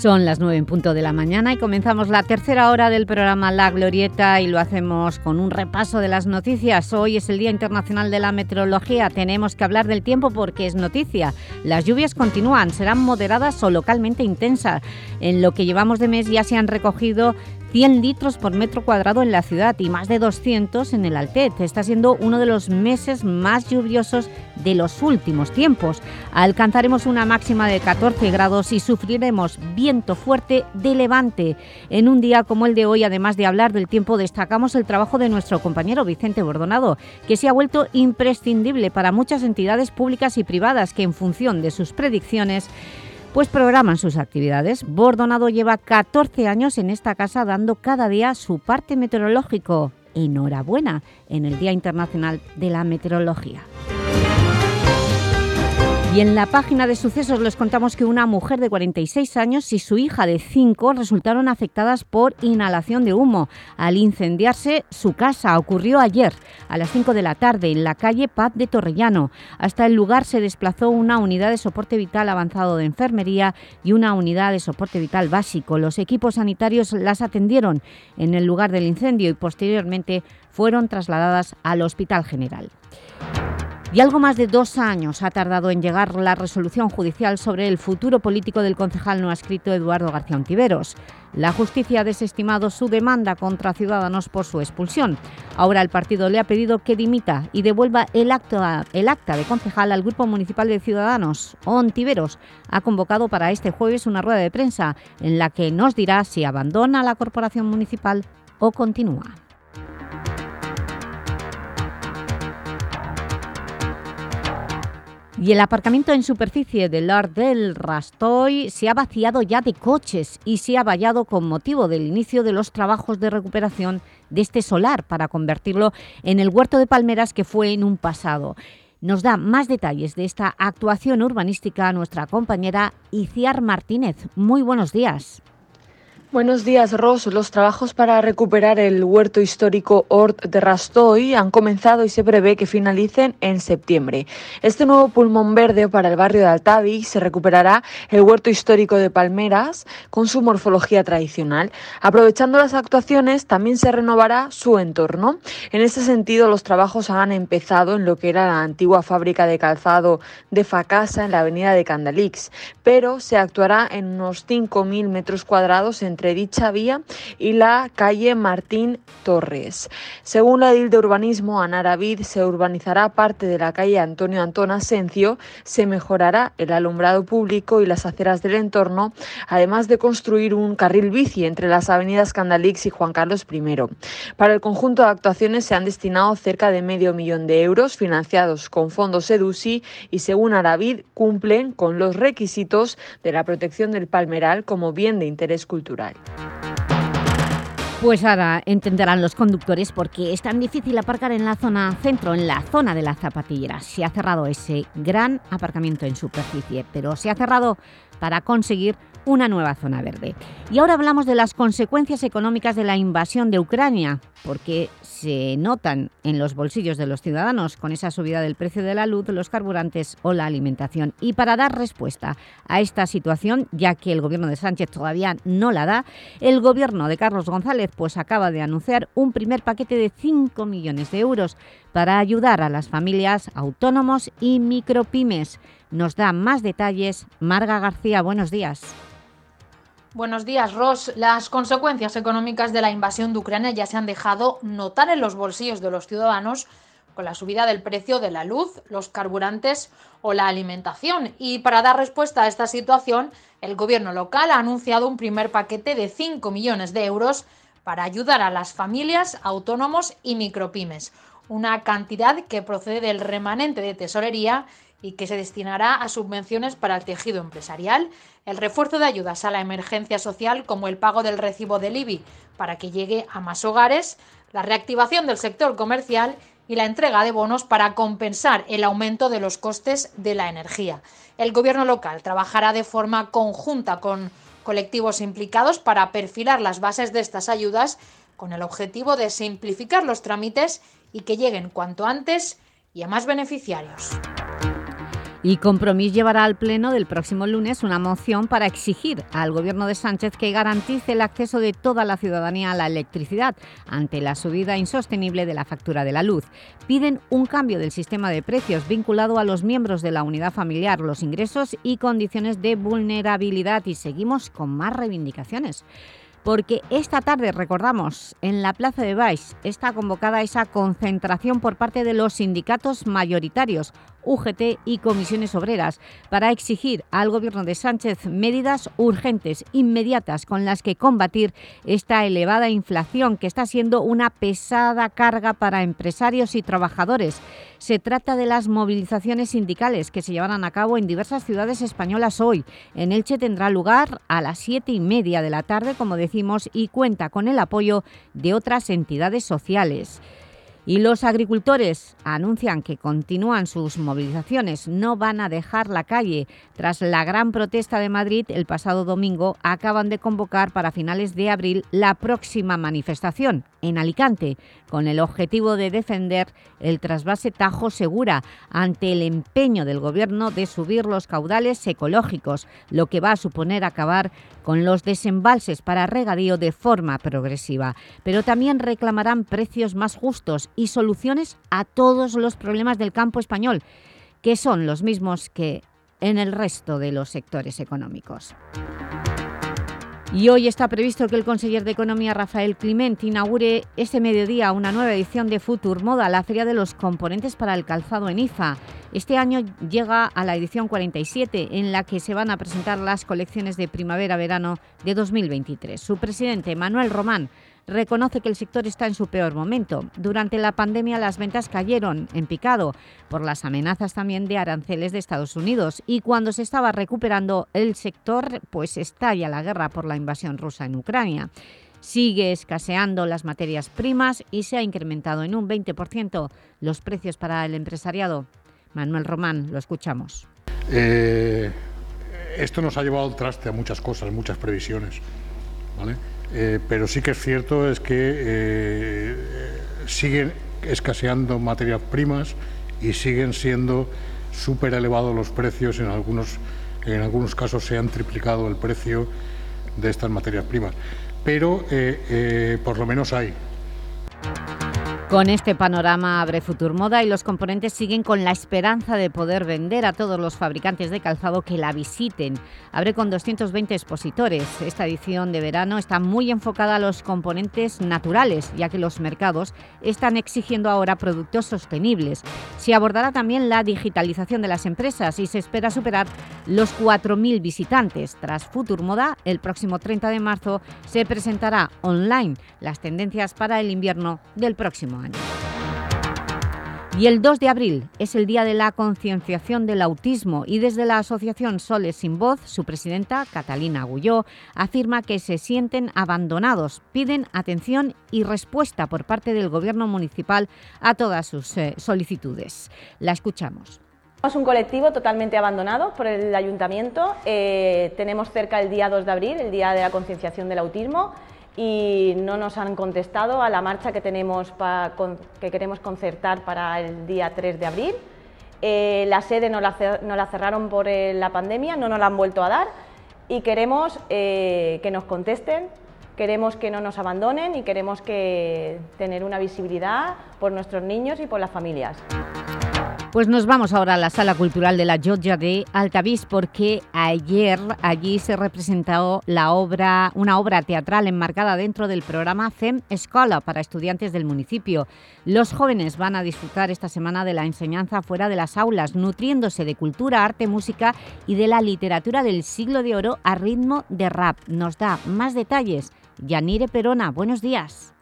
Son las 9 en punto de la mañana y comenzamos la tercera hora del programa La Glorieta y lo hacemos con un repaso de las noticias. Hoy es el Día Internacional de la Meteorología. Tenemos que hablar del tiempo porque es noticia. Las lluvias continúan, serán moderadas o localmente intensas. En lo que llevamos de mes ya se han recogido 100 litros por metro cuadrado en la ciudad y más de 200 en el Altet. Está siendo uno de los meses más lluviosos de los últimos tiempos. Alcanzaremos una máxima de 14 grados y sufriremos viento fuerte de levante. En un día como el de hoy, además de hablar del tiempo, destacamos el trabajo de nuestro compañero Vicente Bordonado, que se ha vuelto imprescindible para muchas entidades públicas y privadas que en función de sus predicciones pues programan sus actividades. Bordonado lleva 14 años en esta casa dando cada día su parte meteorológico. Enhorabuena en el Día Internacional de la Meteorología. Y en la página de sucesos les contamos que una mujer de 46 años y su hija de 5 resultaron afectadas por inhalación de humo al incendiarse su casa. Ocurrió ayer a las 5 de la tarde en la calle Paz de Torrellano. Hasta el lugar se desplazó una unidad de soporte vital avanzado de enfermería y una unidad de soporte vital básico. Los equipos sanitarios las atendieron en el lugar del incendio y posteriormente fueron trasladadas al Hospital General. Y algo más de dos años ha tardado en llegar la resolución judicial sobre el futuro político del concejal no escrito Eduardo García Ontiveros. La justicia ha desestimado su demanda contra Ciudadanos por su expulsión. Ahora el partido le ha pedido que dimita y devuelva el, acta, el acta de concejal al Grupo Municipal de Ciudadanos. Ontiveros ha convocado para este jueves una rueda de prensa en la que nos dirá si abandona la corporación municipal o continúa. Y el aparcamiento en superficie del Lord del Rastoy se ha vaciado ya de coches y se ha vallado con motivo del inicio de los trabajos de recuperación de este solar para convertirlo en el huerto de palmeras que fue en un pasado. Nos da más detalles de esta actuación urbanística nuestra compañera Iciar Martínez. Muy buenos días. Buenos días, Ros. Los trabajos para recuperar el huerto histórico Hort de Rastoy han comenzado y se prevé que finalicen en septiembre. Este nuevo pulmón verde para el barrio de Altavi se recuperará el huerto histórico de Palmeras con su morfología tradicional. Aprovechando las actuaciones, también se renovará su entorno. En este sentido, los trabajos han empezado en lo que era la antigua fábrica de calzado de Facasa en la avenida de Candalix, pero se actuará en unos 5.000 metros cuadrados entre dicha vía y la calle Martín Torres. Según la edil de urbanismo, Ana Aravid, se urbanizará parte de la calle Antonio Antón Asencio, se mejorará el alumbrado público y las aceras del entorno, además de construir un carril bici entre las avenidas Candalix y Juan Carlos I. Para el conjunto de actuaciones se han destinado cerca de medio millón de euros financiados con fondos EDUSI y según Aravid cumplen con los requisitos de la protección del palmeral como bien de interés cultural. Pues ahora entenderán los conductores por qué es tan difícil aparcar en la zona centro, en la zona de la zapatillera. Se ha cerrado ese gran aparcamiento en superficie, pero se ha cerrado para conseguir una nueva zona verde. Y ahora hablamos de las consecuencias económicas de la invasión de Ucrania, porque se notan en los bolsillos de los ciudadanos con esa subida del precio de la luz, los carburantes o la alimentación. Y para dar respuesta a esta situación, ya que el gobierno de Sánchez todavía no la da, el gobierno de Carlos González pues acaba de anunciar un primer paquete de 5 millones de euros para ayudar a las familias, autónomos y micropymes. Nos da más detalles Marga García. Buenos días. Buenos días, Ross. Las consecuencias económicas de la invasión de Ucrania ya se han dejado notar en los bolsillos de los ciudadanos con la subida del precio de la luz, los carburantes o la alimentación. Y para dar respuesta a esta situación, el gobierno local ha anunciado un primer paquete de 5 millones de euros para ayudar a las familias, autónomos y micropymes. Una cantidad que procede del remanente de tesorería y que se destinará a subvenciones para el tejido empresarial, el refuerzo de ayudas a la emergencia social como el pago del recibo del IBI para que llegue a más hogares, la reactivación del sector comercial y la entrega de bonos para compensar el aumento de los costes de la energía. El gobierno local trabajará de forma conjunta con colectivos implicados para perfilar las bases de estas ayudas con el objetivo de simplificar los trámites y que lleguen cuanto antes y a más beneficiarios. Y Compromís llevará al Pleno del próximo lunes una moción para exigir al Gobierno de Sánchez que garantice el acceso de toda la ciudadanía a la electricidad ante la subida insostenible de la factura de la luz. Piden un cambio del sistema de precios vinculado a los miembros de la unidad familiar, los ingresos y condiciones de vulnerabilidad. Y seguimos con más reivindicaciones porque esta tarde, recordamos, en la Plaza de Baix está convocada esa concentración por parte de los sindicatos mayoritarios, UGT y comisiones obreras, para exigir al Gobierno de Sánchez medidas urgentes, inmediatas, con las que combatir esta elevada inflación que está siendo una pesada carga para empresarios y trabajadores. Se trata de las movilizaciones sindicales que se llevarán a cabo en diversas ciudades españolas hoy. En Elche tendrá lugar a las siete y media de la tarde, como decimos, y cuenta con el apoyo de otras entidades sociales. Y los agricultores anuncian que continúan sus movilizaciones, no van a dejar la calle. Tras la gran protesta de Madrid el pasado domingo, acaban de convocar para finales de abril la próxima manifestación en Alicante, con el objetivo de defender el trasvase Tajo Segura ante el empeño del Gobierno de subir los caudales ecológicos, lo que va a suponer acabar con los desembalses para regadío de forma progresiva. Pero también reclamarán precios más justos y soluciones a todos los problemas del campo español, que son los mismos que en el resto de los sectores económicos. Y hoy está previsto que el conseller de Economía Rafael Climent inaugure este mediodía una nueva edición de Futur Moda, la feria de los componentes para el calzado en IFA. Este año llega a la edición 47, en la que se van a presentar las colecciones de primavera-verano de 2023. Su presidente, Manuel Román, reconoce que el sector está en su peor momento. Durante la pandemia las ventas cayeron en picado por las amenazas también de aranceles de Estados Unidos y cuando se estaba recuperando el sector, pues estalla la guerra por la invasión rusa en Ucrania. Sigue escaseando las materias primas y se ha incrementado en un 20% los precios para el empresariado. Manuel Román, lo escuchamos. Eh, esto nos ha llevado al traste a muchas cosas, muchas previsiones. ¿vale? Eh, pero sí que es cierto es que eh, siguen escaseando materias primas y siguen siendo súper elevados los precios, en algunos, en algunos casos se han triplicado el precio de estas materias primas. Pero eh, por lo menos hay. Con este panorama abre Futurmoda y los componentes siguen con la esperanza de poder vender a todos los fabricantes de calzado que la visiten. Abre con 220 expositores. Esta edición de verano está muy enfocada a los componentes naturales, ya que los mercados están exigiendo ahora productos sostenibles. Se abordará también la digitalización de las empresas y se espera superar los 4.000 visitantes. Tras Futurmoda, el próximo 30 de marzo se presentará online las tendencias para el invierno del próximo año. Y el 2 de abril es el Día de la Concienciación del Autismo y desde la Asociación Soles Sin Voz, su presidenta, Catalina Agulló, afirma que se sienten abandonados, piden atención y respuesta por parte del Gobierno municipal a todas sus eh, solicitudes. La escuchamos. Somos un colectivo totalmente abandonado por el Ayuntamiento. Eh, tenemos cerca el día 2 de abril, el Día de la Concienciación del Autismo, y no nos han contestado a la marcha que, tenemos pa, con, que queremos concertar para el día 3 de abril. Eh, la sede nos la, la, cerraron por eh, la pandemia, no nos la han vuelto a dar y queremos eh, que nos contesten, queremos que no nos abandonen y queremos que tener una visibilidad por nuestros niños y por las familias. Pues nos vamos ahora a la Sala Cultural de la Llotja de Altavís porque ayer allí se representó la obra, una obra teatral enmarcada dentro del programa FEM Escola para estudiantes del municipio. Los jóvenes van a disfrutar esta semana de la enseñanza fuera de las aulas, nutriéndose de cultura, arte, música y de la literatura del siglo de oro a ritmo de rap. Nos da más detalles Yanire Perona. Buenos días.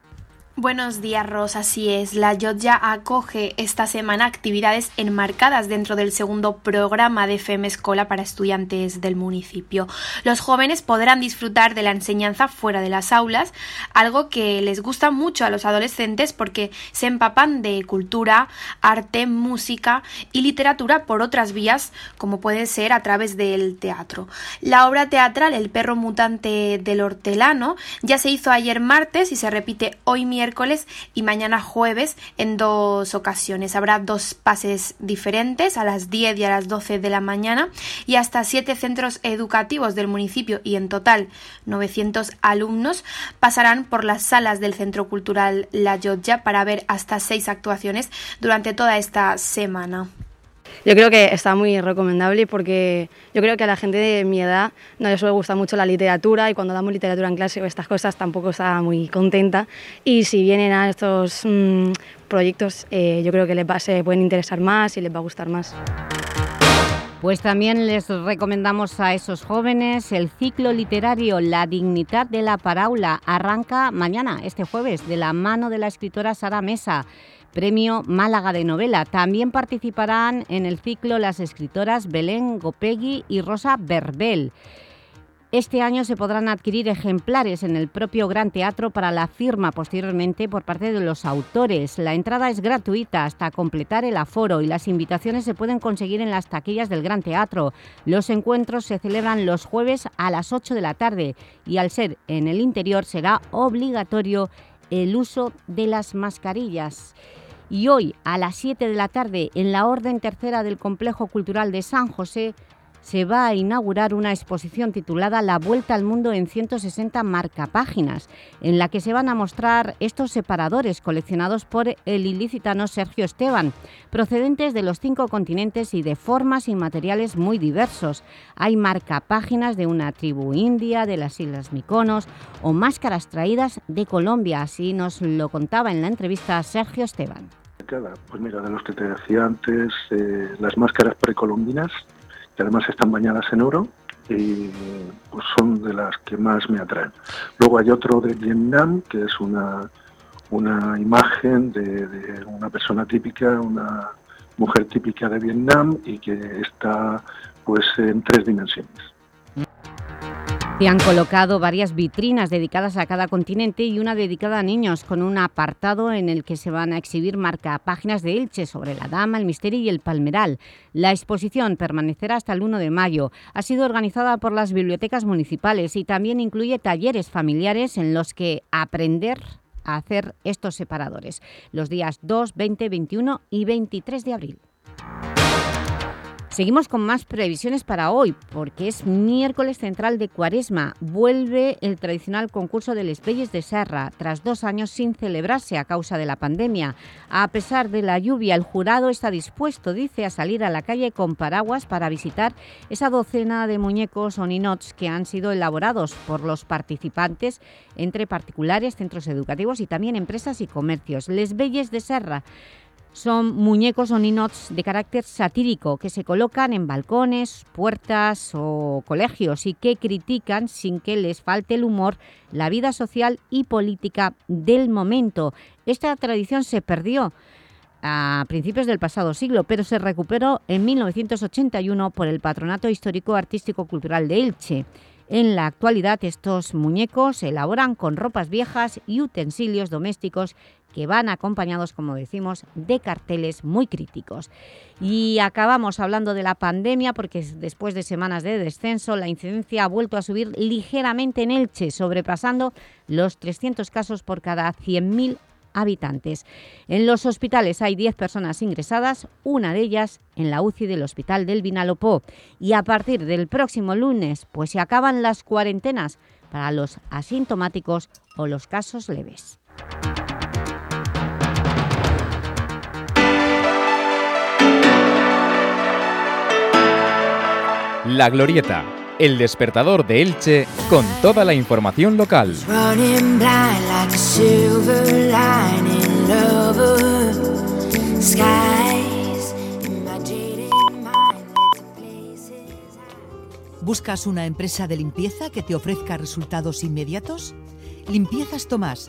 Buenos días, Rosa. Así es, la Yotja acoge esta semana actividades enmarcadas dentro del segundo programa de FEM Escola para estudiantes del municipio. Los jóvenes podrán disfrutar de la enseñanza fuera de las aulas, algo que les gusta mucho a los adolescentes porque se empapan de cultura, arte, música y literatura por otras vías, como puede ser a través del teatro. La obra teatral El perro mutante del hortelano ya se hizo ayer martes y se repite hoy miércoles miércoles y mañana jueves en dos ocasiones. Habrá dos pases diferentes a las 10 y a las 12 de la mañana y hasta siete centros educativos del municipio y en total 900 alumnos pasarán por las salas del Centro Cultural La Llotja para ver hasta seis actuaciones durante toda esta semana. Yo creo que está muy recomendable porque yo creo que a la gente de mi edad no les suele gustar mucho la literatura y cuando damos literatura en clase o estas cosas tampoco está muy contenta y si vienen a estos mmm, proyectos eh, yo creo que les va, se pueden interesar más y les va a gustar más. Pues también les recomendamos a esos jóvenes el ciclo literario La dignidad de la paráula arranca mañana, este jueves, de la mano de la escritora Sara Mesa. Premio Málaga de Novela. También participarán en el ciclo las escritoras Belén Gopegui y Rosa Berbel. Este año se podrán adquirir ejemplares en el propio Gran Teatro para la firma posteriormente por parte de los autores. La entrada es gratuita hasta completar el aforo y las invitaciones se pueden conseguir en las taquillas del Gran Teatro. Los encuentros se celebran los jueves a las 8 de la tarde y al ser en el interior será obligatorio el uso de las mascarillas. Y hoy, a las 7 de la tarde, en la Orden Tercera del Complejo Cultural de San José, se va a inaugurar una exposición titulada La Vuelta al Mundo en 160 marcapáginas, en la que se van a mostrar estos separadores coleccionados por el ilicitano Sergio Esteban, procedentes de los cinco continentes y de formas y materiales muy diversos. Hay marcapáginas de una tribu india, de las Islas Miconos o máscaras traídas de Colombia, así nos lo contaba en la entrevista Sergio Esteban. Pues mira, de los que te decía antes, eh, las máscaras precolombinas, que además están bañadas en oro, y pues son de las que más me atraen. Luego hay otro de Vietnam, que es una, una imagen de, de una persona típica, una mujer típica de Vietnam y que está pues en tres dimensiones. Se han colocado varias vitrinas dedicadas a cada continente y una dedicada a niños, con un apartado en el que se van a exhibir marcapáginas de Elche sobre la Dama, el Misterio y el Palmeral. La exposición permanecerá hasta el 1 de mayo. Ha sido organizada por las bibliotecas municipales y también incluye talleres familiares en los que aprender a hacer estos separadores, los días 2, 20, 21 y 23 de abril. Seguimos con más previsiones para hoy, porque es miércoles central de Cuaresma. Vuelve el tradicional concurso de Les Belles de Serra, tras dos años sin celebrarse a causa de la pandemia. A pesar de la lluvia, el jurado está dispuesto, dice, a salir a la calle con paraguas para visitar esa docena de muñecos o ninots que han sido elaborados por los participantes entre particulares, centros educativos y también empresas y comercios. Les Belles de Serra son muñecos o ninots de carácter satírico que se colocan en balcones, puertas o colegios y que critican, sin que les falte el humor, la vida social y política del momento. Esta tradición se perdió a principios del pasado siglo, pero se recuperó en 1981 por el Patronato Histórico Artístico Cultural de Elche. En la actualidad estos muñecos se elaboran con ropas viejas y utensilios domésticos que van acompañados, como decimos, de carteles muy críticos. Y acabamos hablando de la pandemia porque después de semanas de descenso la incidencia ha vuelto a subir ligeramente en Elche, sobrepasando los 300 casos por cada 100.000 habitantes. En los hospitales hay 10 personas ingresadas, una de ellas en la UCI del Hospital del Vinalopó. Y a partir del próximo lunes, pues se acaban las cuarentenas para los asintomáticos o los casos leves. La Glorieta, el despertador de Elche con toda la información local. ¿Buscas una empresa de limpieza que te ofrezca resultados inmediatos? Limpiezas Tomás,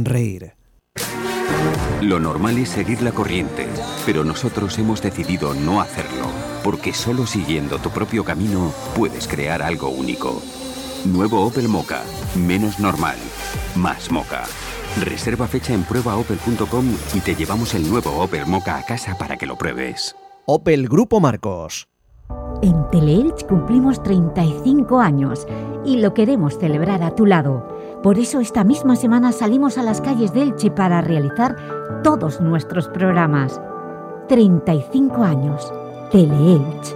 Lo normal es seguir la corriente, pero nosotros hemos decidido no hacerlo, porque solo siguiendo tu propio camino puedes crear algo único. Nuevo Opel Mocha, menos normal, más Mocha. Reserva fecha en pruebaopel.com y te llevamos el nuevo Opel Mocha a casa para que lo pruebes. Opel Grupo Marcos. En Teleelch cumplimos 35 años y lo queremos celebrar a tu lado. Por eso esta misma semana salimos a las calles de Elche para realizar todos nuestros programas. 35 años. Teleelch.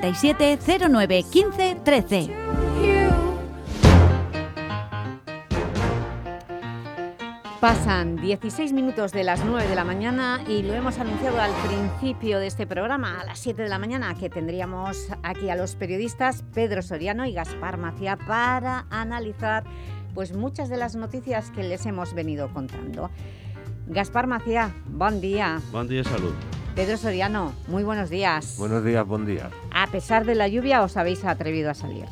637 09 15 13. Pasan 16 minutos de las 9 de la mañana y lo hemos anunciado al principio de este programa, a las 7 de la mañana, que tendríamos aquí a los periodistas Pedro Soriano y Gaspar Macía para analizar pues, muchas de las noticias que les hemos venido contando. Gaspar Macía, buen día. Buen día, salud. Pedro Soriano, muy buenos días. Buenos días, buen día. A pesar de la lluvia os habéis atrevido a salir.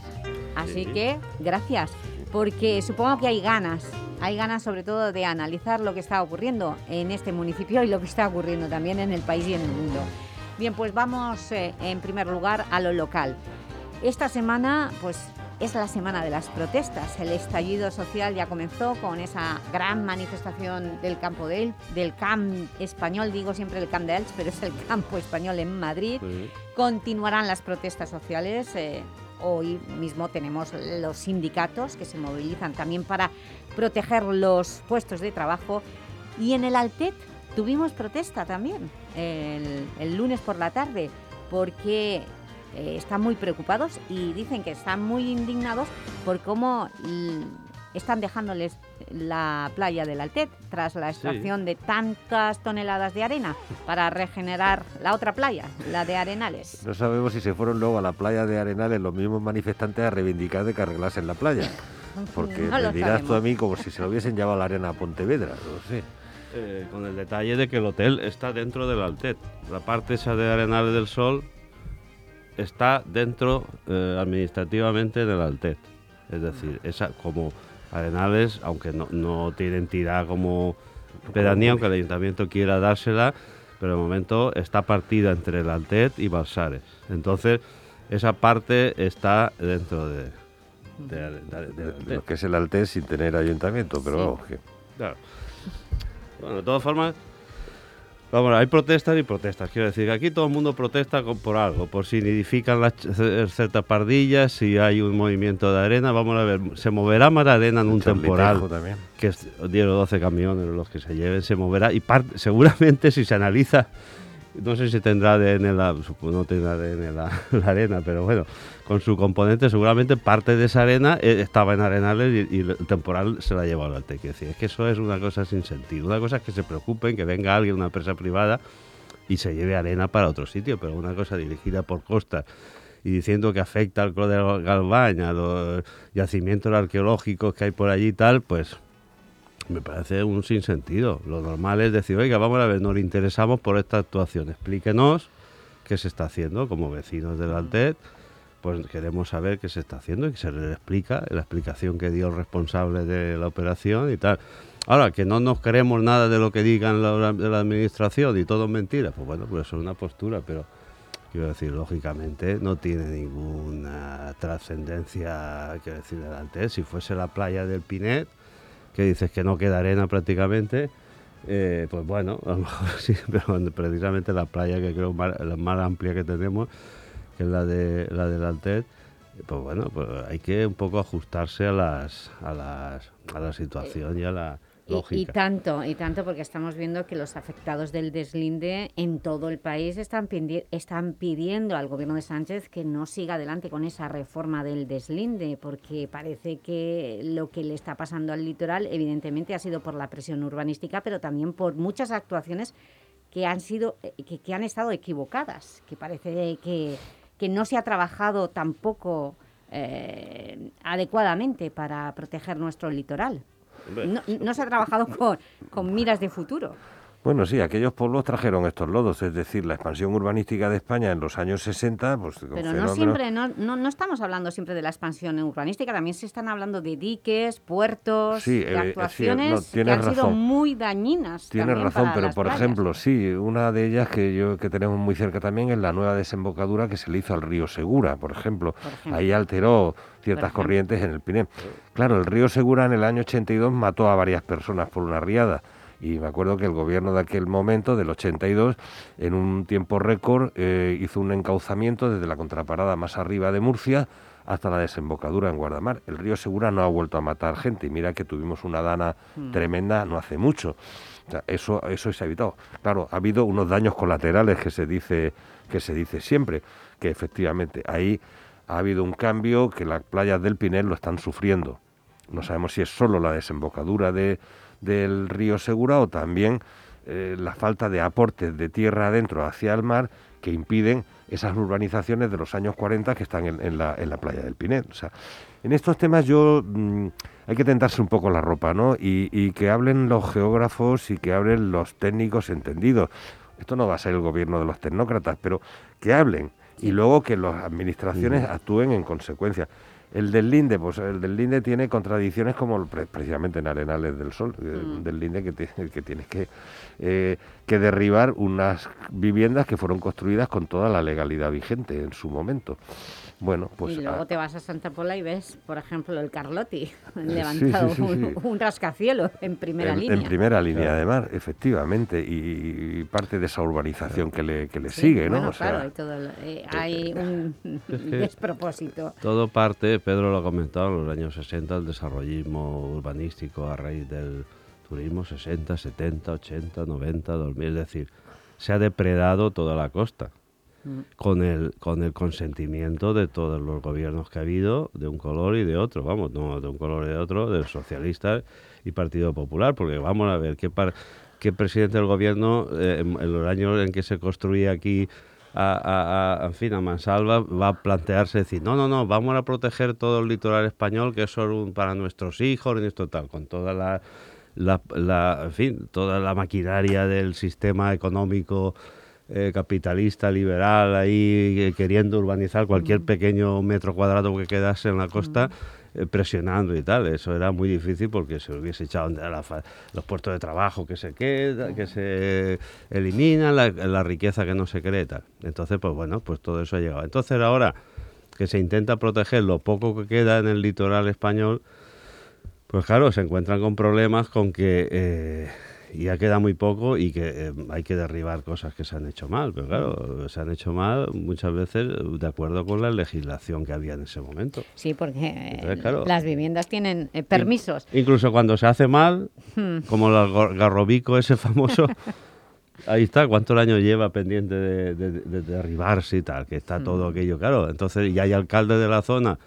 Así Sí. que, gracias, porque supongo que hay ganas, hay ganas sobre todo de analizar lo que está ocurriendo en este municipio y lo que está ocurriendo también en el país y en el mundo. Bien, pues vamos eh, en primer lugar a lo local. Esta semana, pues es la semana de las protestas. El estallido social ya comenzó con esa gran manifestación del campo de El- del camp español, digo siempre el camp de Elche, pero es el campo español en Madrid. Continuarán las protestas sociales. eh, hoy mismo tenemos los sindicatos que se movilizan también para proteger los puestos de trabajo. Y en el Altet tuvimos protesta también el, el lunes por la tarde porque eh, están muy preocupados y dicen que están muy indignados por cómo están dejándoles la playa del Altet tras la extracción de tantas toneladas de arena para regenerar la otra playa, la de Arenales. No sabemos si se fueron luego a la playa de Arenales los mismos manifestantes a reivindicar de que arreglasen la playa. <laughs> Porque No me dirás tú a sabemos. mí como si se lo hubiesen llevado la arena a Pontevedra, no sé. Eh, con el detalle de que el hotel está dentro del Altet. La parte esa de Arenales del Sol está dentro eh, administrativamente del Altet. Es decir, esa como Arenales, aunque no, no tiene entidad como pedanía, aunque el ayuntamiento quiera dársela, pero de momento está partida entre el Altet y Balsares. Entonces, esa parte está dentro de, de- Altet. Lo que es el Altés sin tener ayuntamiento, pero Sí. vamos, que... Claro. Bueno, de todas formas, vamos, hay protestas y protestas. Quiero decir que aquí todo el mundo protesta por algo, por si nidifican las ciertas pardillas, si hay un movimiento de arena. Vamos a ver, se moverá más arena en un temporal, también. que es 10 o 12 camiones los que se lleven, se moverá. Y par- seguramente si se analiza, no sé si tendrá ADN la, no tendrá ADN <laughs> la, arena, pero bueno, con su componente seguramente parte de esa arena eh, estaba en Arenales y, el temporal se la ha llevado al decir, es que eso es una cosa sin sentido. Una cosa es que se preocupen, que venga alguien, una empresa privada y se lleve arena para otro sitio, pero una cosa dirigida por Costa y diciendo que afecta al Clos de Galván, a los yacimientos arqueológicos que hay por allí y tal, pues me parece un sinsentido. Lo normal es decir, oiga, vamos a ver, nos interesamos por esta actuación, explíquenos qué se está haciendo como vecinos del Altet, pues queremos saber qué se está haciendo y que se le explica, la explicación que dio el responsable de la operación y tal. Ahora, que no nos creemos nada de lo que digan la, de la administración y todo es mentira, pues bueno, pues eso es una postura, pero quiero decir, lógicamente no tiene ninguna trascendencia, quiero decir, del Altet. Si fuese la playa del Pinet, que dices que no queda arena prácticamente, eh, pues bueno, a lo mejor <laughs> sí, pero precisamente la playa que creo más, la más amplia que tenemos, que es la de la del Altet, pues bueno, pues hay que un poco ajustarse a las a las a la situación y a la Y, tanto, y tanto porque estamos viendo que los afectados del deslinde en todo el país están, pindi- están pidiendo al gobierno de Sánchez que no siga adelante con esa reforma del deslinde, porque parece que lo que le está pasando al litoral evidentemente ha sido por la presión urbanística, pero también por muchas actuaciones que han sido eh, que, que han estado equivocadas, que parece que, que no se ha trabajado tampoco eh, adecuadamente para proteger nuestro litoral. No, no se ha trabajado con, con miras de futuro. Bueno, sí, aquellos pueblos trajeron estos lodos, es decir, la expansión urbanística de España en los años 60, pues Pero no fenómenos- siempre, no, no, no estamos hablando siempre de la expansión urbanística, también se están hablando de diques, puertos, Sí, de eh, sí, actuaciones no, que han sido muy dañinas. Tienes razón, para pero las por playas. ejemplo, sí, una de ellas que yo que tenemos muy cerca también es la nueva desembocadura que se le hizo al río Segura, por ejemplo. ejemplo. Ahí alteró ciertas corrientes en el Pinet. Claro, el río Segura en el año 82 mató a varias personas por una riada. Y me acuerdo que el gobierno de aquel momento, del 82, en un tiempo récord, eh, hizo un encauzamiento desde la contraparada más arriba de Murcia hasta la desembocadura en Guardamar. El río Segura no ha vuelto a matar gente. Y mira que tuvimos una dana Mm. tremenda no hace mucho. O sea, eso, eso se ha evitado. Claro, ha habido unos daños colaterales que se dice, que se dice siempre, que efectivamente ahí ha habido un cambio que las playas del Pinel lo están sufriendo. No sabemos si es solo la desembocadura de, del río Segura o también eh, la falta de aportes de tierra adentro hacia el mar que impiden esas urbanizaciones de los años 40 que están en, la, en la playa del Pinet. O sea, en estos temas yo mm, hay que tentarse un poco la ropa, ¿no? Y, y que hablen los geógrafos y que hablen los técnicos entendidos. Esto no va a ser el gobierno de los tecnócratas, pero que hablen y luego que las administraciones actúen en consecuencia. El del Linde, pues el del Linde tiene contradicciones como precisamente en Arenales del Sol, eh, Mm. del Linde que, te- que tienes que, eh, que derribar unas viviendas que fueron construidas con toda la legalidad vigente en su momento. Bueno, pues y luego ah, te vas a Santa Pola y ves, por ejemplo, el Carlotti <laughs> levantado sí, sí, un, sí. un rascacielos en primera en, línea. en primera línea de mar, efectivamente, y, y parte de esa urbanización que le, que le Sí, sigue, ¿no? Bueno, O sea, claro, hay, todo eh, hay un Es <laughs> que- despropósito. Todo parte, Pedro lo ha comentado, en los años 60, el desarrollismo urbanístico a raíz del turismo 60, 70, 80, 90, 2000, es decir, se ha depredado toda la costa Con el con el consentimiento de todos los gobiernos que ha habido, de un color y de otro, vamos, no de un color y de otro, del socialista y Partido Popular, porque vamos a ver qué par- qué presidente del gobierno eh, en, los años en que se construía aquí a, a- en fin, a mansalva va a plantearse decir, no, no, no, vamos a proteger todo el litoral español, que eso es un- para nuestros hijos y esto tal, con toda la, la- en fin, toda la maquinaria del sistema económico eh, capitalista, liberal, ahí eh, queriendo urbanizar cualquier pequeño metro cuadrado que quedase en la costa, eh, presionando y tal. Eso era muy difícil porque se hubiese echado la los puestos de trabajo que se queda, que se eliminan, la, la riqueza que no se cree y tal. Entonces, pues bueno, pues todo eso ha llegado. Entonces ahora que se intenta proteger lo poco que queda en el litoral español, pues claro, se encuentran con problemas con que eh, ya queda muy poco y que eh, hay que derribar cosas que se han hecho mal. Pero claro, se han hecho mal muchas veces de acuerdo con la legislación que había en ese momento. Sí, porque eh, Entonces, claro. las viviendas tienen eh, permisos. Incluso cuando se hace mal, Hmm. como el gar- garrobico ese famoso, <laughs> ahí está, ¿cuántos años lleva pendiente de, de- de derribarse y tal? Que está todo aquello, claro. Entonces, ya hay alcaldes de la zona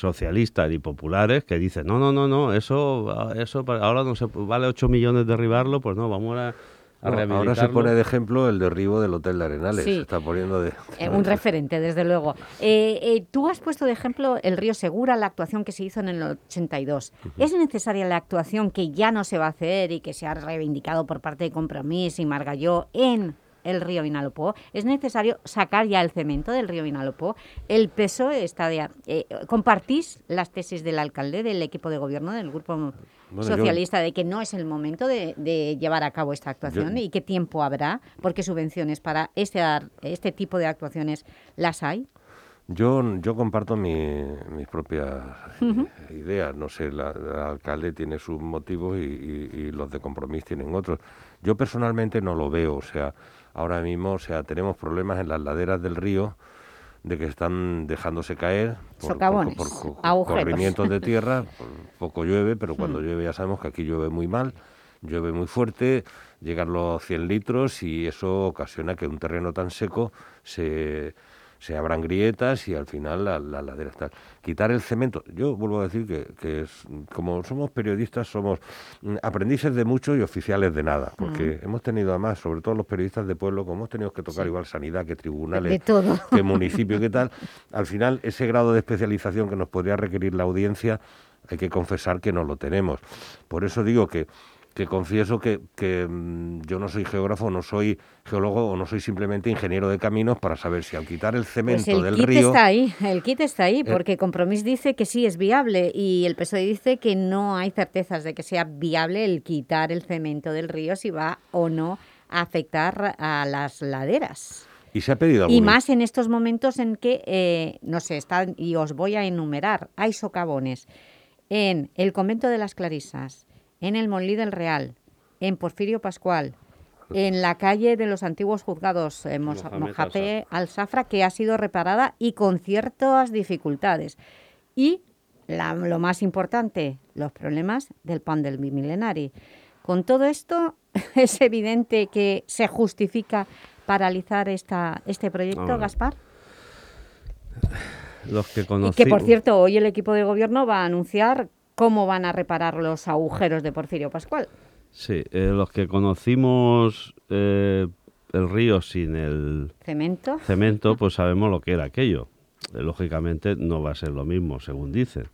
socialistas y populares que dicen, no, no, no, no, eso, eso ahora no se vale 8 millones derribarlo, pues no, vamos a, no, ahora se pone de ejemplo el derribo del Hotel de Arenales. Sí. Se está poniendo de... Eh, un <laughs> referente, desde luego. Eh, eh, tú has puesto de ejemplo el río Segura, la actuación que se hizo en el 82. ¿Es necesaria la actuación que ya no se va a hacer y que se ha reivindicado por parte de Compromís y Margalló en el río Vinalopó? ¿Es necesario sacar ya el cemento del río Vinalopó? ¿El PSOE está de... eh, ¿Compartís las tesis del alcalde, del equipo de gobierno, del grupo socialista, de que no es el momento de, de llevar a cabo esta actuación Yo- y qué tiempo habrá? Porque subvenciones para este, este tipo de actuaciones las hay. Yo, yo comparto mi- mis propias Ujú. ideas. No sé, la- el alcalde tiene sus motivos y, y- y los de compromiso tienen otros. Yo personalmente no lo veo. O sea, ahora mismo, o sea, tenemos problemas en las laderas del río de que están dejándose caer por, Socavones, por- por- corrimientos de tierra. <laughs> poco llueve, pero cuando Mm. llueve ya sabemos que aquí llueve muy mal, llueve muy fuerte, llegan los 100 litros y eso ocasiona que un terreno tan seco se, se abran grietas y al final la, la ladera está. Quitar el cemento, yo vuelvo a decir que, que es, como somos periodistas, somos mm, aprendices de mucho y oficiales de nada, porque hemos tenido además, sobre todo los periodistas de pueblo, como hemos tenido que tocar igual sanidad que tribunales, De todo. <laughs> que municipio, que tal, al final ese grado de especialización que nos podría requerir la audiencia, hay que confesar que no lo tenemos. Por eso digo que que confieso que, que, mm, yo no soy geógrafo, no soy geólogo o no soy simplemente ingeniero de caminos para saber si al quitar el cemento Pues el del kit río... está ahí, el kit está ahí, Eh. porque Compromís dice que sí es viable y el PSOE dice que no hay certezas de que sea viable el quitar el cemento del río si va o no a afectar a las laderas. Y se ha pedido Y más en estos momentos en que, eh, no sé, están, y os voy a enumerar, hay socavones en el Convento de las Clarisas, en el Monlí del Real, en Porfirio Pascual, en la calle de los antiguos juzgados eh, Mojapé Al-Safra, que ha sido reparada y con ciertas dificultades. Y la- lo más importante, los problemas del pan del bimilenari. Con todo esto, <laughs> es evidente que se justifica paralizar esta, este proyecto, Gaspar. Los que Y que, por cierto, hoy el equipo de gobierno va a anunciar cómo van a reparar los agujeros de Porfirio Pascual. Sí, eh, los que conocimos eh, el río sin el Cemento. cemento, pues sabemos lo que era aquello. Eh, lógicamente no va a ser lo mismo, según dicen,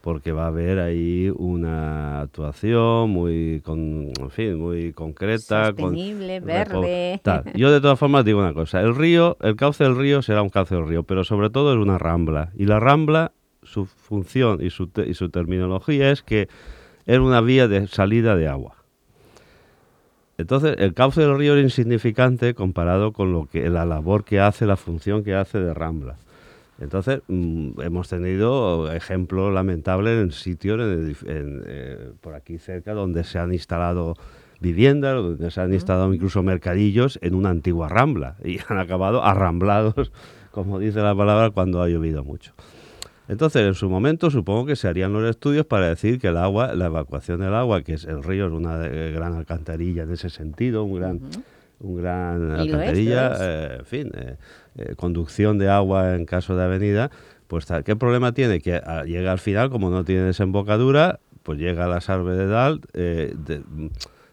porque va a haber ahí una actuación muy, con, en fin, muy concreta. con- Sostenible, verde. tal. Yo de todas formas digo una cosa, el río, el cauce del río será un cauce del río, pero sobre todo es una rambla. Y la rambla, su función y su, te- y su terminología es que es una vía de salida de agua. Entonces, el cauce del río es insignificante comparado con lo que la labor que hace, la función que hace de rambla. Entonces, mm, hemos tenido ejemplos lamentables en sitios en, eh, por aquí cerca donde se han instalado viviendas, donde se han instalado incluso mercadillos en una antigua rambla y han acabado arramblados, <laughs> como dice la palabra, cuando ha llovido mucho. Entonces, en su momento, supongo que se harían los estudios para decir que el agua, la evacuación del agua, que es el río es una eh, gran alcantarilla en ese sentido, un gran, un gran alcantarilla, es. eh, en fin, eh, eh, conducción de agua en caso de avenida, pues ¿qué problema tiene? Que llega al final, como no tiene desembocadura, pues llega a la salve de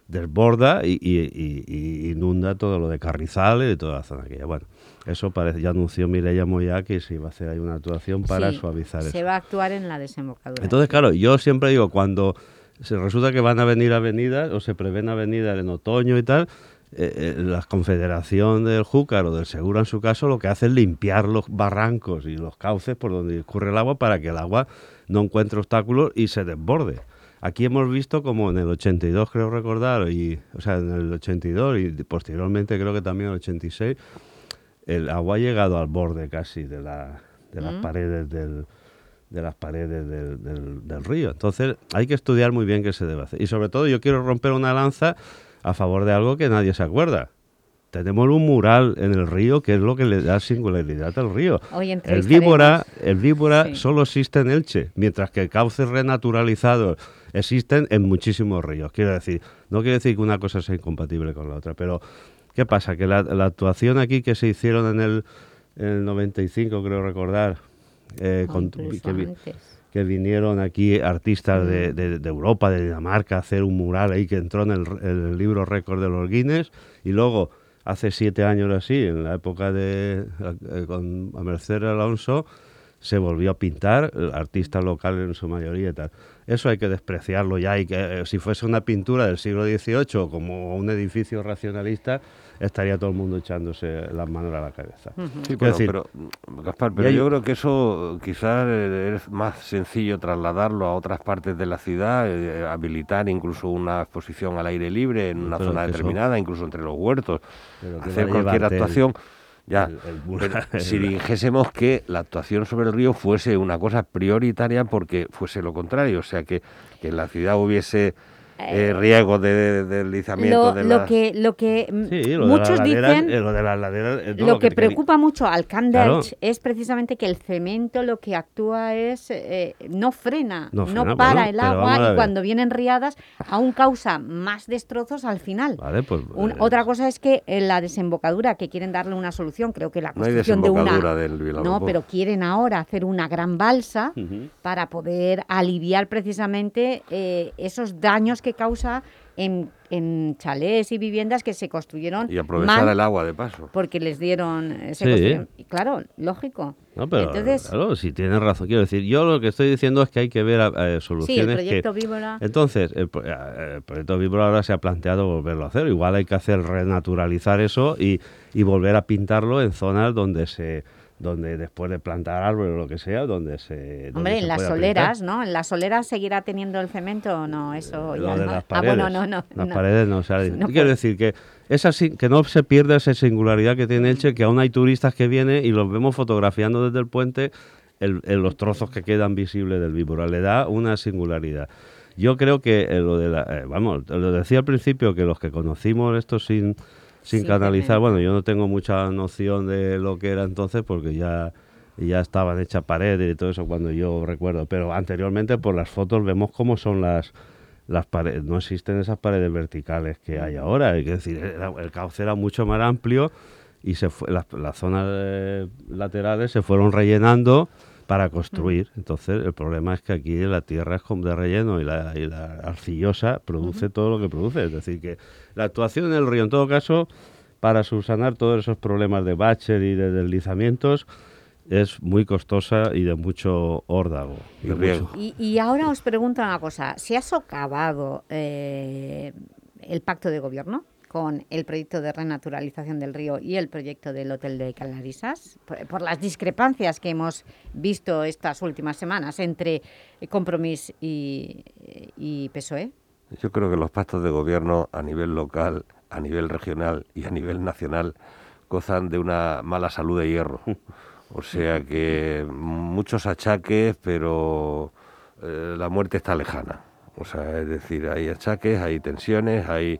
desborda y, y- y- y inunda todo lo de Carrizales y toda la zona aquella. Bueno, eso parece, ya anunció Mireia Moya que se iba a hacer ahí una actuación para Sí, suavizar eso. Se va a actuar en la desembocadura. Entonces, claro, yo siempre digo, cuando se resulta que van a venir avenidas o se prevén avenidas en otoño y tal, eh, eh, la Confederación del Júcar o del Seguro, en su caso, lo que hace es limpiar los barrancos y los cauces por donde discurre el agua para que el agua no encuentre obstáculos y se desborde. Aquí hemos visto como en el 82, creo recordar, y, o sea, en el 82 y posteriormente creo que también en el 86, el agua ha llegado al borde casi de, la, de las Mm. paredes del de las paredes del, del- del río. Entonces hay que estudiar muy bien qué se debe hacer. Y sobre todo yo quiero romper una lanza a favor de algo que nadie se acuerda. Tenemos un mural en el río que es lo que le da singularidad al río. El víbora, el víbora Sí. solo existe en Elche, mientras que cauces renaturalizados existen en muchísimos ríos. Quiero decir, no quiere decir que una cosa sea incompatible con la otra, pero ¿qué pasa? Que la, la actuación aquí que se hicieron en el, en el 95, creo recordar, eh, con- que vinieron aquí artistas de, de- de Europa, de Dinamarca, a hacer un mural ahí que entró en el, el libro récord de los Guinness y luego hace siete años así, en la época de eh, con a Mercedes Alonso, se volvió a pintar, eh, artistas locales en su mayoría y tal. Eso hay que despreciarlo ya y que eh, si fuese una pintura del siglo XVIII como un edificio racionalista, estaría todo el mundo echándose las manos a la cabeza. Sí, bueno, decir, pero, mm, Gaspar, pero hay- yo creo que eso quizás es más sencillo trasladarlo a otras partes de la ciudad, eh, habilitar incluso una exposición al aire libre en una Pero zona eso- determinada, incluso entre los huertos, Pero hacer cualquier el- actuación. Ya, el- el pero mural. si dijésemos que la actuación sobre el río fuese una cosa prioritaria porque fuese lo contrario, o sea, que, que en la ciudad hubiese eh, riesgos de, de deslizamiento Lo, de lo que, lo que Sí, lo muchos de laderas, dicen... eh, lo de las laderas, eh, no, lo que preocupa mucho al Camp Claro. es precisamente que el cemento lo que actúa es eh, no frena, No para bueno, el agua y cuando vienen riadas aún causa más destrozos al final. Vale, pues, Un- eh, otra cosa es que eh, la desembocadura, que quieren darle una solución, creo que la construcción de una... del. No, pero quieren ahora hacer una gran balsa para poder aliviar precisamente eh, esos daños que causa en, en chalés y viviendas que se construyeron Y aprovechar mal el agua de paso. porque les dieron... eh, Se Sí. construyeron- y claro, lógico. No, pero Entonces, claro, si tienes razón. Quiero decir, yo lo que estoy diciendo es que hay que ver eh, sí, soluciones el proyecto que... Víbora... Entonces, el, eh, el proyecto Vibro ahora se ha planteado volverlo a hacer. Igual hay que hacer renaturalizar eso y, y volver a pintarlo en zonas donde se donde después de plantar árboles o lo que sea, donde se... donde Hombre, se en las soleras, ¿no? ¿En las soleras seguirá teniendo el cemento o no? Eso Lo ya de no. las Ah, paredes. bueno, no, no. Las no. paredes no. o sea, No quiero puede. decir que es así, que no se pierda esa singularidad que tiene Elche, que aún hay turistas que vienen y los vemos fotografiando desde el puente el- en los trozos que quedan visibles del víbora. Le da una singularidad. Yo creo que eh, lo de la, eh, vamos, lo decía al principio que los que conocimos esto sin, sin canalizar, bueno, yo no tengo mucha noción de lo que era entonces porque ya ya estaban hechas paredes y todo eso cuando yo recuerdo, pero anteriormente por las fotos vemos cómo son las las paredes, no existen esas paredes verticales que hay ahora, es decir, era- el cauce era mucho más amplio y se fue, las, las zonas eh, laterales se fueron rellenando para construir. Entonces, el problema es que aquí la tierra es como de relleno y la, y la arcillosa produce todo lo que produce. Es decir, que la actuación en el río, en todo caso, para subsanar todos esos problemas de bacher y de deslizamientos, es muy costosa y de mucho órdago. Y de riesgo. mucho- Y, y ahora os pregunto una cosa. ¿Se ha socavado eh, el pacto de gobierno con el proyecto de renaturalización del río y el proyecto del Hotel de Canarisas? Por, por las discrepancias que hemos visto estas últimas semanas entre Compromís y, y PSOE. Yo creo que los pactos de gobierno a nivel local, a nivel regional y a nivel nacional gozan de una mala salud de hierro. <laughs> O sea que muchos achaques, pero eh, la muerte está lejana. O sea, es decir, hay achaques, hay tensiones, hay,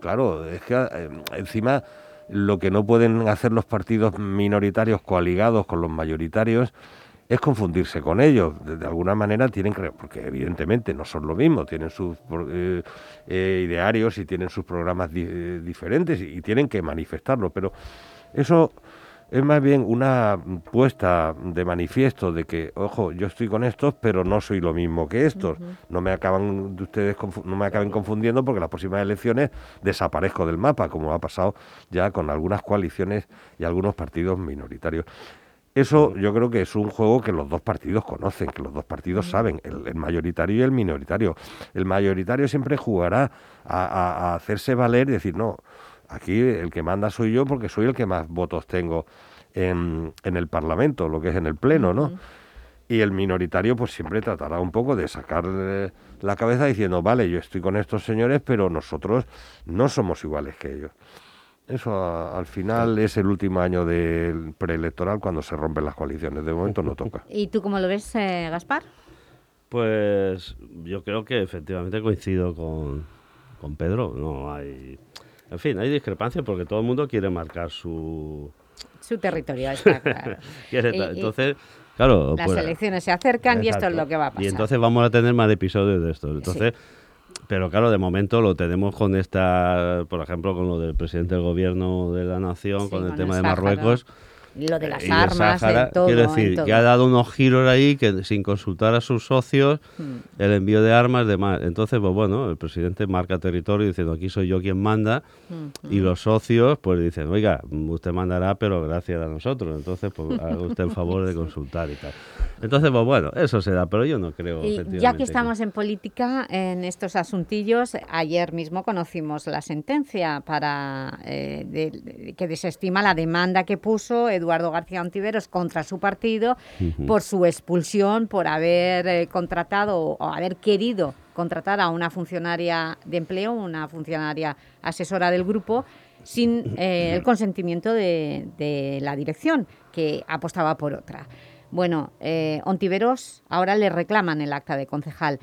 claro, es que eh, encima lo que no pueden hacer los partidos minoritarios coaligados con los mayoritarios es confundirse con ellos. De, alguna manera tienen que, porque evidentemente no son lo mismo, tienen sus eh, eh, idearios y tienen sus programas di- diferentes y, y tienen que manifestarlo, pero eso es más bien una puesta de manifiesto de que, ojo, yo estoy con estos, pero no soy lo mismo que estos. No me acaban de ustedes no me acaben confundiendo porque las próximas elecciones desaparezco del mapa, como ha pasado ya con algunas coaliciones y algunos partidos minoritarios. Eso yo creo que es un juego que los dos partidos conocen, que los dos partidos saben, el, el mayoritario y el minoritario. El mayoritario siempre jugará a, a- a hacerse valer y decir, no, aquí el que manda soy yo porque soy el que más votos tengo en, en el Parlamento, lo que es en el Pleno, ¿no? Y el minoritario pues siempre tratará un poco de sacar eh, la cabeza diciendo, vale, yo estoy con estos señores, pero nosotros no somos iguales que ellos. Eso a- al final es el último año del preelectoral cuando se rompen las coaliciones. De momento no toca. <laughs> ¿Y tú cómo lo ves, eh, Gaspar? Pues yo creo que efectivamente coincido con, con Pedro. No hay. En fin, hay discrepancias porque todo el mundo quiere marcar su. Su territorio, está <laughs> claro. quiere Y- ta- y entonces, claro. Las pues, elecciones se acercan y esto es lo que va a pasar. Y entonces vamos a tener más episodios de esto. Entonces, pero claro, de momento lo tenemos con esta, por ejemplo, con lo del presidente del gobierno de la nación, Sí, con el con tema de. Marruecos. Lo de las eh, y armas, Sáhara. en todo, Quiero en decir, todo. que ha dado unos giros ahí que sin consultar a sus socios, Hmm. el envío de armas, demás. Entonces, pues bueno, el presidente marca territorio diciendo aquí soy yo quien manda Hmm. y los socios pues dicen, oiga, usted mandará, pero gracias a nosotros. Entonces, pues <laughs> haga usted el favor de consultar y tal. Entonces, pues bueno, eso se da, pero yo no creo. Y ya que estamos en política, en estos asuntillos, ayer mismo conocimos la sentencia para eh, de- de- que desestima la demanda que puso Eduardo García Ontiveros contra su partido por su expulsión, por haber eh, contratado o haber querido contratar a una funcionaria de empleo, una funcionaria asesora del grupo, sin eh, el consentimiento de, de la dirección, que apostaba por otra. Bueno, eh, Ontiveros ahora le reclaman el acta de concejal.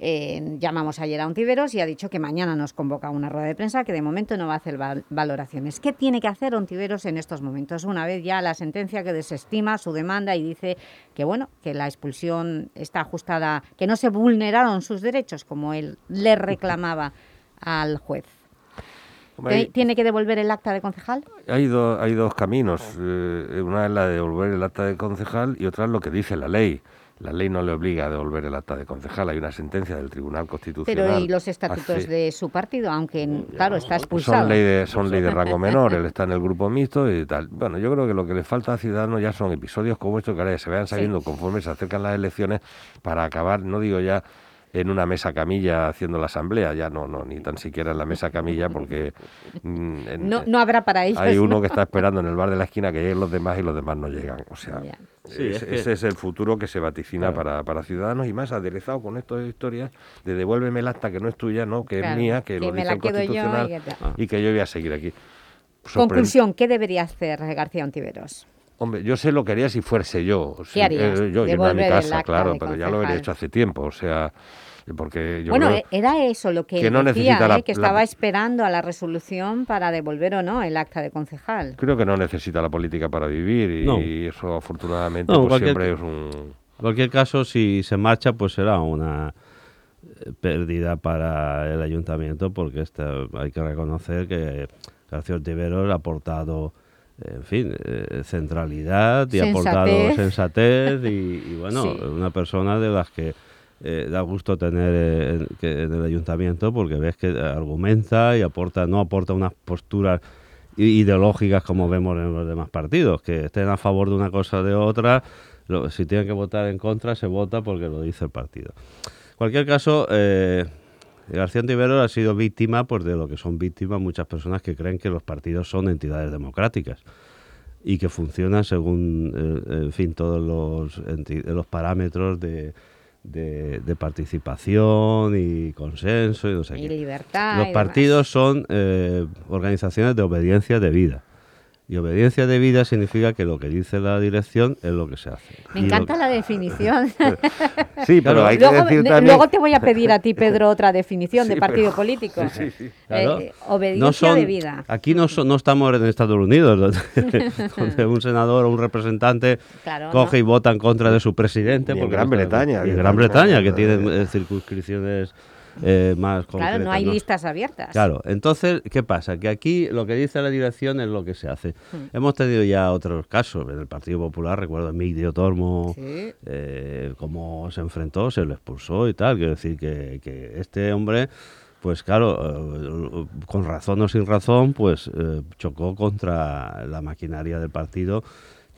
Eh, llamamos ayer a Ontiveros y ha dicho que mañana nos convoca a una rueda de prensa que de momento no va a hacer val- valoraciones. ¿Qué tiene que hacer Ontiveros en estos momentos? Una vez ya la sentencia que desestima su demanda y dice que bueno, que la expulsión está ajustada, que no se vulneraron sus derechos como él le reclamaba al juez. Hombre, ¿Tiene que devolver el acta de concejal? Hay, do- hay dos caminos. eh, una es la de devolver el acta de concejal y otra es lo que dice la ley. La ley no le obliga a devolver el acta de concejal. Hay una sentencia del Tribunal Constitucional. Pero ¿y los estatutos hace- de su partido? Aunque, claro, está expulsado. son ley, de, son ley de rango menor, él está en el grupo mixto y tal. Bueno, yo creo que lo que le falta a Ciudadanos ya son episodios como estos que ahora se vayan sabiendo conforme se acercan las elecciones para acabar, no digo ya en una mesa camilla haciendo la asamblea, ya no, no, ni tan siquiera en la mesa camilla porque mm, en- No, no habrá para ellos. hay uno ¿no? que está esperando en el bar de la esquina que lleguen los demás y los demás no llegan. O sea, Sí, es- es que- ese es el futuro que se vaticina Claro. para, para Ciudadanos y más aderezado con estas historias de devuélveme el acta que no es tuya, no, que Claro, es mía, que, que lo dice la el y Constitucional que y que yo voy a seguir aquí. Sorprend- Conclusión, ¿qué debería hacer García Ontiveros? Hombre, yo sé lo que haría si fuese yo. si- harías? eh, yo irme a mi casa, claro, pero ya lo habría hecho hace tiempo. O sea, porque yo bueno, creo- era eso lo que, que no decía, necesita la- ¿eh? que la- estaba esperando a la resolución para devolver o no el acta de concejal. creo que no necesita la política para vivir y, No. eso afortunadamente No, pues, cualquier- siempre es un... En cualquier caso, si se marcha, pues será una eh, pérdida para el ayuntamiento, porque esta- hay que reconocer que García Ortiveros ha aportado, en fin, eh, centralidad y ha aportado Sensatez. sensatez y, y, bueno, <laughs> Sí. una persona de las que eh, da gusto tener eh, en, el ayuntamiento porque ves que argumenta y aporta, no aporta unas posturas ideológicas como vemos en los demás partidos, que estén a favor de una cosa o de otra, si tienen que votar en contra, se vota porque lo dice el partido. En cualquier caso, eh, García Ontiveros ha sido víctima pues, de lo que son víctimas muchas personas que creen que los partidos son entidades democráticas y que funcionan según, en fin, todos los, los parámetros de, de- de participación y consenso y no sé Y qué. libertad y Los demás. partidos son eh, organizaciones de obediencia debida. Y obediencia debida significa que lo que dice la dirección es lo que se hace. Me encanta que- la definición. <laughs> Sí, pero hay que luego, decir de- también- luego te voy a pedir a ti, Pedro, <laughs> otra definición Sí, de partido pero- político. Sí, sí, sí. Eh, obediencia No son- de vida. Aquí no, son- no estamos en Estados Unidos, <laughs> donde, un senador o un representante Claro, coge ¿no? y vota en contra de su presidente. Ni en porque Gran no está- Bretaña, Y que en Gran Bretaña, que tienen eh, circunscripciones eh, más. Claro, no hay listas abiertas. Claro, entonces, ¿qué pasa? Que aquí lo que dice la dirección es lo que se hace. Hmm. Hemos tenido ya otros casos. En el Partido Popular, recuerdo a Emilio Tormo, Sí. eh, cómo se enfrentó, se lo expulsó y tal. Quiero decir que, que este hombre, pues claro, eh, con razón o sin razón, pues eh, chocó contra la maquinaria del partido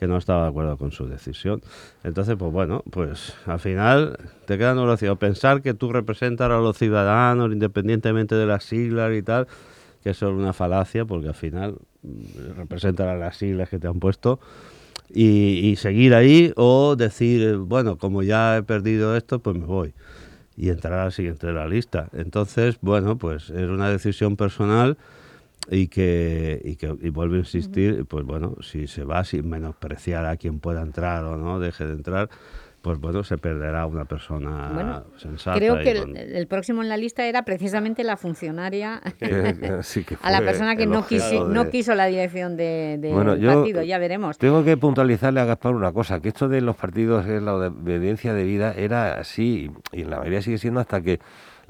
que no estaba de acuerdo con su decisión. Entonces, pues bueno, pues al final te queda una oración. Pensar que tú representas a los ciudadanos independientemente de las siglas y tal, que eso es una falacia, porque al final mm, representan a las siglas que te han puesto. Y, seguir ahí o decir, bueno, como ya he perdido esto, pues me voy y entrar al siguiente de la lista. Entonces, bueno, pues es una decisión personal y que, y que y vuelvo a insistir, pues bueno, si se va sin menospreciar a quien pueda entrar o no, deje de entrar, pues bueno, se perderá una persona Bueno, sensata. Creo que con- el, el próximo en la lista era precisamente la funcionaria, Que- <laughs> sí, que a la persona que no, quisi- de- no quiso la dirección de- del Bueno, yo partido, ya veremos. Tengo que puntualizarle a Gaspar una cosa, que esto de los partidos es la obediencia de vida era así, y en la mayoría sigue siendo hasta que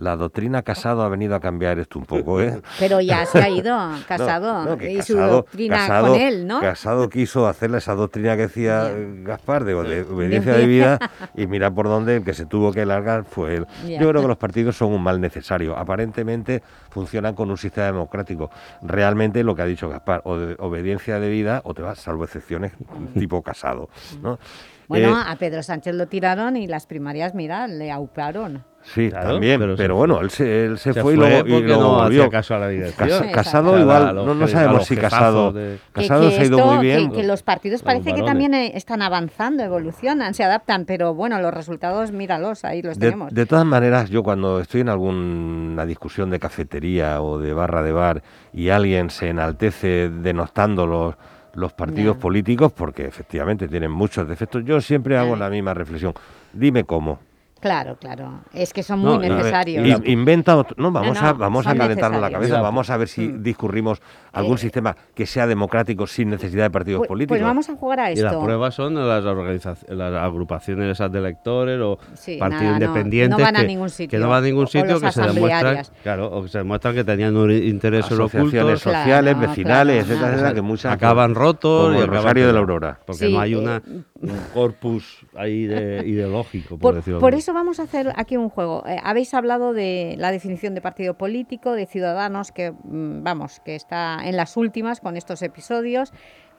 la doctrina Casado ha venido a cambiar esto un poco, ¿eh? <laughs> Pero ya se ha ido <laughs> Casado No, no, que y su Casado- doctrina Casado- con él, ¿no? Casado quiso hacerle esa doctrina que decía Gaspar de, de obediencia de vida <laughs> y mira por dónde el que se tuvo que largar fue él. Yo creo que los partidos son un mal necesario. Aparentemente funcionan con un sistema democrático. Realmente lo que ha dicho Gaspar, o de obediencia de vida o te vas, salvo excepciones tipo Casado, ¿no? Bueno, Eh, a Pedro Sánchez lo tiraron y las primarias, mira, le auparon. Sí, Claro, también, pero bueno, él se, él se, Se fue, y luego, y luego no volvió. hacía caso a la dirección. Casado igual, a los no, no sabemos si Casado, de- casado que se ha ido esto- muy bien. Que, que los partidos Los parece que también están avanzando, evolucionan, se adaptan, pero bueno, los resultados, míralos, ahí los De, tenemos. de todas maneras, yo cuando estoy en alguna discusión de cafetería o de barra de bar y alguien se enaltece denostando los, los partidos políticos, porque efectivamente tienen muchos defectos, yo siempre hago la misma reflexión. Dime cómo. Claro, claro, es que son No, muy necesarios. in- inventa otro. No, vamos No, a vamos a calentarnos la cabeza. Vamos a ver si discurrimos algún sistema que sea democrático sin necesidad de partidos Pues- políticos. pues vamos a jugar a Y esto. las pruebas son las, organizac- las agrupaciones esas de electores o Sí, partidos independientes no van a que, ningún que sitio. no van a ningún O- o sitio que se demuestran claro o que se demuestran que tenían un intereses Asociaciones ocultos sociales, Claro, vecinales, claro, etcétera, no. etcétera, que muchas acaban rotos como y el Rosario de la Aurora. porque Sí, no hay una eh, un corpus ahí de, <laughs> ideológico, por, Por, decirlo por así. eso vamos a hacer aquí un juego. Eh, habéis hablado de la definición de partido político, de Ciudadanos, que mm, vamos, que está en las últimas con estos episodios.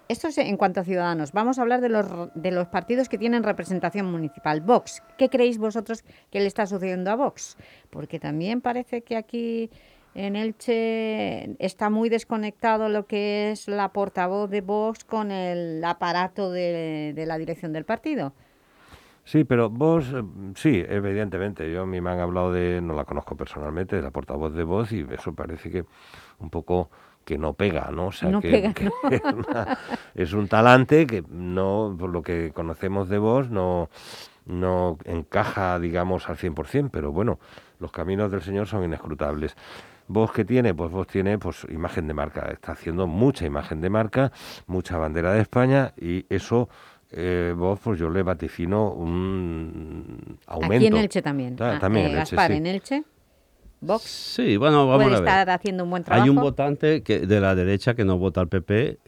Esto es en cuanto a Ciudadanos. Vamos a hablar de los, de los partidos que tienen representación municipal. Vox, ¿qué creéis vosotros que le está sucediendo a Vox? Porque también parece que aquí en Elche está muy desconectado lo que es la portavoz de Vox con el aparato de, de la dirección del partido. Sí, pero vos, eh, sí, evidentemente. Yo a mí me han hablado de, no la conozco personalmente, de la portavoz de voz y eso parece que un poco que no pega, ¿no? O sea, No que, pega, que ¿no? <laughs> es, una- es un talante que no, por lo que conocemos de vos, no, no encaja, digamos, al 100%, pero bueno, los caminos del Señor son inescrutables. ¿Vos qué tiene? Pues vos tiene pues imagen de marca, está haciendo mucha imagen de marca, mucha bandera de España y eso eh, vos pues yo le vaticino un aumento. Aquí en Elche también. Ta- Ah, también eh, en Elche, Gaspar, sí. en Elche, Vox Sí, bueno, vamos puede a ver. estar haciendo un buen trabajo. Hay un votante que, de la derecha que no vota al PP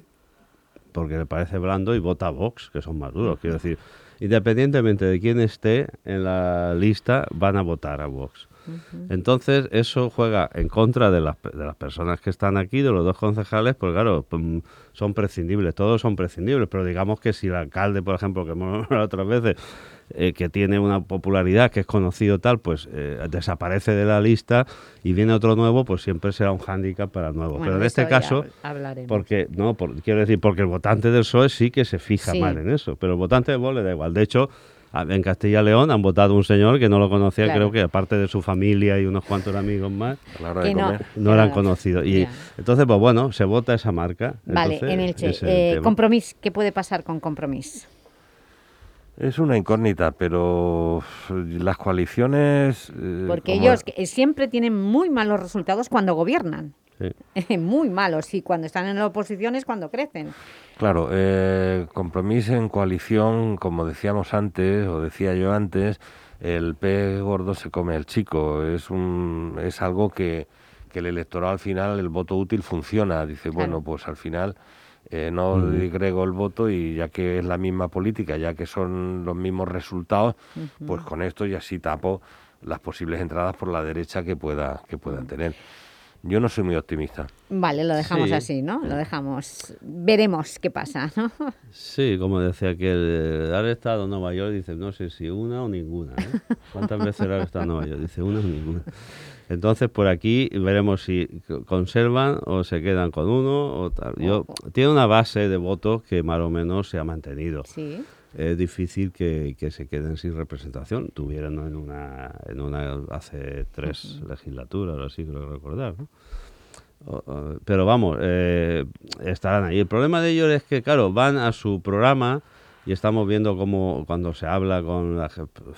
porque le parece blando y vota a Vox, que son más duros. Quiero decir, independientemente de quién esté en la lista, van a votar a Vox. Entonces, eso juega en contra de las, de las personas que están aquí, de los dos concejales, pues claro, mm, son prescindibles, todos son prescindibles, pero digamos que si el alcalde, por ejemplo, que hemos hablado <laughs> otras veces, eh, que tiene una popularidad, que es conocido tal, pues eh, desaparece de la lista y viene otro nuevo, pues siempre será un hándicap para el nuevo. Bueno, pero en este caso, hablaremos. porque no, por- quiero decir, porque el votante del PSOE sí que se fija Sí. mal en eso, pero el votante de Vox le da igual. De hecho, en Castilla y León han votado un señor que no lo conocía, Claro. creo que aparte de su familia y unos cuantos amigos más, hora de Que no- no eran conocidos. Y Ya. entonces, pues bueno, se vota esa marca. Vale, Entonces, en Elche. ese es el Eh, tema. compromiso, ¿qué puede pasar con compromiso? Es una incógnita, pero las coaliciones... eh, Porque ellos siempre tienen muy malos resultados cuando gobiernan. Sí. <laughs> muy malos. Y cuando están en la oposición es cuando crecen. Claro, eh, compromiso en coalición, como decíamos antes, o decía yo antes, el pez gordo se come el chico. Es, un, es algo que, que el electorado al final, el voto útil funciona. Dice, bueno, pues al final eh, no digrego el voto y ya que es la misma política, ya que son los mismos resultados, pues con esto y así tapo las posibles entradas por la derecha que pueda que puedan tener. Yo no soy muy optimista. Vale, lo dejamos Sí. así, ¿no? Lo dejamos. Veremos qué pasa, ¿no? <laughs> Sí, como decía que el, el Estado de Nueva York dice, no sé si una o ninguna. ¿eh? <laughs> ¿Cuántas veces el Estado de Nueva York? Dice una o ninguna. Entonces, por aquí veremos si conservan o se quedan con uno o tal. Yo, tiene una base de votos que más o menos se ha mantenido. Sí. Es difícil que, que se queden sin representación. Tuvieron en una, en una hace tres legislaturas, o así creo recordar. ¿no? O- o- pero vamos, eh, estarán ahí. El problema de ellos es que, claro, van a su programa y estamos viendo cómo cuando se habla con la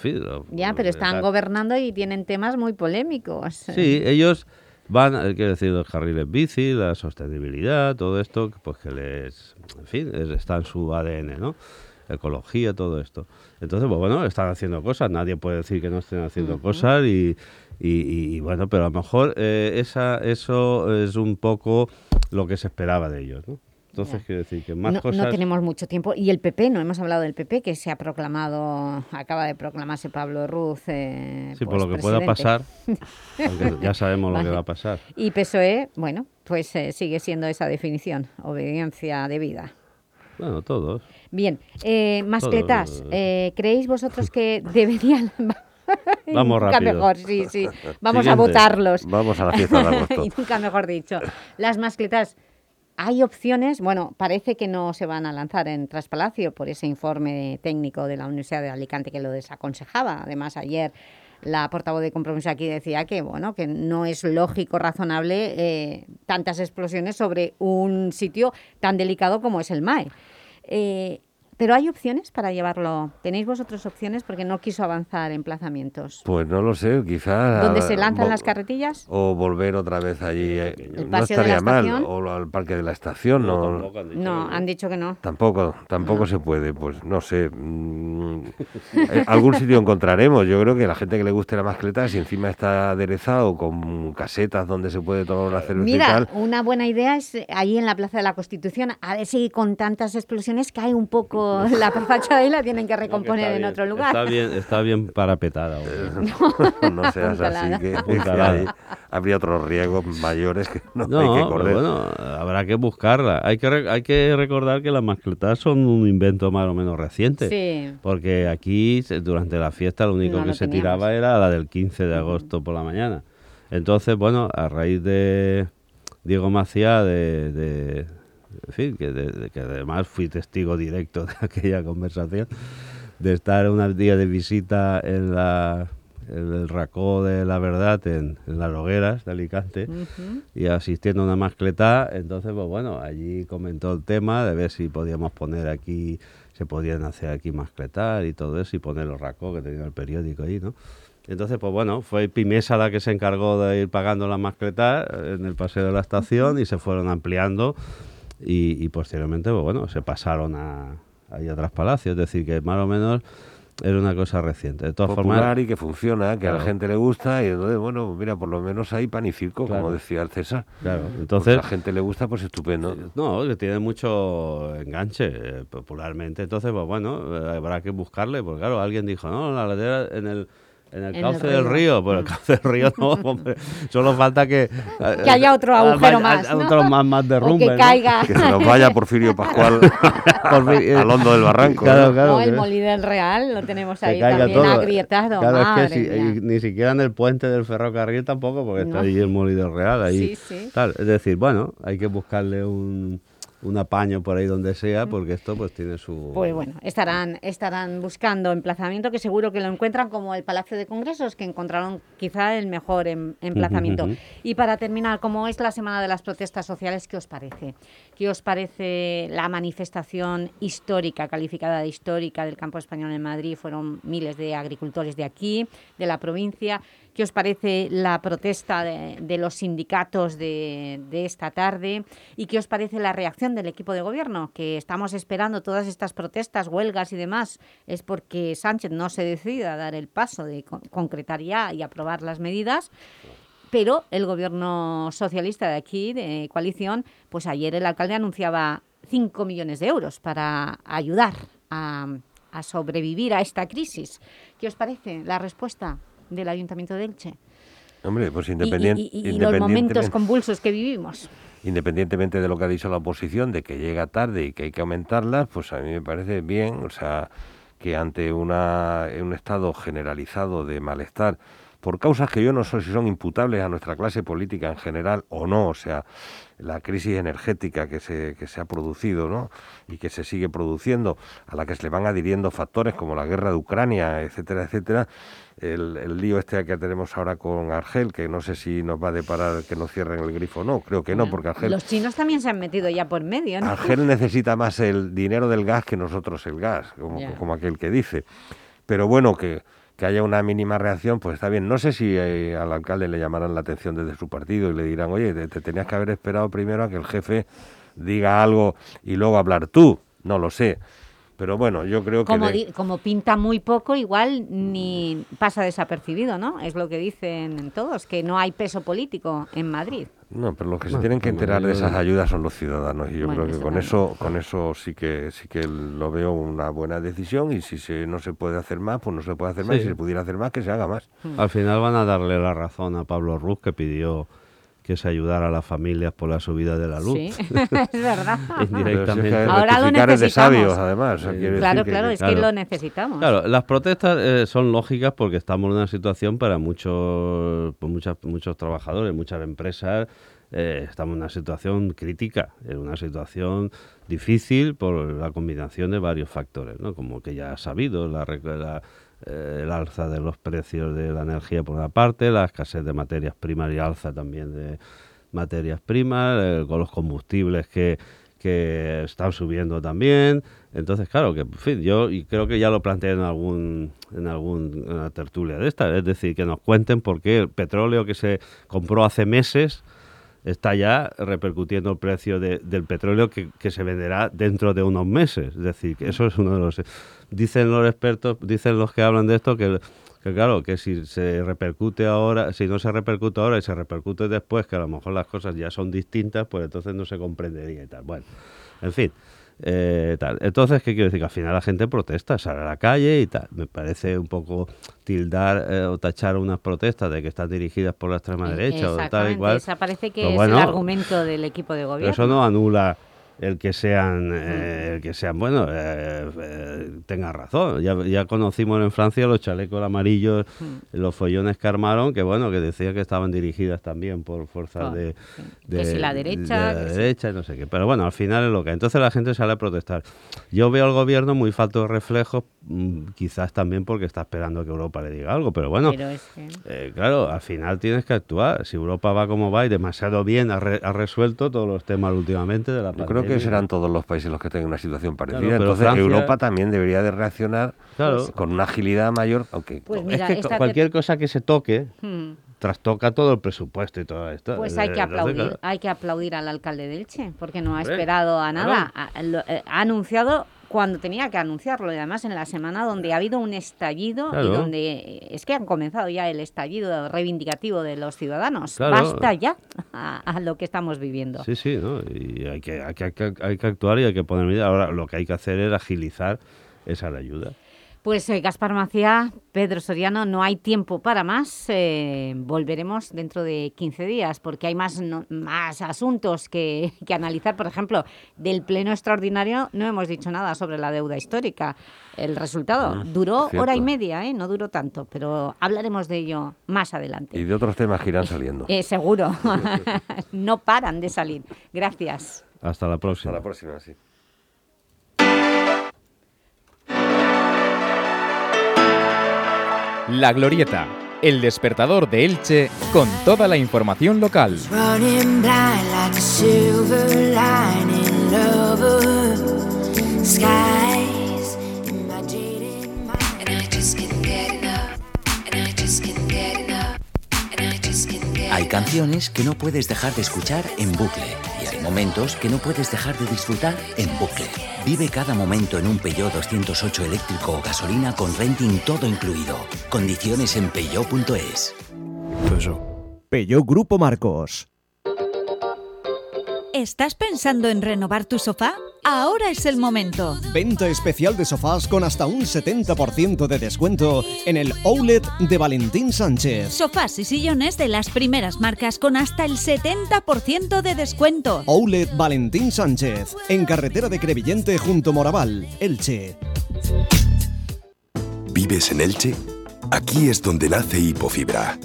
lo- Ya, pero están tal. gobernando y tienen temas muy polémicos. Sí, ellos van, eh, quiero decir, los carriles bici, la sostenibilidad, todo esto, pues que les, en fin, es- está en su ADN, ¿no? Ecología, todo esto. Entonces, pues bueno, están haciendo cosas, nadie puede decir que no estén haciendo cosas y, y- y- y bueno, pero a lo mejor eh, esa, eso es un poco lo que se esperaba de ellos, ¿no? Entonces, quiero decir que más no, cosas... no tenemos mucho tiempo. Y el PP, no hemos hablado del PP, que se ha proclamado, acaba de proclamarse Pablo Ruz. eh, Sí, pues, por lo que pueda pasar, <laughs> ya sabemos lo que va a pasar. Y PSOE, bueno, pues eh, sigue siendo esa definición, obediencia debida. Bueno, todos. Bien, eh, mascletas, eh, ¿creéis vosotros que <laughs> deberían... <laughs> Vamos Nunca rápido. mejor, sí, sí. <laughs> Vamos a votarlos. Vamos a la fiesta de agosto. y nunca mejor dicho. Las mascletas, hay opciones, bueno, parece que no se van a lanzar en Traspalacio por ese informe técnico de la Universidad de Alicante que lo desaconsejaba. Además, ayer la portavoz de compromiso aquí decía que, bueno, que no es lógico, razonable, eh, tantas explosiones sobre un sitio tan delicado como es el MAE. Eh, pero hay opciones para llevarlo. ¿Tenéis vosotros opciones? Porque no quiso avanzar emplazamientos. Pues no lo sé, quizás... ¿Dónde se lanzan las carretillas? O volver otra vez allí. eh, no paseo de la estaría mal. estación? O al parque de la estación. No, No, han dicho que no. Tampoco, tampoco se puede, pues no sé. mm, eh, algún sitio encontraremos. Yo creo que la gente que le guste la mascleta, si encima está aderezado con casetas donde se puede tomar una cerveza y Mira, tal, una buena idea es eh, ahí en la Plaza de la Constitución, a ver si con tantas explosiones cae un poco luego <laughs> la facha de ahí la tienen que recomponer en bien, otro lugar. Está bien, está bien parapetada. <laughs> no seas así, que, que hay- habría otros riesgos mayores que no, No, hay que correr. bueno, habrá que buscarla. Hay que, hay que recordar que las mascletas son un invento más o menos reciente. Sí. Porque aquí, durante la fiesta, lo único No que lo se teníamos. tiraba era la del 15 de agosto por la mañana. Entonces, bueno, a raíz de Diego Macía, de, de- en fin, que, de- que además fui testigo directo de <laughs> aquella conversación, de estar unos días de visita en la en el racó de la verdad en, en las hogueras de Alicante Ujú. y asistiendo a una mascletá, entonces pues bueno, allí comentó el tema de ver si podíamos poner aquí, se podían hacer aquí mascletar y todo eso y poner los racos que tenía el periódico ahí, ¿no? Entonces, pues bueno, fue Pimesa la que se encargó de ir pagando las mascletas en el paseo de la estación y se fueron ampliando y, y posteriormente, pues bueno, se pasaron a, a palacios, es decir, que más o menos era una cosa reciente. De todas popular formas, y que funciona, que a la Claro. gente le gusta y entonces, bueno, mira, por lo menos hay pan y circo, Claro. como decía el César. Claro, Pues entonces- a la gente le gusta, pues estupendo. No, que tiene mucho enganche eh, popularmente. Entonces, pues bueno, eh, habrá que buscarle. Porque claro, alguien dijo, no, la ladera en el, en el En el cauce del río. Pues el Mm. cauce del río no, hombre. Solo falta que... <laughs> eh, Que haya otro agujero más, ¿no? Otro más, más derrumbe, O que ¿no? caiga. Que se nos vaya Porfirio Pascual <laughs> Porfirio- al hondo del barranco. Claro, ¿no? claro, no, el Molí del Real lo tenemos que ahí caiga también todo. agrietado. Claro, madre es que si- y ni siquiera en el puente del ferrocarril tampoco, porque está ahí el Molido Real. Ahí, Sí, sí. tal. Es decir, bueno, hay que buscarle un, un apaño por ahí donde sea, porque esto pues tiene su... Pues bueno, estarán, estarán buscando emplazamiento que seguro que lo encuentran como el Palacio de Congresos, que encontraron quizá el mejor em- emplazamiento. Y para terminar, como es la Semana de las Protestas Sociales, ¿qué os parece? ¿Qué os parece la manifestación histórica, calificada de histórica del campo español en Madrid? Fueron miles de agricultores de aquí, de la provincia. ¿Qué os parece la protesta de, los sindicatos de, de esta tarde? ¿Y qué os parece la reacción del equipo de gobierno? Que estamos esperando todas estas protestas, huelgas y demás. Es porque Sánchez no se decida a dar el paso de con- concretar ya y aprobar las medidas. Pero el gobierno socialista de aquí, de coalición, pues ayer el alcalde anunciaba 5 millones de euros para ayudar a sobrevivir a esta crisis. ¿Qué os parece la respuesta del Ayuntamiento de Elche? Hombre, pues Y- y- independien- y- y los momentos independientemente, convulsos que vivimos. independientemente de lo que ha dicho la oposición, de que llega tarde y que hay que aumentarlas, pues a mí me parece bien, o sea, que ante una, un estado generalizado de malestar, por causas que yo no sé si son imputables a nuestra clase política en general o no, o sea, la crisis energética que se, que se ha producido ¿no? y que se sigue produciendo, a la que se le van adhiriendo factores como la guerra de Ucrania, etcétera, etcétera, el, el lío este que tenemos ahora con Argel, que no sé si nos va a deparar que nos cierren el grifo o no, creo que no, porque Argel, Los chinos también se han metido ya por medio, ¿no? Argel necesita más el dinero del gas que nosotros el gas, como, como aquel que dice. Pero bueno, que, que haya una mínima reacción, pues está bien. No sé si eh, al alcalde le llamarán la atención desde su partido y le dirán, oye, te, te tenías que haber esperado primero a que el jefe diga algo y luego hablar tú. No lo sé. Pero bueno, yo creo que... Como, de- di- como pinta muy poco, igual ni pasa desapercibido, ¿no? Es lo que dicen todos, que no hay peso político en Madrid. No, pero los que se tienen que enterar de esas ayudas son los ciudadanos y yo Bueno, creo que eso con también. eso con eso sí que sí que lo veo una buena decisión y si se, no se puede hacer más, pues no se puede hacer más Sí. y si se pudiera hacer más, que se haga más. Al final van a darle la razón a Pablo Ruz, que pidió que se ayudara a las familias por la subida de la luz. Sí, <laughs> <laughs> es verdad. Indirectamente. Si es que Ahora lo es de necesitamos. sabios, además. Claro, decir que- claro, es que lo necesitamos. Claro, las protestas eh, son lógicas porque estamos en una situación para muchos, pues muchas, muchos trabajadores, muchas empresas, eh, estamos en una situación crítica, en una situación difícil por la combinación de varios factores, ¿no? como que ya ha sabido, la, la, eh, el alza de los precios de la energía por una parte, la escasez de materias primas y alza también de materias primas, eh, con los combustibles que, que están subiendo también. Entonces, claro, que fin, yo y creo que ya lo planteé en algún en alguna tertulia de esta, es decir, que nos cuenten por qué el petróleo que se compró hace meses está ya repercutiendo el precio de- del petróleo que, que se venderá dentro de unos meses. Es decir, que eso es uno de los... Dicen los expertos, dicen los que hablan de esto, que, que claro, que si se repercute ahora, si no se repercute ahora y se repercute después, que a lo mejor las cosas ya son distintas, pues entonces no se comprendería y tal. Bueno, en fin. Eh, tal. Entonces, ¿qué quiero decir? Que al final la gente protesta, sale a la calle y tal. Me parece un poco tildar eh, o tachar unas protestas de que están dirigidas por la extrema derecha o tal y cual. esa parece que Pero es bueno, el argumento del equipo de pero gobierno. eso no anula el que sean, eh, el que sean bueno, eh, eh, tengan razón. Ya, ya conocimos en Francia los chalecos amarillos, los follones que armaron, que bueno, que decía que estaban dirigidas también por fuerzas de, de, Que si la de derecha, la que sí. derecha y no sé qué. Pero bueno, al final es lo que. Entonces la gente sale a protestar. Yo veo al gobierno muy falto de reflejos, mm, quizás también porque está esperando que Europa le diga algo, pero bueno. Pero es que- Eh, claro, al final tienes que actuar. Si Europa va como va y demasiado bien ha, re- ha resuelto todos los temas últimamente de la creo que serán todos los países los que tengan una situación parecida. Claro, Entonces Francia- Europa también debería de reaccionar Claro. con una agilidad mayor, aunque Pues es mira, que esta cualquier cosa que se toque Hmm. trastoca todo el presupuesto y todo esto. Pues Eh, hay que aplaudir, hay que aplaudir al alcalde de Elche, porque no ha esperado a nada. Ha, lo- eh, ha anunciado cuando tenía que anunciarlo y además en la semana donde ha habido un estallido Claro. y donde eh, es que han comenzado ya el estallido reivindicativo de los ciudadanos. Claro. Basta ya a, a lo que estamos viviendo. Sí, sí, ¿no? Y hay que, hay, que, hay que- hay que actuar y hay que poner medidas. Ahora, lo que hay que hacer es agilizar esa ayuda. Pues eh, Gaspar Macía, Pedro Soriano, no hay tiempo para más. eh, volveremos dentro de 15 días porque hay más, no- más asuntos que, que analizar. Por ejemplo, del pleno extraordinario no hemos dicho nada sobre la deuda histórica. El resultado Mm, duró cierto. hora y media, ¿eh? no duró tanto, pero hablaremos de ello más adelante. y de otros temas que irán saliendo. Eh, seguro, <laughs> no paran de salir. Gracias. Hasta la próxima. Hasta la próxima, sí. La Glorieta, el despertador de Elche con toda la información local. Hay canciones que no puedes dejar de escuchar en bucle momentos que no puedes dejar de disfrutar en bucle. Vive cada momento en un Peugeot 208 eléctrico o gasolina con renting todo incluido. Condiciones en peugeot.es. Peugeot Grupo Marcos. ¿Estás pensando en renovar tu sofá? Ahora es el momento. Venta especial de sofás con hasta un 70% de descuento en el Outlet de Valentín Sánchez. Sofás y sillones de las primeras marcas con hasta el 70% de descuento. Outlet Valentín Sánchez, en carretera de Crevillente junto Moraval, Elche. ¿Vives en Elche? Aquí es donde nace Hipofibra.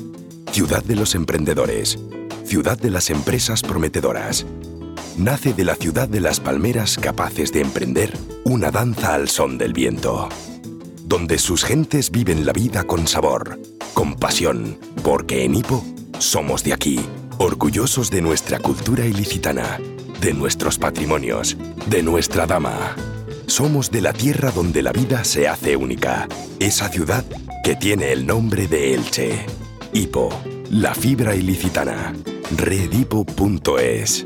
Ciudad de los emprendedores. Ciudad de las empresas prometedoras. Nace de la ciudad de las palmeras capaces de emprender una danza al son del viento. Donde sus gentes viven la vida con sabor, con pasión, porque en Hipo somos de aquí, orgullosos de nuestra cultura ilicitana, de nuestros patrimonios, de nuestra dama. Somos de la tierra donde la vida se hace única, esa ciudad que tiene el nombre de Elche. Hipo, la fibra ilicitana. Redipo.es.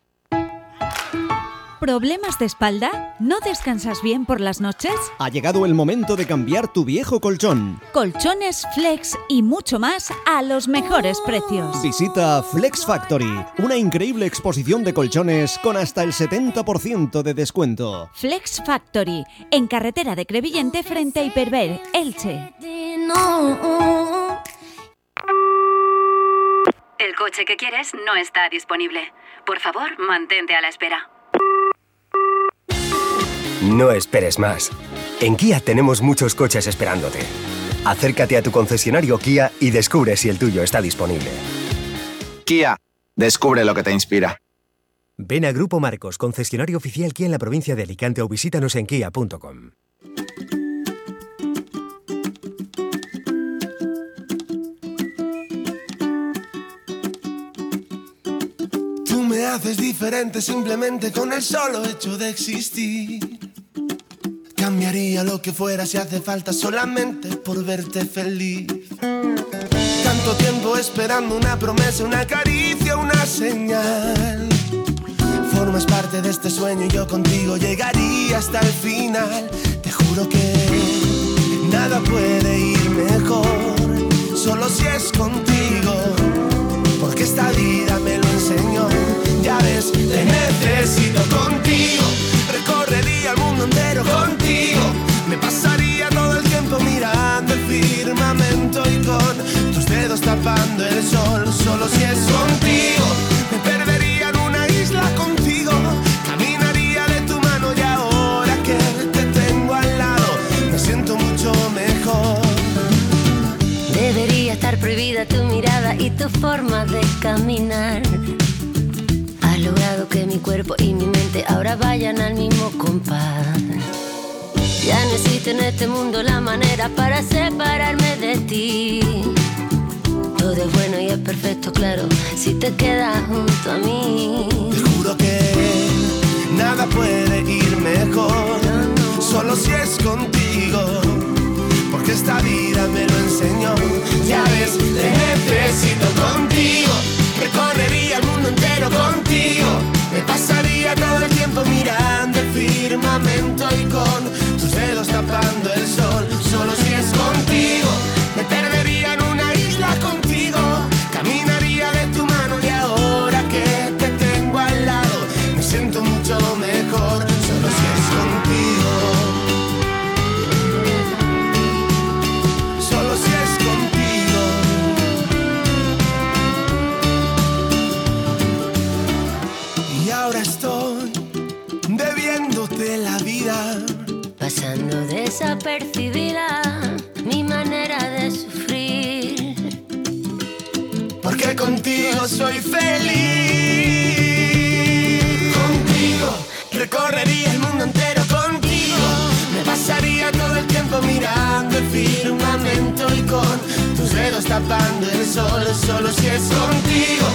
¿Problemas de espalda? ¿No descansas bien por las noches? Ha llegado el momento de cambiar tu viejo colchón. Colchones, flex y mucho más a los mejores precios. Visita Flex Factory, una increíble exposición de colchones con hasta el 70% de descuento. Flex Factory, en carretera de Crevillente frente a Hiperver, Elche. El coche que quieres no está disponible. Por favor, mantente a la espera. No esperes más. En Kia tenemos muchos coches esperándote. Acércate a tu concesionario Kia y descubre si el tuyo está disponible. Kia, descubre lo que te inspira. Ven a Grupo Marcos, concesionario oficial Kia en la provincia de Alicante o visítanos en kia.com. Tú me haces diferente simplemente con el solo hecho de existir. Cambiaría lo que fuera si hace falta solamente por verte feliz. tanto tiempo esperando una promesa, una caricia, una señal. Formas parte de este sueño y yo contigo llegaría hasta el final. Te juro que nada puede ir mejor, solo si es contigo. Porque esta vida me lo enseñó. Ya ves, te necesito contigo. Recorrería el mundo entero contigo. Me pasaría todo el tiempo mirando el firmamento y con tus dedos tapando el sol. Solo si es contigo. Me perdería en una isla contigo. Caminaría de tu mano y ahora que te tengo al lado, me siento mucho mejor. Debería estar prohibida tu mirada y tu forma de caminar. Has logrado que mi cuerpo y mi mente ahora vayan al mismo compás. Ya no existe en este mundo la manera para separarme de ti. Todo es bueno y es perfecto, claro, si te quedas junto a mí. Te juro que nada puede ir mejor, solo si es contigo, porque esta vida me lo enseñó. Ya ves, te necesito contigo, recorrería el mundo entero contigo, me pasaría todo el tiempo mirando el firmamento y con tus dedos tapando el sol, contigo soy feliz. Contigo recorrería el mundo entero contigo. Me pasaría todo el tiempo mirando el firmamento y con tus dedos tapando el sol. Solo si es contigo.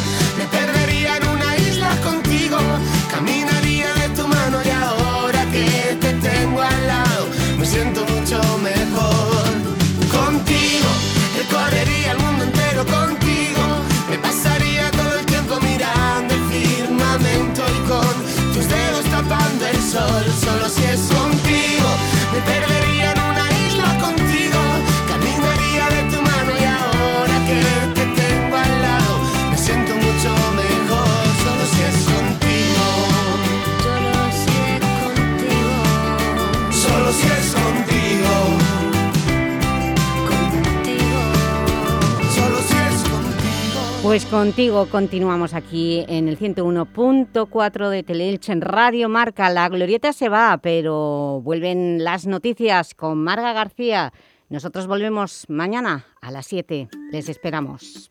Contigo, me Pues contigo continuamos aquí en el 101.4 de Teleelch en Radio Marca. La glorieta se va, pero vuelven las noticias con Marga García. Nosotros volvemos mañana a las 7. Les esperamos.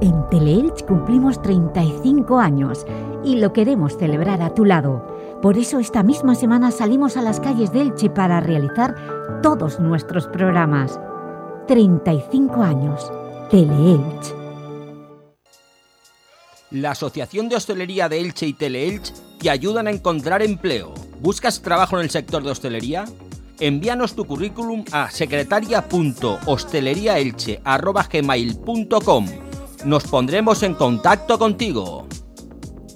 En Teleelch cumplimos 35 años y lo queremos celebrar a tu lado. Por eso esta misma semana salimos a las calles de Elche para realizar todos nuestros programas. 35 años. Teleelch. La Asociación de Hostelería de Elche y Teleelch te ayudan a encontrar empleo. ¿Buscas trabajo en el sector de hostelería? Envíanos tu currículum a secretaria.hosteleriaelche.gmail.com Nos pondremos en contacto contigo.